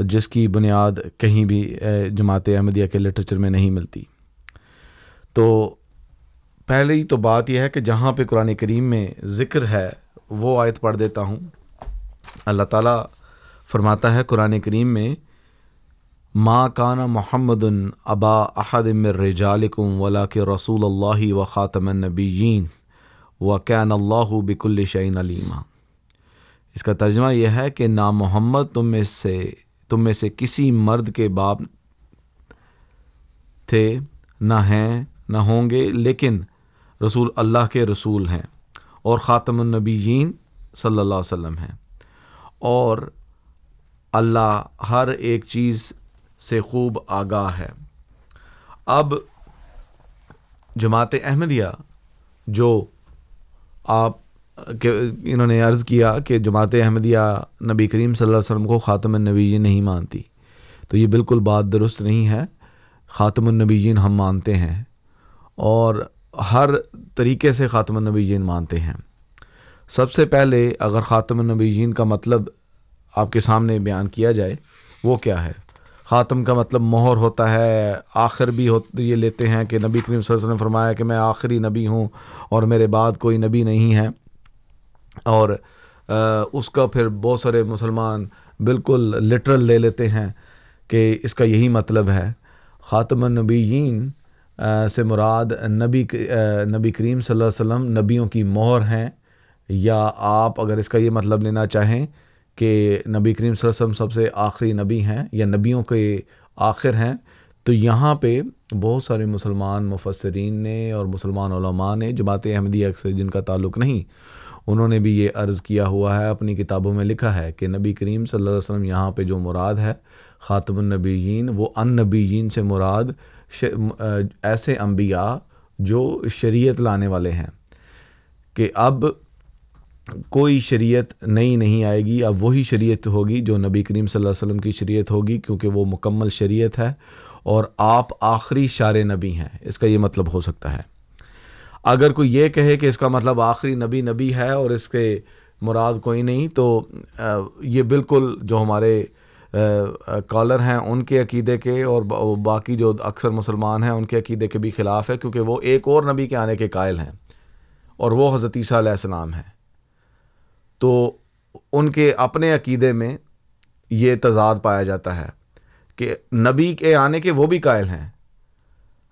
جس کی بنیاد کہیں بھی جماعت احمدیہ کے لٹریچر میں نہیں ملتی تو پہلے تو بات یہ ہے کہ جہاں پہ قرآن کریم میں ذکر ہے وہ آیت پڑھ دیتا ہوں اللہ تعالیٰ فرماتا ہے قرآن کریم میں ما کان محمد ابا احدمر رجالکم ولا کے رسول اللہ و خاطم النبیین و کین اللہ بک الشعین علیمہ اس کا ترجمہ یہ ہے کہ نا محمد تم میں سے تم میں سے کسی مرد کے باپ تھے نہ ہیں نہ ہوں گے لیکن رسول اللہ کے رسول ہیں اور خاتم النبیین صلی اللہ علیہ وسلم ہیں اور اللہ ہر ایک چیز سے خوب آگاہ ہے اب جماعت احمدیہ جو آپ کے انہوں نے عرض کیا کہ جماعت احمدیہ نبی کریم صلی اللہ علیہ وسلم کو خاتم النبی نہیں مانتی تو یہ بالکل بات درست نہیں ہے خاتم النبیین ہم مانتے ہیں اور ہر طریقے سے خاتم النبی جین مانتے ہیں سب سے پہلے اگر خاتم النبی جین کا مطلب آپ کے سامنے بیان کیا جائے وہ کیا ہے خاتم کا مطلب مہر ہوتا ہے آخر بھی یہ لیتے ہیں کہ نبی کریم صلی اللہ علیہ نے فرمایا کہ میں آخری نبی ہوں اور میرے بعد کوئی نبی نہیں ہے اور اس کا پھر بہت سارے مسلمان بالکل لٹرل لے لیتے ہیں کہ اس کا یہی مطلب ہے خاتم النبیین سے مراد نبی نبی کریم صلی اللہ علیہ وسلم نبیوں کی مہر ہیں یا آپ اگر اس کا یہ مطلب لینا چاہیں کہ نبی کریم صلی اللہ علیہ وسلم سب سے آخری نبی ہیں یا نبیوں کے آخر ہیں تو یہاں پہ بہت سارے مسلمان مفسرین نے اور مسلمان علماء نے جماعت احمدی سے جن کا تعلق نہیں انہوں نے بھی یہ عرض کیا ہوا ہے اپنی کتابوں میں لکھا ہے کہ نبی کریم صلی اللہ علیہ وسلم یہاں پہ جو مراد ہے خاتم النبیین وہ ان نبیین سے مراد ایسے انبیاء جو شریعت لانے والے ہیں کہ اب کوئی شریعت نئی نہیں آئے گی اب وہی شریعت ہوگی جو نبی کریم صلی اللہ علیہ وسلم کی شریعت ہوگی کیونکہ وہ مکمل شریعت ہے اور آپ آخری شار نبی ہیں اس کا یہ مطلب ہو سکتا ہے اگر کوئی یہ کہے کہ اس کا مطلب آخری نبی نبی ہے اور اس کے مراد کوئی نہیں تو یہ بالکل جو ہمارے کالر ہیں ان کے عقیدے کے اور باقی جو اکثر مسلمان ہیں ان کے عقیدے کے بھی خلاف ہے کیونکہ وہ ایک اور نبی کے آنے کے قائل ہیں اور وہ حضرت عیسیٰ علیہ السلام ہیں تو ان کے اپنے عقیدے میں یہ تضاد پایا جاتا ہے کہ نبی کے آنے کے وہ بھی قائل ہیں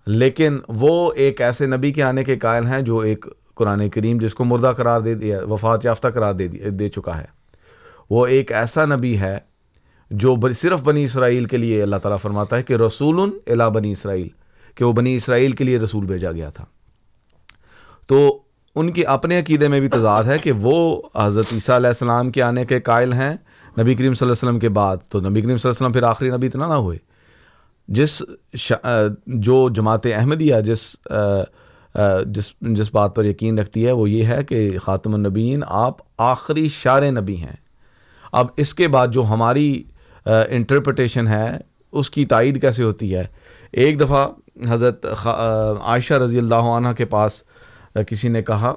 لیکن وہ ایک ایسے نبی کے آنے کے قائل ہیں جو ایک قرآن کریم جس کو مردہ قرار دے دیا وفات یافتہ قرار دے دے چکا ہے وہ ایک ایسا نبی ہے جو صرف بنی اسرائیل کے لیے اللہ تعالیٰ فرماتا ہے کہ رسول اللہ بنی اسرائیل کہ وہ بنی اسرائیل کے لیے رسول بھیجا گیا تھا تو ان کے اپنے عقیدے میں بھی تضاد ہے کہ وہ حضرت عیسیٰ علیہ السلام کے آنے کے قائل ہیں نبی کریم صلی اللہ علیہ وسلم کے بعد تو نبی کریم صلی اللہ علیہ وسلم پھر آخری نبی اتنا نہ ہوئے جس جو جماعت احمدیہ جس جس جس بات پر یقین رکھتی ہے وہ یہ ہے کہ خاتم النبیین آپ آخری شار نبی ہیں اب اس کے بعد جو ہماری انٹرپٹیشن ہے اس کی تائید کیسے ہوتی ہے ایک دفعہ حضرت عائشہ رضی اللہ عنہ کے پاس کسی نے کہا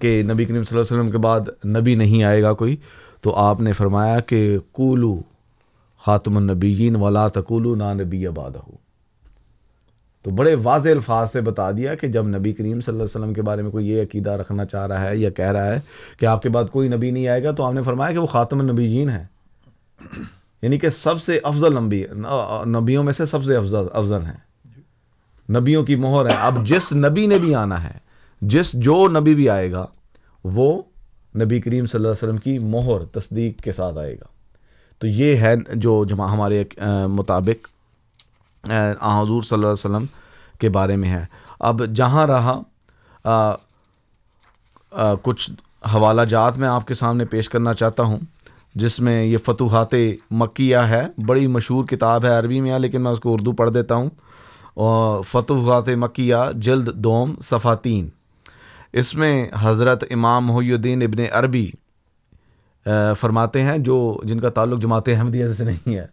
کہ نبی کریم صلی اللہ علیہ وسلم کے بعد نبی نہیں آئے گا کوئی تو آپ نے فرمایا کہ کولو خاتم النبی جین ولا تقولو نا نبی آباد ہو تو بڑے واضح الفاظ سے بتا دیا کہ جب نبی کریم صلی اللہ علیہ وسلم کے بارے میں کوئی یہ عقیدہ رکھنا چاہ رہا ہے یا کہہ رہا ہے کہ آپ کے بعد کوئی نبی نہیں آئے گا تو آپ نے فرمایا کہ وہ خاتم النبی جین یعنی کہ سب سے افضل نبی نبیوں میں سے سب سے افضل افضل ہیں نبیوں کی مہر ہے اب جس نبی نے بھی آنا ہے جس جو نبی بھی آئے گا وہ نبی کریم صلی اللہ علیہ وسلم کی مہر تصدیق کے ساتھ آئے گا تو یہ ہے جو جمع ہمارے مطابق آ حضور صلی اللہ علیہ وسلم کے بارے میں ہے اب جہاں رہا کچھ حوالہ جات میں آپ کے سامنے پیش کرنا چاہتا ہوں جس میں یہ فتوحات مکیہ ہے بڑی مشہور کتاب ہے عربی میں لیکن میں اس کو اردو پڑھ دیتا ہوں اور فتوحات مکیہ جلد دوم صفاتین اس میں حضرت امام محی الدین ابن عربی فرماتے ہیں جو جن کا تعلق جماعت احمدیہ سے نہیں ہے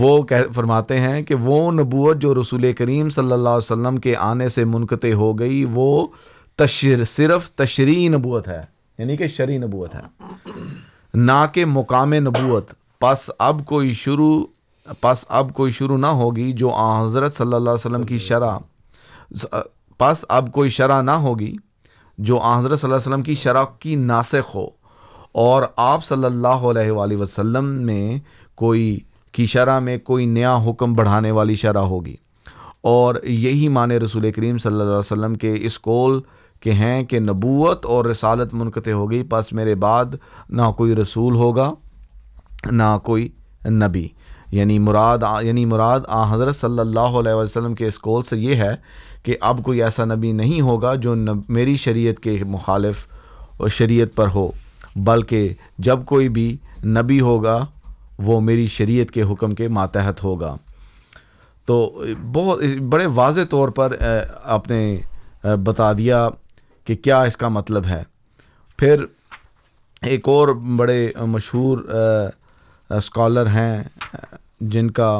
وہ کہ فرماتے ہیں کہ وہ نبوت جو رسول کریم صلی اللہ علیہ وسلم کے آنے سے منقطع ہو گئی وہ تشر صرف تشریح نبوت ہے یعنی کہ شرعی نبوت ہے نہ کہ مقام نبوت پس اب کوئی شروع پس اب کوئی شروع نہ ہوگی جو آ حضرت صلی اللہ علیہ وسلم کی شرح پس اب کوئی شرح نہ ہوگی جو آ حضرت صلی اللہ علیہ وسلم کی شرح کی ناسخ ہو اور آپ صلی اللہ علیہ وآلہ وسلم میں کوئی کی شرح میں کوئی نیا حکم بڑھانے والی شرح ہوگی اور یہی معنی رسول کریم صلی اللہ علیہ وسلم کے اس کول کہ ہیں کہ نبوت اور رسالت منقطع ہو گئی پس میرے بعد نہ کوئی رسول ہوگا نہ کوئی نبی یعنی مراد یعنی مراد آ حضرت صلی اللہ علیہ وسلم کے اس قول سے یہ ہے کہ اب کوئی ایسا نبی نہیں ہوگا جو میری شریعت کے مخالف شریعت پر ہو بلکہ جب کوئی بھی نبی ہوگا وہ میری شریعت کے حکم کے ماتحت ہوگا تو بہت بڑے واضح طور پر آپ نے بتا دیا کہ کیا اس کا مطلب ہے پھر ایک اور بڑے مشہور اسکالر ہیں جن کا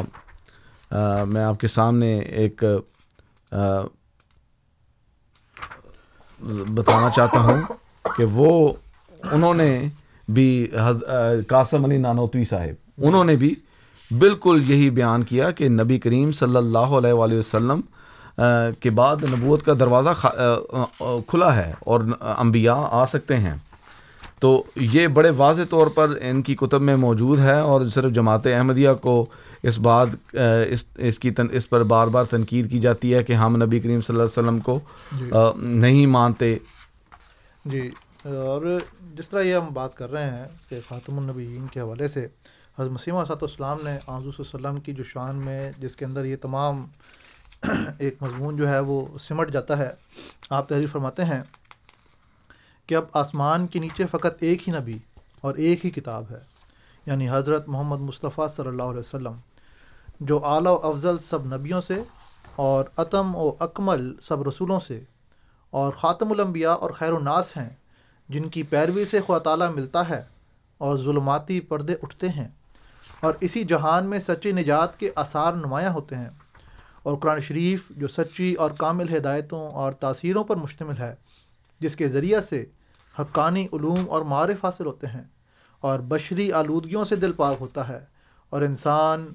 میں آپ کے سامنے ایک بتانا چاہتا ہوں کہ وہ انہوں نے بھی قاسم علی نانوتوی صاحب انہوں نے بھی بالکل یہی بیان کیا کہ نبی کریم صلی اللہ علیہ وآلہ وسلم کے بعد نبوت کا دروازہ کھلا ہے اور انبیاء آ سکتے ہیں تو یہ بڑے واضح طور پر ان کی کتب میں موجود ہے اور صرف جماعت احمدیہ کو اس بات اس اس کی تن اس پر بار بار تنقید کی جاتی ہے کہ ہم نبی کریم صلی اللہ علیہ وسلم کو جی نہیں مانتے جی اور جس طرح یہ ہم بات کر رہے ہیں کہ خاتم النبیین کے حوالے سے حضرت مسیمہ صاحب السلام نے آزو شان میں جس کے اندر یہ تمام ایک مضمون جو ہے وہ سمٹ جاتا ہے آپ تحریر فرماتے ہیں کہ اب آسمان کے نیچے فقط ایک ہی نبی اور ایک ہی کتاب ہے یعنی حضرت محمد مصطفیٰ صلی اللہ علیہ وسلم جو اعلیٰ و افضل سب نبیوں سے اور عتم و اکمل سب رسولوں سے اور خاتم الانبیاء اور خیر الناس ہیں جن کی پیروی سے خواہ تعالیٰ ملتا ہے اور ظلماتی پردے اٹھتے ہیں اور اسی جہان میں سچی نجات کے آثار نمایاں ہوتے ہیں اور قرآن شریف جو سچی اور کامل ہدایتوں اور تاثیروں پر مشتمل ہے جس کے ذریعہ سے حقانی علوم اور معارف حاصل ہوتے ہیں اور بشری آلودگیوں سے دل پاک ہوتا ہے اور انسان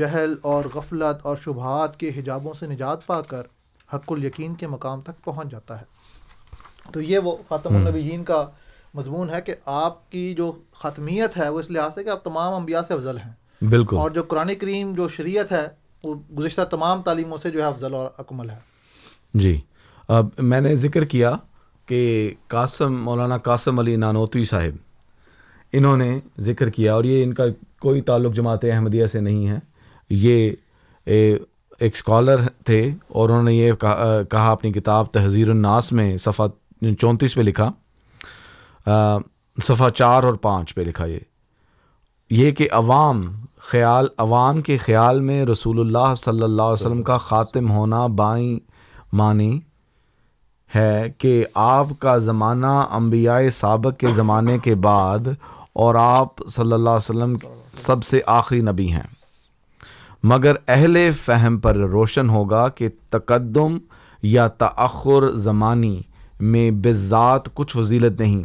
جہل اور غفلت اور شبہات کے حجابوں سے نجات پا کر حق الیقین کے مقام تک پہنچ جاتا ہے تو یہ وہ خاتم النبیین کا مضمون ہے کہ آپ کی جو ختمیت ہے وہ اس لحاظ سے کہ آپ تمام انبیاء سے افضل ہیں بالکل اور جو قرآن کریم جو شریعت ہے وہ گزشتہ تمام تعلیموں سے جو ہے افضل اور اکمل ہے جی اب میں نے ذکر کیا کہ قاسم مولانا قاسم علی نانوتوی صاحب انہوں نے ذکر کیا اور یہ ان کا کوئی تعلق جماعت احمدیہ سے نہیں ہے یہ ایک اسکالر تھے اور انہوں نے یہ کہا کہا اپنی کتاب تہذیر الناس میں صفحہ چونتیس پہ لکھا صفحہ چار اور پانچ پہ لکھا یہ یہ کہ عوام خیال عوام کے خیال میں رسول اللہ صلی اللہ علیہ وسلم کا خاتم ہونا بائیں معنی ہے کہ آپ کا زمانہ انبیاء سابق کے زمانے کے بعد اور آپ صلی اللہ علیہ وسلم سب سے آخری نبی ہیں مگر اہل فہم پر روشن ہوگا کہ تقدم یا تأخر زمانی میں بذات کچھ وزیلت نہیں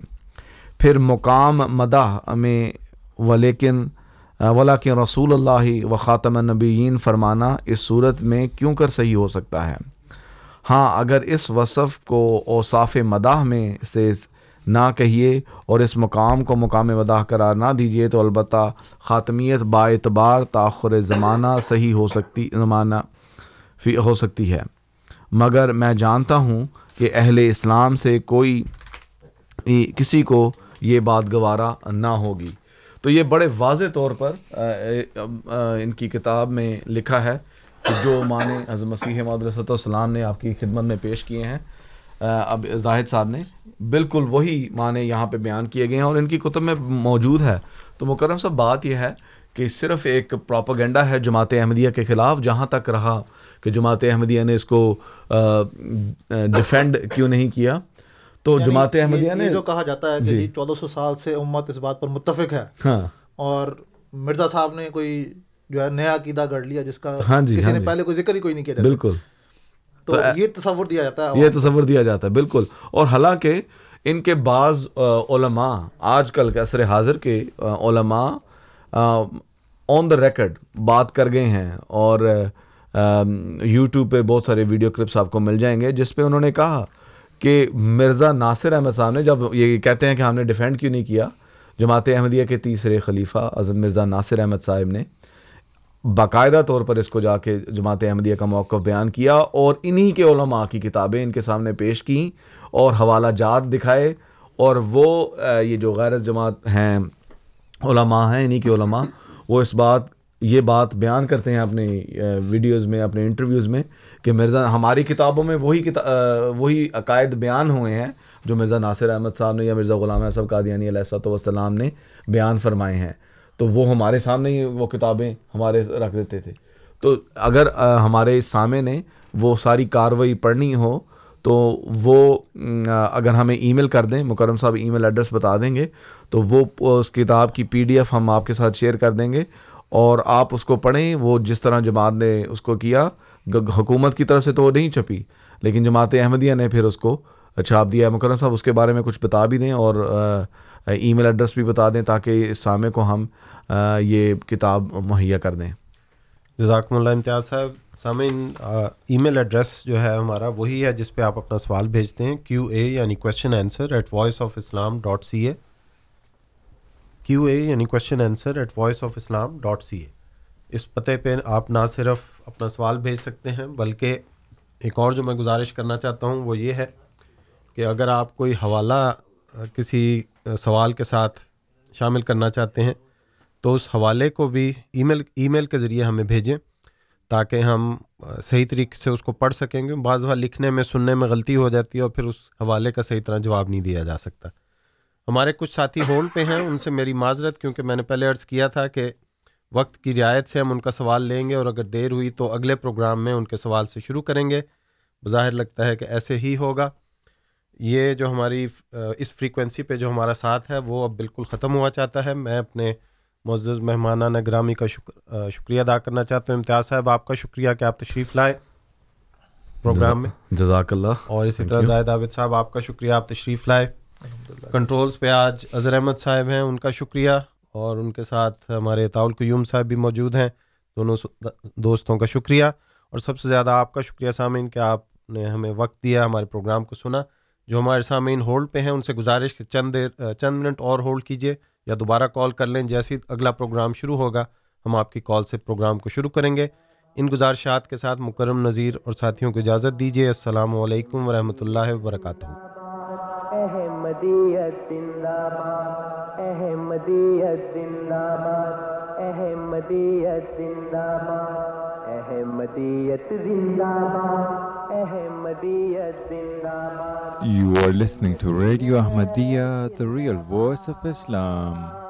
پھر مقام مدح میں ولیکن لیکن ولاک رسول اللہ و خاطم نبیین فرمانا اس صورت میں کیوں کر صحیح ہو سکتا ہے ہاں اگر اس وصف کو اوصاف مداح میں سے نہ کہیے اور اس مقام کو مقام مداح قرار نہ دیجیے تو البتہ خاتمیت با اعتبار تاخر زمانہ صحیح ہو سکتی زمانہ ہو سکتی ہے مگر میں جانتا ہوں کہ اہل اسلام سے کوئی کسی کو یہ بات گوارا نہ ہوگی تو یہ بڑے واضح طور پر ان کی کتاب میں لکھا ہے کہ جو معنی حضرت مسیح مدرسۃ السلام نے آپ کی خدمت میں پیش کیے ہیں اب زاہد صاحب نے بالکل وہی معنی یہاں پہ بیان کیے گئے ہیں اور ان کی کتب میں موجود ہے تو مکرم صاحب بات یہ ہے کہ صرف ایک پراپاگنڈا ہے جماعت احمدیہ کے خلاف جہاں تک رہا کہ جماعت احمدیہ نے اس کو ڈیفینڈ کیوں نہیں کیا تو یعنی جماعت احمدیہ نے جو کہا جاتا ہے کہ جی۔ جی، چودہ سو سال سے امت اس بات پر متفق ہے ہاں۔ اور مرزا صاحب نے کوئی جو ہے نیا عقیدہ گڑھ لیا جس کا ہاں جی, ہاں جی۔ پہلے کوئی ذکر ہی کوئی نہیں کیا بالکل تو یہ تصور دیا جاتا ہے یہ تصور دیا جاتا ہے بالکل اور حالانکہ ان کے بعض علماء آج کل کے عصر حاضر کے علماء آن دا ریکڈ بات کر گئے ہیں اور یوٹیوب پہ بہت سارے ویڈیو کلپس آپ کو مل جائیں گے جس پہ انہوں نے کہا کہ مرزا ناصر احمد صاحب نے جب یہ کہتے ہیں کہ ہم نے ڈیفینڈ کیوں نہیں کیا جماعت احمدیہ کے تیسرے خلیفہ عظم مرزا ناصر احمد صاحب نے باقاعدہ طور پر اس کو جا کے جماعت احمدیہ کا موقف بیان کیا اور انہی کے علماء کی کتابیں ان کے سامنے پیش کیں اور حوالہ جات دکھائے اور وہ یہ جو غیر جماعت ہیں علماء ہیں انہی کے علماء وہ اس بات یہ بات بیان کرتے ہیں اپنے ویڈیوز میں اپنے انٹرویوز میں کہ مرزا ہماری کتابوں میں وہی کتا وہی عقائد بیان ہوئے ہیں جو مرزا ناصر احمد صاحب نے یا مرزا غلام اعصب قادیانی علیہ والسلام نے بیان فرمائے ہیں تو وہ ہمارے سامنے ہی وہ کتابیں ہمارے رکھ دیتے تھے تو اگر ہمارے سامنے نے وہ ساری کاروائی پڑھنی ہو تو وہ اگر ہمیں ای میل کر دیں مکرم صاحب ای میل ایڈریس بتا دیں گے تو وہ اس کتاب کی پی ڈی ایف ہم آپ کے ساتھ شیئر کر دیں گے اور آپ اس کو پڑھیں وہ جس طرح جماعت نے اس کو کیا حکومت کی طرف سے تو وہ نہیں چھپی لیکن جماعت احمدیہ نے پھر اس کو چھاپ دیا ہے مکرم صاحب اس کے بارے میں کچھ بتا بھی دیں اور ای میل ایڈریس بھی بتا دیں تاکہ اس سامع کو ہم یہ کتاب مہیا کر دیں جزاکم اللہ امتیاز صاحب سامعین ای میل ایڈریس جو ہے ہمارا وہی ہے جس پہ آپ اپنا سوال بھیجتے ہیں کیو اے یعنی question answer at voice of Islam dot C A Q A یعنی question answer at voice of Islam dot C A اس پتے پہ آپ نہ صرف اپنا سوال بھیج سکتے ہیں بلکہ ایک اور جو میں گزارش کرنا چاہتا ہوں وہ یہ ہے کہ اگر آپ کوئی حوالہ کسی سوال کے ساتھ شامل کرنا چاہتے ہیں تو اس حوالے کو بھی ای میل ای میل کے ذریعے ہمیں بھیجیں تاکہ ہم صحیح طریقے سے اس کو پڑھ سکیں گے بعض بار لکھنے میں سننے میں غلطی ہو جاتی ہے اور پھر اس حوالے کا صحیح طرح جواب نہیں دیا جا سکتا ہمارے کچھ ساتھی ہولڈ پہ ہیں ان سے میری معذرت کیونکہ میں نے پہلے عرض کیا تھا کہ وقت کی رعایت سے ہم ان کا سوال لیں گے اور اگر دیر ہوئی تو اگلے پروگرام میں ان کے سوال سے شروع کریں گے بظاہر لگتا ہے کہ ایسے ہی ہوگا یہ جو ہماری اس فریکوینسی پہ جو ہمارا ساتھ ہے وہ اب بالکل ختم ہوا چاہتا ہے میں اپنے معزز مہمانہ نگرامی کا شکر شکریہ ادا کرنا چاہتا ہوں امتیاز صاحب آپ کا شکریہ کہ آپ تشریف لائے پروگرام میں جزاک اللہ اور اسی طرح زائد عابد صاحب آپ کا شکریہ آپ تشریف لائے کنٹرولز پہ آج اظہر احمد صاحب ہیں ان کا شکریہ اور ان کے ساتھ ہمارے قیوم صاحب بھی موجود ہیں دونوں دوستوں کا شکریہ اور سب سے زیادہ آپ کا شکریہ سامعین کہ آپ نے ہمیں وقت دیا ہمارے پروگرام کو سنا جو ہمارے سامعین ہولڈ پہ ہیں ان سے گزارش کہ چند دیر چند منٹ اور ہولڈ کیجیے یا دوبارہ کال کر لیں جیسے اگلا پروگرام شروع ہوگا ہم آپ کی کال سے پروگرام کو شروع کریں گے ان گزارشات کے ساتھ مکرم نذیر اور ساتھیوں کو اجازت دیجیے السلام علیکم ورحمۃ اللہ وبرکاتہ احمدیت احمدیت احمدیت احمدیت زندہ زندہ زندہ زندہ باد باد باد باد ریئل وائس آف اسلام